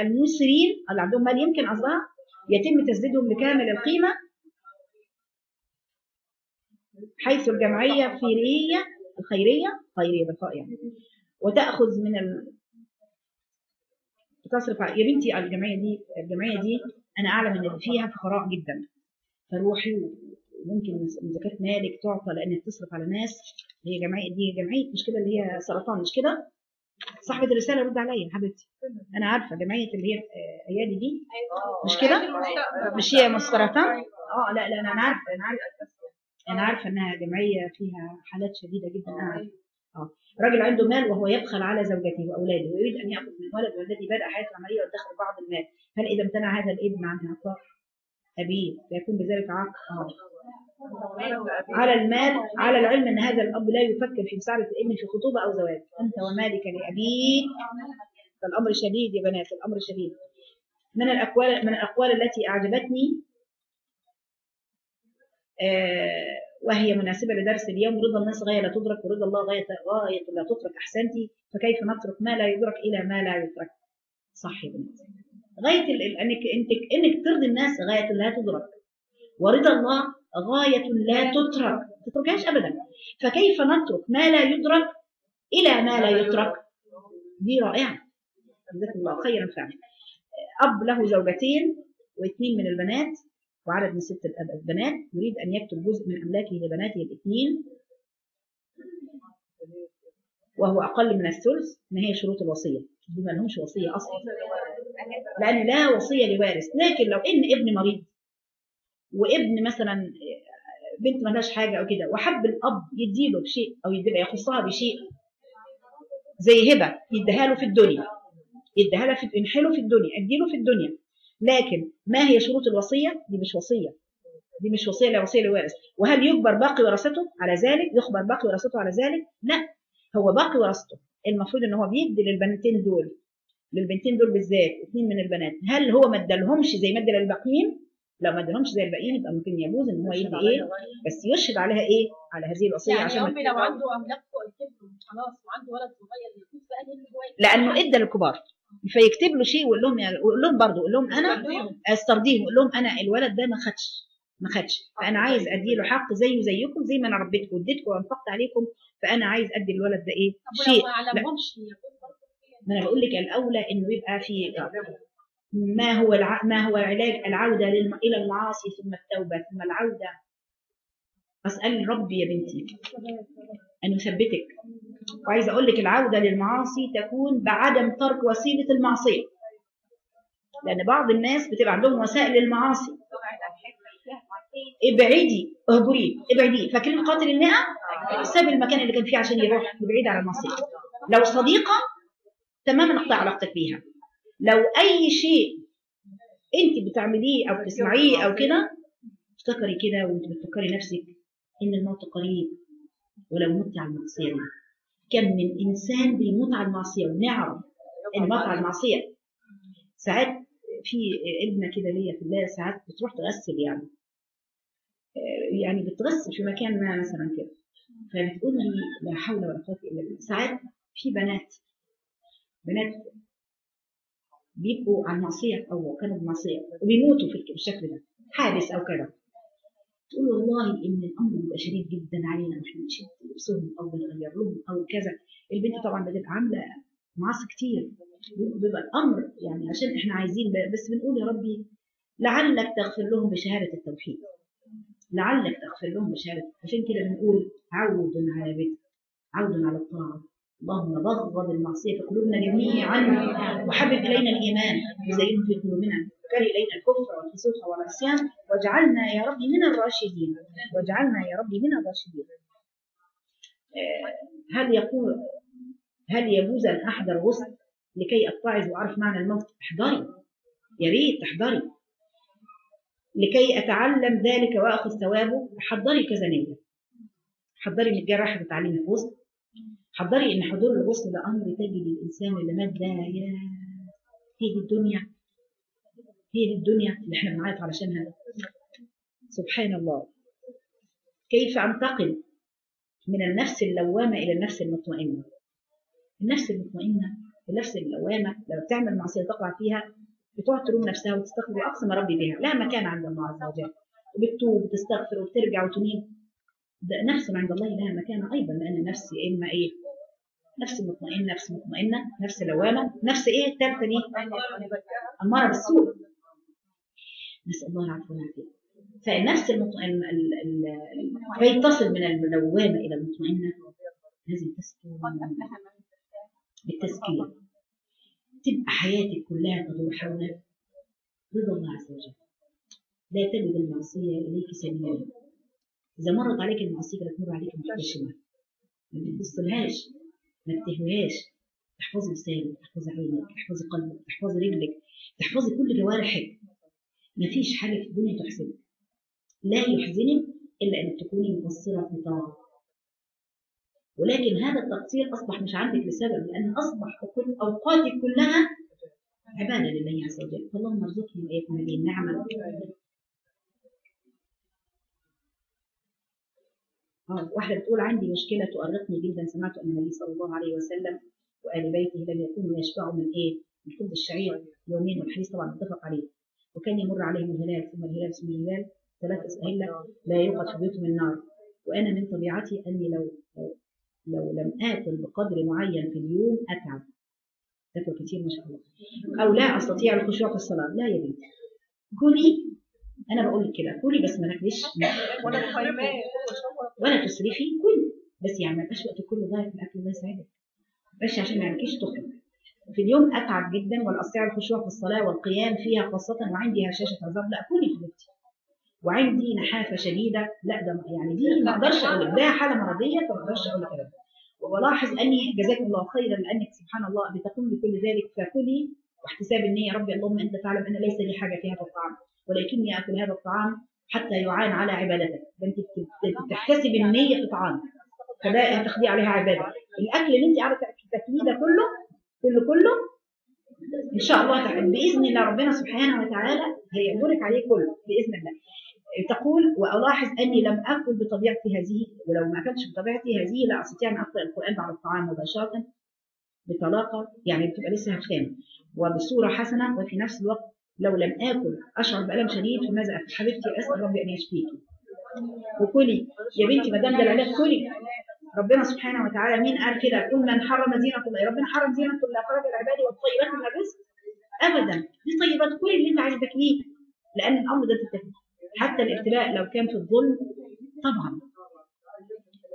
الميسرين اللي عندهم مال يمكن قصدها يتم تسديدهم لكامل القيمة حيث الجمعية خيرية الخيرية خيرية بالخاء يعني. وتأخذ من ال... تصرف يا بنتي الجمعية دي الجمعية دي أعلم إن اللي فيها فقراء جدا. فروحي وممكن من زكاة مالك تعطى لأنك تصرف على ناس. هي جمعية دي جمعية مش كده اللي هي سرطان مش كده؟ صاحبة الرسالة رد عليا حبيبتي. أنا عارفة جمعية اللي هي أيادي دي. مش كده؟ مش هي مسرطان؟ آه لا لا أنا عارفة أنا عارفة. أنا عارفة إنها جمعية فيها حالات شديدة جدا. أنا عارفه آه. راجل عنده مال وهو يبخل على زوجته وأولاده ويريد أن يأخذ من ولد والذي بدأ حياته العملية وادخر بعض المال. هل إذا امتنع هذا الابن عن اعطاء أبيه. فيكون بذلك عاق آه. على المال على العلم أن هذا الاب لا يفكر في مساعدة الابن في خطوبه أو زواج. أنت ومالك لأبيك. فالأمر شديد يا بنات الأمر شديد. من الأقوال من الأقوال التي أعجبتني آه وهي مناسبة لدرس اليوم رضا الناس غاية لا تدرك ورضا الله غاية غاية لا تترك أحسنتي فكيف نترك ما لا يدرك إلى ما لا يترك صح يا ال- ال- انك انك أنك ترضي الناس غاية لا تدرك. ورضا الله غاية لا تترك ما تتركهاش ابدا. فكيف نترك؟ ما لا يدرك إلى ما لا يترك. دي رائعة. جزاكم الله خيرا فعلا. أب له زوجتين واثنين من البنات وعدد من ست البنات. يريد أن يكتب جزء من أملاكه لبناته الاثنين وهو أقل من الثلث. ما هي شروط الوصية؟ دي ما لهمش وصية أصلا. لأن لا وصية لوارث. لكن لو إن ابن مريض وابن مثلا بنت ما لهاش حاجة أو كده وحب الأب يديله بشيء أو يديله يخصها بشيء زي هبة يديها له في الدنيا يديها له في ينحله في الدنيا اديله في الدنيا. لكن ما هي شروط الوصية؟ دي مش وصية دي مش وصية لا وصية لوارث. وهل يجبر باقي ورثته على ذلك؟ يخبر باقي ورثته على ذلك؟ لا. هو باقي ورثته المفروض إن هو بيدي للبنتين دول للبنتين دول بالذات اثنين من البنات. هل هو ما ادالهمش زي ما ادى للباقيين؟ لو ما ادالهمش زي الباقيين يبقى ممكن يجوز ان هو يدي إيه بس يشهد عليها إيه على هذه الوصية يعني عشان امي لو عنده املاك خلاص وعنده ولد صغير يكون بقى لأنه إدى للكبار. فيكتب له شيء ويقول لهم ويقول لهم برضه يقول لهم أنا استرضيهم. يقول لهم أنا الولد ده ما خدش ما خدش. فأنا عايز أدي له حق زيه زيكم زي ما أنا ربيتكم واديتكم وأنفقت عليكم. فأنا عايز أدي الولد ده إيه شيء. ما أنا بقول لك الأولى إنه يبقى في ما هو الع... ما هو علاج العودة للم... إلى المعاصي ثم التوبة ثم العودة. أسأل ربي يا بنتي. ان يثبتك وعايزة أقول لك العودة للمعاصي تكون بعدم ترك وسيلة المعصية. لأن بعض الناس بتبقى عندهم وسائل للمعاصي. ابعدي اهجري ابعدي. فاكرين قاتل المئة؟ ساب المكان اللي كان فيه عشان يروح بعيد عن المعصية. لو صديقة تماما اقطع علاقتك بيها. لو أي شيء أنت بتعمليه أو بتسمعيه أو كده افتكري كده وأنت بتفكري نفسك إن الموت قريب ولو مت على المعصية دي. كم من إنسان بيموت على المعصية ونعرف إن مات على المعصية. ساعات في ابنة كده ليا في الله ساعات بتروح تغسل يعني. يعني بتغسل في مكان ما مثلا كده. فبتقول لي لا حول ولا قوة إلا بالله. ساعات في بنات بنات بيبقوا على المعصيه أو كانوا بمعصيه وبيموتوا في بالشكل ده. حادث أو كذا تقول والله إن الأمر بيبقى شديد جدا علينا. وإحنا نشد لبسهم أو بنغير لهم أو كذا. البنت طبعا بتبقى عاملة معاصي كتير. بيبقى الأمر يعني عشان إحنا عايزين بس بنقول يا ربي لعلك تغفر لهم بشهادة التوحيد. لعلك تغفر لهم بشهادة. عشان كده بنقول عود على بيت عود على الطاعة. اللهم بغض المعصيه في قلوبنا جميعا وحبب إلينا الإيمان. وزينه في قلوبنا وكره إلينا الكفر والفسوق والعصيان واجعلنا يا رب من الراشدين. واجعلنا يا رب من الراشدين. آه، هل يقول هل يجوز أن أحضر غسل لكي اتعظ وأعرف معنى الموت؟ احضري. يا ريت تحضري. لكي أتعلم ذلك وأخذ ثوابه حضري كذا نيه حضري جاية رايحه تتعلمي الغسل. حضري إن حضور الغسل ده أمر تجد الانسان اللي مات ده يا هي دي الدنيا هي دي الدنيا اللي إحنا بنعيط علشانها سبحان الله. كيف أنتقل من النفس اللوامة إلى النفس المطمئنة؟ النفس المطمئنة النفس اللوامة لما بتعمل معصية تقع فيها بتقعد تلوم نفسها وتستغفر أقصى ما ربي بها لها مكان عند الله عز وجل. وبتتوب وتستغفر وبترجع وتنيب. ده نفس عند الله لها مكانة أيضا لأن النفس يا إما إيه؟ نفس مطمئنة نفس مطمئنة نفس لوامة نفس إيه؟ الثالثة دي أمارة بالسوء نسأل الله العفو والعافية. فالنفس المطمئنة ال- ال- ال- كي تصل من اللوامة إلى المطمئنة. لازم تسكن بالتزكية تبقى حياتك كلها تدور حول رضا الله عز وجل. لا تجد المعصية إليك سبيلا. إذا مرت عليك المعصية تمر عليك محتشمة ما تبصلهاش ما تهوهاش تحفظي لسانك تحفظي عينك تحفظي قلبك تحفظي رجلك تحفظي كل جوارحك. ما فيش حاجة في الدنيا تحزنك. لا يحزنك إلا أن تكوني مقصرة في طاعة. ولكن هذا التقصير أصبح مش عندك لسبب لأن أصبح كل أوقاتك كلها عبادة لله عز وجل. فاللهم ارزقني وإياكم هذه النعمة آه واحدة بتقول عندي مشكلة تؤرقني جدا سمعت أن النبي صلى الله عليه وسلم وآل بيته لم يكونوا يشبعوا من إيه؟ من خبز الشعير يومين والحديث طبعا متفق عليه. وكان يمر عليهم الهلال ثم الهلال ثم الهلال ثلاث أهلة لا يوقد في بيوتهم النار. وأنا من طبيعتي أني لو لو, لم آكل بقدر معين في اليوم أتعب. تاكل كتير ما شاء الله. أو لا أستطيع الخشوع في الصلاة. لا يا بنتي. كلي أنا بقول لك كده كلي بس ما تاكليش *laughs* ولا ولا تصرفي كل بس يعني ما يبقاش وقت كله ضايع في الأكل الله يسعدك. بس عشان ما يعملكيش تخن في اليوم أتعب جدا ولا استطيع الخشوع في الصلاة والقيام فيها خاصة وعندي هشاشة عذاب. لا كوني حبيبتي وعندي نحافة شديدة. لا ده يعني دي ما أقدرش أقول ده حالة مرضية فما أقدرش أقول لك كده وبلاحظ أني جزاكم الله خيرا لأنك سبحان الله بتقوم بكل ذلك. فكلي واحتساب النية ربي. اللهم أنت تعلم أن ليس لي حاجة في هذا الطعام ولكني آكل هذا الطعام حتى يعان على عبادتك. ده انت بت- بتحتسب النية طعامك فده هتاخدي عليها عبادة. الأكل اللي أنت عارفة تاكليه ده كله كله كله إن شاء الله تعالى بإذن الله ربنا سبحانه وتعالى هيأجرك عليه كله بإذن الله. تقول وألاحظ أني لم اكل بطبيعتي هذه ولو ما أكلتش بطبيعتي هذه لا أستطيع أن أقرأ القرآن بعد الطعام مباشرة بطلاقة يعني بتبقى لسه هفتان وبصورة حسنة وفي نفس الوقت لو لم آكل أشعر بألم شديد فماذا افعل حبيبتي أسأل ربي أن يشفيكي. وكلي. يا بنتي ما دام ده العلاج كلي. ربنا سبحانه وتعالى مين قال كده؟ قل من حرم زينة الله. ربنا حرم زينة الله. خرج العباد والطيبات من الرزق. ابدا. دي طيبات كل اللي أنت عايز تاكليه لأن الأمر ده تتاكل حتى الابتلاء لو كان في الظلم طبعا.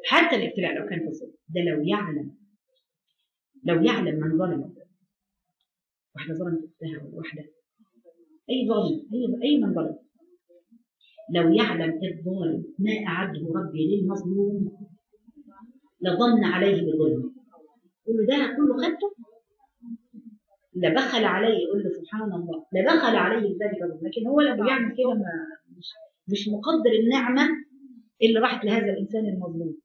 حتى الابتلاء لو كان في الظلم. ده لو يعلم. لو يعلم من ظلم. واحدة ظلمت أختها واحدة أي ظالم اي أي من ظلم. لو يعلم الظالم ما أعده ربي للمظلوم لظن عليه بظلم. يقول له ده كله خدته؟ لبخل عليه يقول له سبحان الله لبخل عليه بذلك الظلم. لكن هو لما بيعمل كده ما مش, مش مقدر النعمة اللي راحت لهذا الإنسان المظلوم.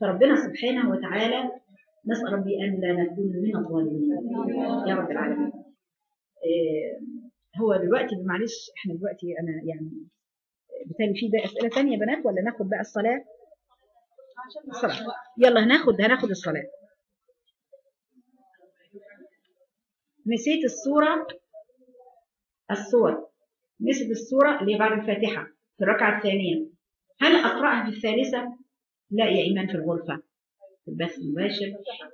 فربنا سبحانه وتعالى نسأل ربي أن لا نكون من الظالمين. يا رب العالمين. إيه، هو دلوقتي معلش إحنا دلوقتي أنا يعني بالتالي في بقى أسئلة ثانية بنات ولا ناخد بقى الصلاة؟ الصلاة. يلا هناخد هناخد الصلاة. نسيت السوره السور نسيت السوره اللي بعد الفاتحة في الركعة الثانية. هل أقرأها في الثالثة؟ لا يا إيمان في الغرفة. في البث المباشر.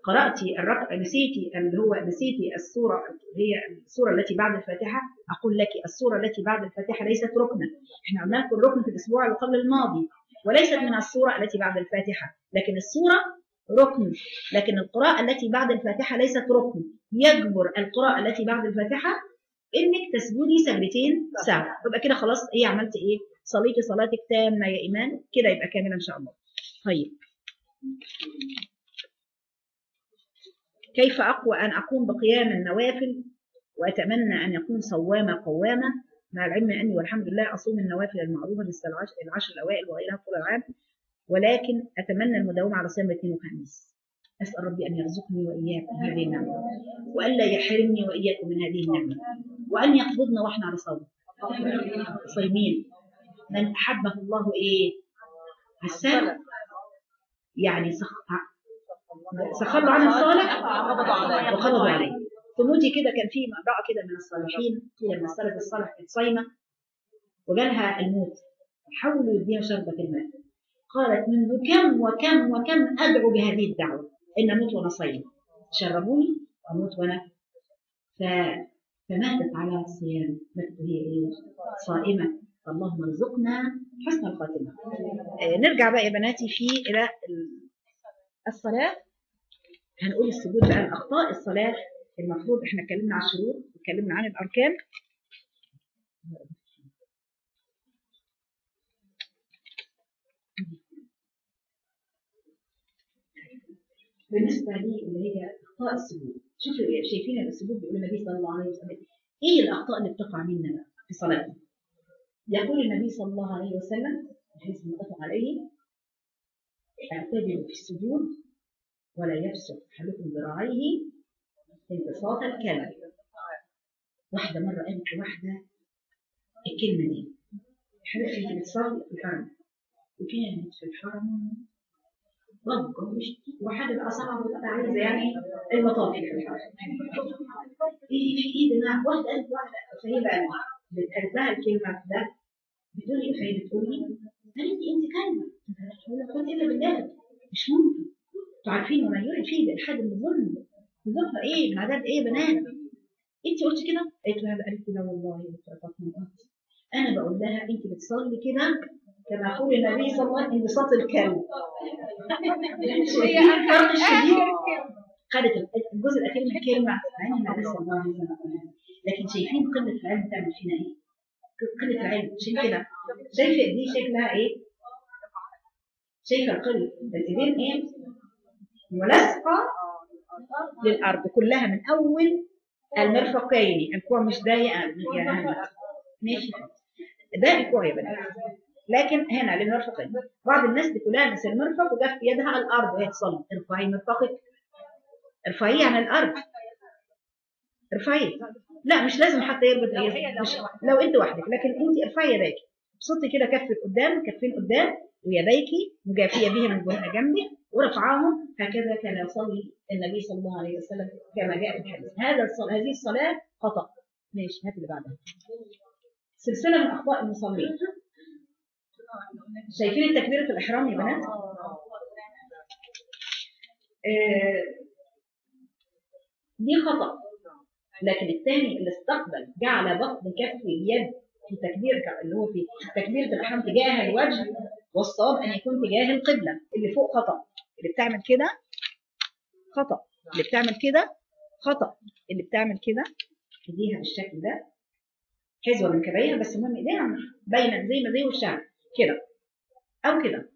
قراتي الركعه نسيتي اللي هو نسيتي السورة هي السورة التي بعد الفاتحة. أقول لك السورة التي بعد الفاتحة ليست ركنا. إحنا قلنا لكم الركن في الأسبوع اللي قبل الماضي. وليست من السورة التي بعد الفاتحة. لكن السورة ركن. لكن القراءة التي بعد الفاتحة ليست ركن. يجبر القراءة التي بعد الفاتحة إنك تسجدي سجدتين سهو يبقى كده خلاص إيه عملت إيه؟ صليتي صلاتك تامة يا إيمان. كده يبقى كامله إن شاء الله. طيب. كيف أقوى أن أقوم بقيام النوافل وأتمنى أن يكون صوامة قوامة مع العلم أني والحمد لله أصوم النوافل المعروفة العشر, العشر الأوائل وغيرها طول العام ولكن أتمنى المداومة على صيام الاثنين وخميس. أسأل ربي أن يرزقني وإياكم هذه النعمة وألا يحرمني وإياكم من هذه النعمة وأن يقبضنا وإحنا على صوم. صايمين. من أحبه الله إيه السلام يعني سخ... سخر عن الصالح؟ وقبض عليه تموتي كده كان في امرأة كده من الصالحين قيل من السلف الصالح كانت صايمة وجالها الموت. حاولوا يديها شربة الماء. قالت منذ كم وكم وكم أدعو بهذه الدعوة؟ إن أموت وأنا صايمة. شربوني وأموت وأنا ف... فماتت على الصيام ماتت هي إيه؟ صائمة. اللهم ارزقنا حسن الخاتمة. آه نرجع بقى يا بناتي في إلى الصلاة. هنقول السجود بقى الأخطاء. الصلاة المفروض إحنا اتكلمنا عن الشروط اتكلمنا عن الأركان. بالنسبة لي اللي هي أخطاء السجود. شوفوا شايفين السجود بيقول النبي صلى الله عليه وسلم إيه الأخطاء اللي بتقع منا في صلاتنا يقول النبي صلى الله عليه وسلم الحديث المتفق عليه اعتدلوا في السجود ولا يبسط أحدكم ذراعيه انبساط الكلب واحدة مرة قالت لواحدة الكلمة دي. حبيبتي انت بتصلي في الحرم. وكانت في الحرم ضجة وحاجه بقى صعبه عايزه يعني المطافي في الحرب إيه في جماعة واحدة قالت واحدة فهي بقى قالت لها الكلمة ده بتقول إيه بتقول لي قالت لي أنت كلمة؟ قلت إلا بالله. مش ممكن. أنتوا عارفين وما الحد من الظلم الظلم إيه؟ من عذاب إيه؟ بنات. أنت قلت كده؟ قالت لها قالت لي لا والله قلت أنا بقول لها أنت بتصلي كده كما قول النبي صلى الله عليه وسلم انبساط الكلب. شايفين الفرق الشديد. خدت الجزء الأخير من الكلمة مع انها لسه الله عليه وسلم لكن شايفين قلة العلم تعمل فينا إيه؟ قلة العلم. شايف كده؟ شايفه دي شكلها إيه؟ شايفة القلة. الايدين إيه؟ ملاصقه للأرض كلها من أول المرفقين. الكوع مش ضيقة يعني ماشي. ده الكوع يا بنات. لكن هنا للمرفقين. بعض الناس بتلامس المرفق وده في يدها الأرض. وهي تصلي. ارفعي مرفقك. ارفعيه عن الأرض. ارفعيه لا مش لازم حتى يربط مش لو انت وحدك لكن انت ارفعي يديك بصوتي كده كفك قدام كفين قدام ويديك مجافية بها من جنبك ورفعاهم. هكذا كان يصلي النبي صلى الله عليه وسلم كما جاء في الحديث. هذا الصلاة هذه الصلاة خطأ. ماشي هات اللي بعدها. سلسلة من أخطاء المصلين. شايفين تكبيره الإحرام يا بنات؟ آه دي خطأ. لكن الثاني اللي استقبل جعل بطن كفه بيد في تكبير اللي هو في تكبيره الأحرام تجاه الوجه والصواب أن يكون تجاه القبلة اللي فوق خطأ. اللي بتعمل كده خطأ. اللي بتعمل كده خطأ. اللي بتعمل كده ايديها بالشكل ده حزوه من كبايها بس المهم إيديها باينة زي ما زي وشها. كده. أو كده.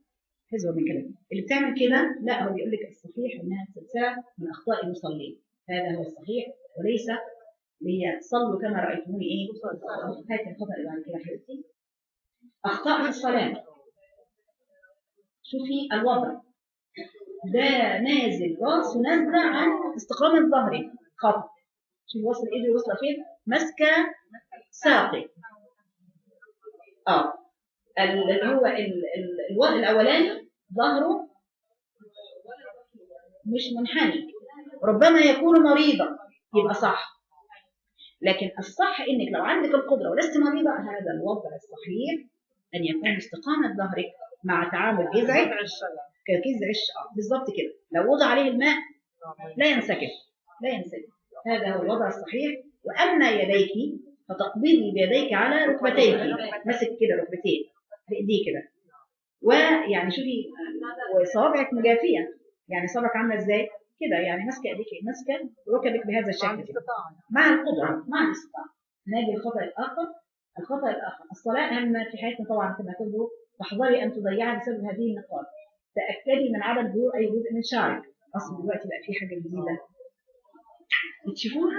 حزوه من كبايها. اللي بتعمل كده لا هو بيقول لك الصحيح إنها سلسله من أخطاء المصلين. هذا هو الصحيح وليس هي صلوا كما رأيتموني. إيه هات الخطا اللي بعد كده حبيبتي أخطاء في الصلاة. شوفي الوضع. ده نازل. راسه نازلة عن استقامه ظهري. خط. شوفي وصل ايدي وصل فين؟ ماسكه ساقي. آه. اللي هو الوضع الأولاني ظهره مش منحني. ربما يكون مريضا. يبقى صح. لكن الصح إنك لو عندك القدرة ولست مريضة هذا الوضع الصحيح أن يكون استقامة ظهرك مع تعامل جذعك كجذع الشعر بالظبط كده. لو وضع عليه الماء لا ينسكب لا ينسكب. هذا هو الوضع الصحيح. واما يديك فتقبضي بيديك على ركبتيك ماسك كده ركبتين بإيديه كده. ويعني شوفي وصوابعك مجافية. يعني صابعك عاملة إزاي؟ كده يعني ماسكة إيديك ماسكة ركبك بهذا الشكل كده. مع القدرة مع الاستطاعة. ناجي الخطأ الآخر. الخطأ الآخر الصلاة اهم في حياتنا طبعا كما تقولوا فاحذري أن تضيعي بسبب هذه النقاط. تأكدي من عدم ظهور أي جزء من شعرك. أصلا دلوقتي بقى في حاجة جديدة. بتشوفوها؟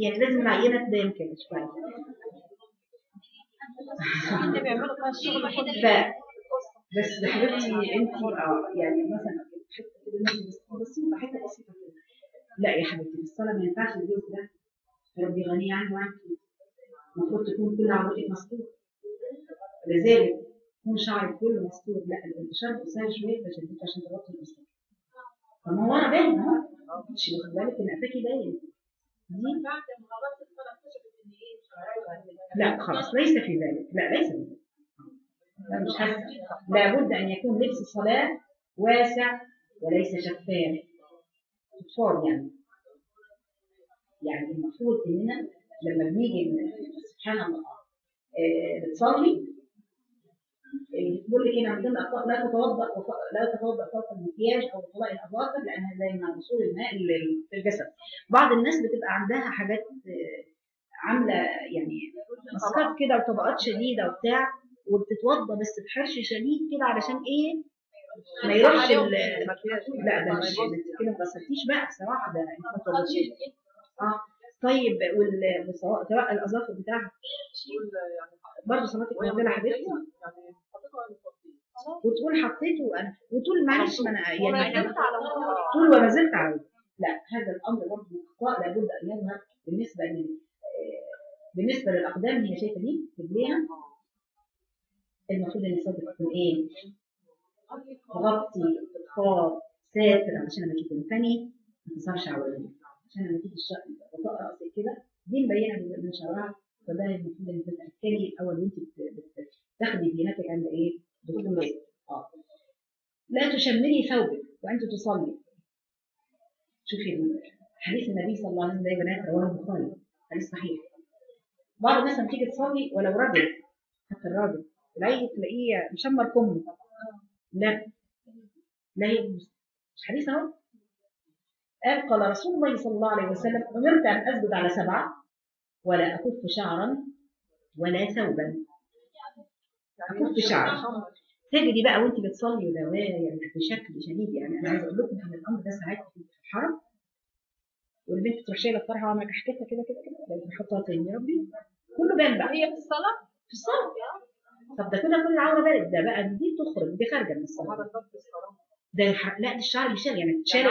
يعني لازم العينة تبان كده شوية. *laughs* *laughs* بس حبيبتي انت يعني مثلا حتة بسيطة حتة بسيطة كده. لا يا حبيبتي الصلاه ما ينفعش الجزء ده ربي غني عنه عنك المفروض تكون كل عضلتك مستور. لذلك يكون شعرك كله مستور. لا الانتشار قصير شوية عشان عشان تغطي المستور. طب ما هو أنا باين أهو. مش واخد بالك؟ ان قفاكي باين. دي؟ لا خلاص ليس في ذلك. لا ليس في ذلك. لا حاسة. لابد أن يكون لبس الصلاه واسع وليس شفاف. أطفال يعني. يعني المفروض إننا لما بنيجي سبحان الله آه بتصلي بيقول لك هنا الاخطاء لا تتوضأ لا تتوضأ فوق المكياج أو طلاء الأظافر لأنها زي ما وصول الماء في الجسد. بعض الناس بتبقى عندها حاجات عاملة يعني مسكات كده وطبقات شديدة وبتاع. وبتتوضى بس بحرش شديد كده علشان إيه؟ ما يروحش لا ده مش كده ما غسلتيش بقى بصراحة ده آه. طيب وسواء الأظافر بتاعها. برضه صلاتك مقبله حبيبتي؟ وتقول حطيته أنا وتقول معلش ما أنا يعني تقول وما زلت على لا هذا الأمر برضه أخطاء لابد أن يظهر بالنسبة لل بالنسبة للأقدام هي شايفة دي رجليها المفروض إن صدرك تكون إيه؟ تغطي تتخاط ساتر. عشان لما تيجي تنفني ما تظهرش عورتك عشان لما تيجي الشقة غطاء راسك كده دي مبينة من شعرها فده المفروض إن تتاكدي اول وأنت بت- بت- بتاخدي دينتك عند إيه؟ دكتور آه. لا تشملي ثوبك وأنت تصلي. شوفي حديث النبي صلى الله عليه وسلم ده بنات رواه البخاري. حديث صحيح. بعض الناس لما تيجي تصلي ولو رجل حتى الراجل تلاقيه تلاقيه مشمر كمه. لا. لا يجوز. مش حديث أهو. قال قال رسول الله صلى الله عليه وسلم أمرت أن أسجد على سبعة ولا أكف شعرا ولا ثوبا. أكف شعرا. تجدي بقى وأنت بتصلي ودوايا بشكل شديد. يعني أنا عايزه أقول لكم إن الأمر ده ساعات في الحرم والبنت تروح شايلة الطرحة وعاملة كحكتها كده كده كده بعدين تحطها تاني. يا ربي. كله بان بقى. هي في الصلاة؟ في الصلاة. طب ده كده كل العوره بارد ده بقى دي تخرج دي خارجة من الصلاه ده الح- لا دي الشعر بيشال يعني بتشال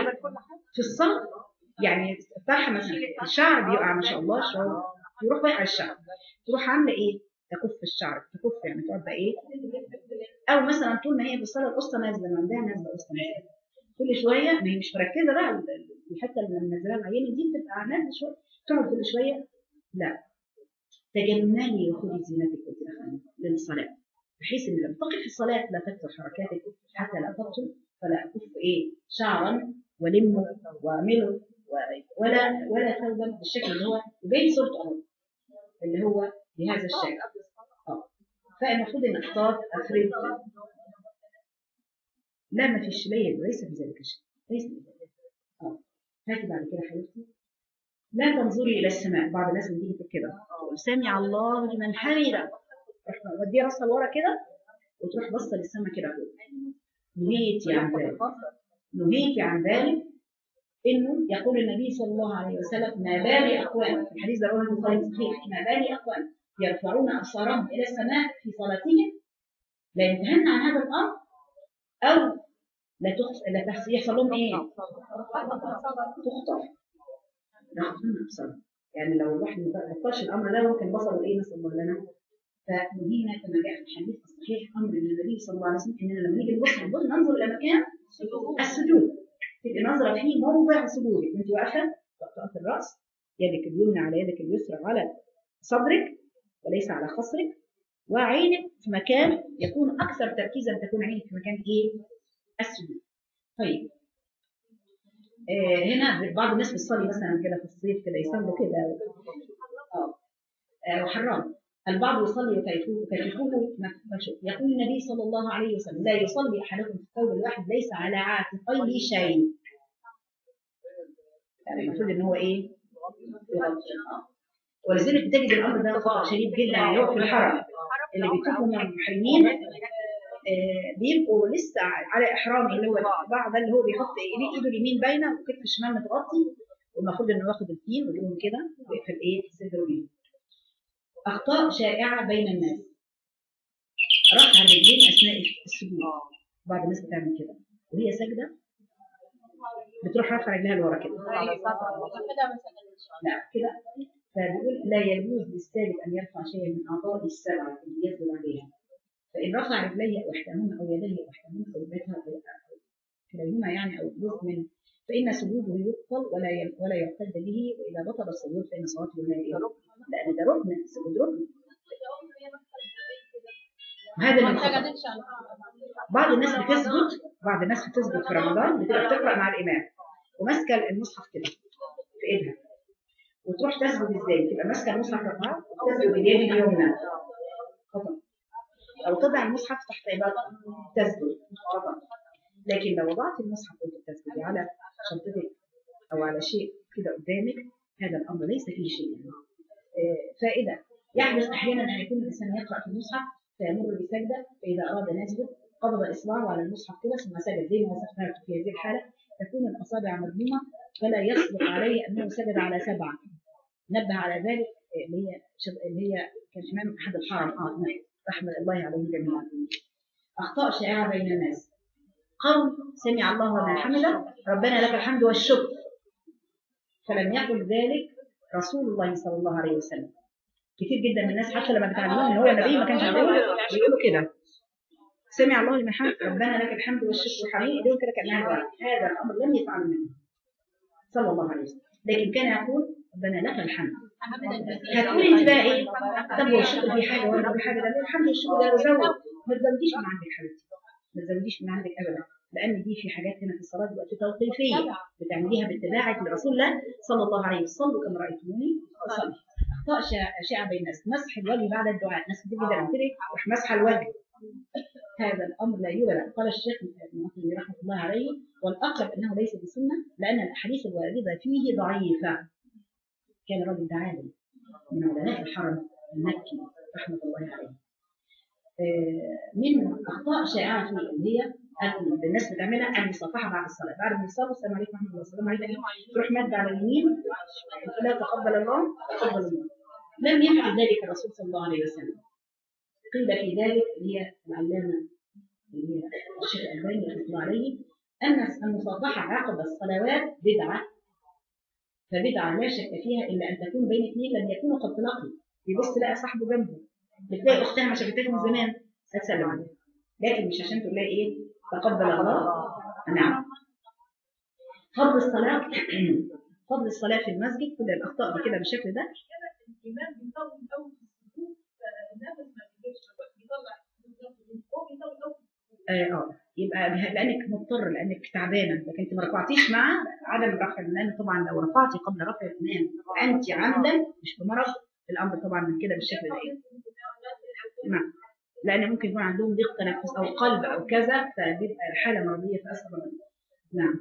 في الصلاه يعني الطرحه مثلا الشعر بيقع ما شاء الله شعر يروح واقع الشعر. تروح عاملة إيه؟ تكف الشعر. تكف يعني تقعد بقى إيه؟ أو مثلا طول ما هي في الصلاة القصة نازلة ما عندها نازلة قصه نازلة. كل شوية ما هي مش مركزة بقى الحتة اللي منزلها العينة دي بتبقى نازلة شوية. تقعد كل شوية لا. تجملي وخذي زينتك وانت للصلاة. بحيث إن لما تقف في الصلاة لا تكثر حركاتك حتى لا تبطل فلا اكف إيه شعرا ولمه واعمله ولا ولا ثوبا بالشكل اللي هو يبين صورته اهو اللي هو بهذا الشكل. آه. فالمفروض إن اختار افرد لا ما فيش ليل ليس في ذلك شيء. ليس في ذلك آه. هاتي بعد كده حبيبتي. لا تنظري إلى السماء. بعض الناس بتيجي كده. سمع الله لمن حمده. تروح ودي راسها لورا كده وتروح باصه للسماء كده. نهيتي عن ذلك. نهيتي عن ذلك إنه يقول النبي صلى الله عليه وسلم ما بال اقوام الحديث ده رواه البخاري صحيح. ما بال اقوام يرفعون أبصارهم إلى السماء في صلاتهم؟ لا ينتهن عن هذا الأمر أو لا تخص لا تحص يحصل لهم إيه؟ تخطف. ياخذون ابصارهم يعني لو الواحد ما بطلش الأمر ده ممكن بصره إيه الله لنا فنهينا كما جاء في الحديث الصحيح أمر من النبي صلى الله عليه وسلم إننا لما نيجي نبص نبص ننظر إلى مكان السجود. تبقي نظره في موضع سجودك وانت واقفة تقطع الرأس يدك اليمنى على يدك اليسرى على صدرك وليس على خصرك وعينك في مكان يكون أكثر تركيزا تكون عينك في مكان إيه؟ السجود. طيب. هنا بعض الناس بتصلي مثلا كده في الصيف كده يصلوا كده. آه آه، وحرام. البعض يصلي مكشوف يقول النبي صلى الله عليه وسلم لا يصلي أحدكم في الثوب الواحد ليس على عاتقيه شيء. يعني المفروض إن هو إيه؟ يغطي آه. ولذلك تجد الأمر ده خطا شديد جدا اللي هو في الحرم اللي بيطوفوا من المحرمين آه، بيبقوا لسه على احرام اللي هو بعض اللي هو بيحط ايديه إيده اليمين باينة وكتف الشمال متغطي والمفروض إنه ياخد الفيل ويقوم كده ويقفل إيه صدره بيه أخطاء شائعة بين الناس. رفع الرجلين أثناء السجود. بعض الناس بتعمل كده. وهي ساجده بتروح رافعه رجلها لورا كده. كده مثلا لا كده. فبيقول لا يجوز للساجد أن يرفع شيئا من أعضاء السبعه اللي يسجد عليها. فإن رفع أو يديه أو احداهما أو ركبتها أو كليهما يعني أو جزء من فإن سجوده يبطل ولا ولا يعتد به وإذا بطل السجود فإن صلاته لا إيه؟ لأن ده ركن السجود ركن. وهذا ما من بعض الناس بتسجد بعض الناس بتسجد في رمضان بتبقى بتقرأ مع الإمام. وماسكة المصحف كده في إيدها. وتروح تسجد إزاي؟ تبقى ماسكة المصحف رفعها وتسجد باليد اليمنى أو تضع المصحف تحت عبادة تسجد خطا لكن لو وضعت المصحف بتسجدي على شنطتك أو على شيء كده قدامك هذا الأمر ليس فيه شيء يعني. آه، فائده يحدث أحيانا ان يكون الإنسان يقرأ في المصحف فيمر بسجدة فإذا أراد ان يسجد قبض إصبعه على المصحف كده ثم سجد زي ما وصفناه في هذه الحالة تكون الأصابع مضمومه فلا يصدق عليه أنه سجد على سبعة نبه على ذلك آه، اللي هي اللي هي كان امام أحد الحرم آه نعم. رحمة الله عليهم جميعا. أخطاء شائعة بين الناس. قول سمع الله لمن حمده ربنا لك الحمد والشكر. فلم يقل ذلك رسول الله صلى الله عليه وسلم. كتير جدا من الناس حتى لما بتعلمون إن هو النبي ما كانش بيقول بيقولوا كده. سمع الله لمن حمد ربنا لك الحمد والشكر والحميد ايديهم كده كانها هذا الأمر لم يفعل النبي صلى الله عليه وسلم. لكن كان يقول ربنا لك الحمد. هتقولي انت بقى إيه؟ طب هو الشكر في حاجة ولا في حاجة ده الحمد والشكر ده يزود ما تزوديش من عندك حبيبتي. ما تزوديش من عندك ابدا. لأن دي في حاجات هنا في الصلاة دلوقتي توقيفية. بتعمليها باتباعك لرسول الله صلى الله عليه وسلم صلوا كما رأيتموني. اصلي أخطاء شائعه بين الناس. مسح الوجه بعد الدعاء. ناس كتير جدا لك روح مسح الوجه. هذا الأمر لا يوجد قال الشيخ مسلم رحمة الله عليه والأقرب أنه ليس بسنة لأن الأحاديث الواردة فيه ضعيفة. كان رجل عالم من علماء الحرم المكي رحمة الله عليه. آه، من أخطاء شائعة اللي هي الناس بتعملها المصافحه بعد الصلاة. بعد ما يصلوا السلام عليكم ورحمة الله السلام عليكم تروح مد على اليمين لا تقبل الله تقبل الله. لم يفعل ذلك الرسول صلى الله عليه وسلم. قيل في ذلك هي العلامة اللي هي الشيخ الألباني رحمة الله عليه أن المصافحة عقب الصلوات بدعة فبدعه لا شك فيها إلا أن تكون بين اثنين لم يكونوا قد تلاقوا يبص لقى صاحبه جنبه. بتلاقي أختها ما شافتها من زمان. هتسلم عليها لكن مش عشان لها إيه؟ تقبل الله. نعم. فضل الصلاة. *clears throat* فضل الصلاة في المسجد. كل الأخطاء دي كده بالشكل ده. آه آه. يبقى لأنك مضطر لأنك تعبانة. لكن أنت ما رفعتيش مع عدم رفع لأن طبعا لو رفعتي قبل رفع الامام وانت عمدا مش بمرض الأمر طبعا من كده بالشكل ده؟ نعم. لأن ممكن يكون عندهم ضيق تنفس أو قلب أو كذا فبيبقى حالة مرضية فاسفل نعم.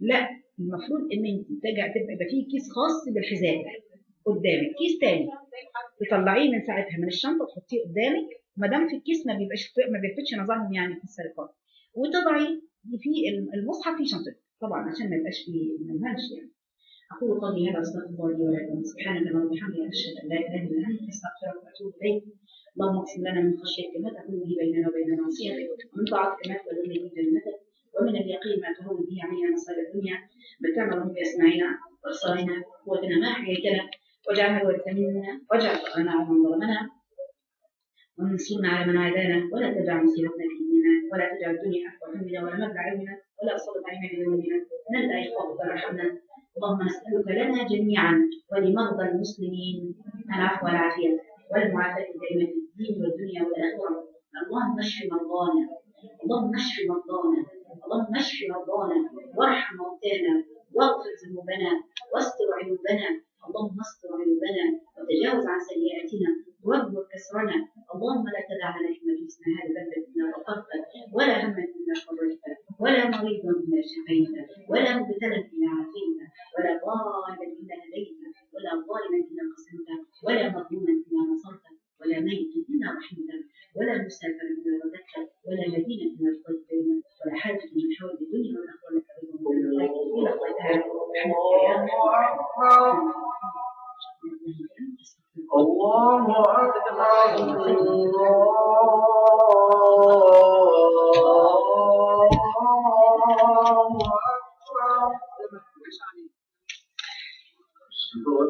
لا. المفروض إن أنت ترجع تبقى يبقى فيه كيس خاص بالحذاء قدامك. كيس تاني. تطلعيه من ساعتها من الشنطة تحطيه قدامك. ما دام في الكيس ما بيبقاش ما بيلفتش نظرهم يعني في السرقات وتضعي في المصحف في شنطتك. طبعا عشان ما يبقاش فيه ما يعني. أقول قولي هذا استغفر لي ولكم. سبحانك اللهم وبحمدك. أشهد أن لا إله إلا أنت. أستغفرك وأتوب إليك. اللهم اقسم لنا من خشيتك ما تكون به بيننا وبين معصيتك. ومن طاعتك ما تبلغنا به جنتك. ومن اليقين ما تهون به علينا مصائب الدنيا متعنا اللهم باسماعنا وأبصارنا وقوتنا. ما أحييتنا واجعلنا الوارث منا واجعل ثأرنا على من ظلمنا. وانصرنا على من عادانا. ولا تجعل مصيبتنا في ديننا. ولا تجعل الدنيا أكبر همنا ولا مبلغ علمنا. ولا تسلط علينا بذنوبنا من لا يخافك ويرحمنا اللهم نسألك لنا جميعا ولمرضى المسلمين العفو والعافية والمعافاة الدائمة في الدين والدنيا والآخرة. اللهم اشف مرضانا. اللهم اشف مرضانا. اللهم اشف مرضانا وارحم موتانا واغفر ذنوبنا واستر عيوبنا. اللهم استر عيوبنا وتجاوز عن سيئاتنا واجبر كسرنا. اللهم لا تدع في مجلسنا هذا ذنبا إلا غفرته ولا هما إلا فرجته ولا مريضا إلا شفيته ولا مبتلا إلا عافيته ولا ضالا إلا هديته ولا ظالما إلا قسمته ولا مظلوما إلا نصرته ولا ميت إلا رحمنا ولا مسافر إلا ردك ولا مدينة إلا ارتضينا ولا حاجة من حول الدنيا والآخرة لك رضا من الله إلى الله تعالى الله أكبر. الله أكبر.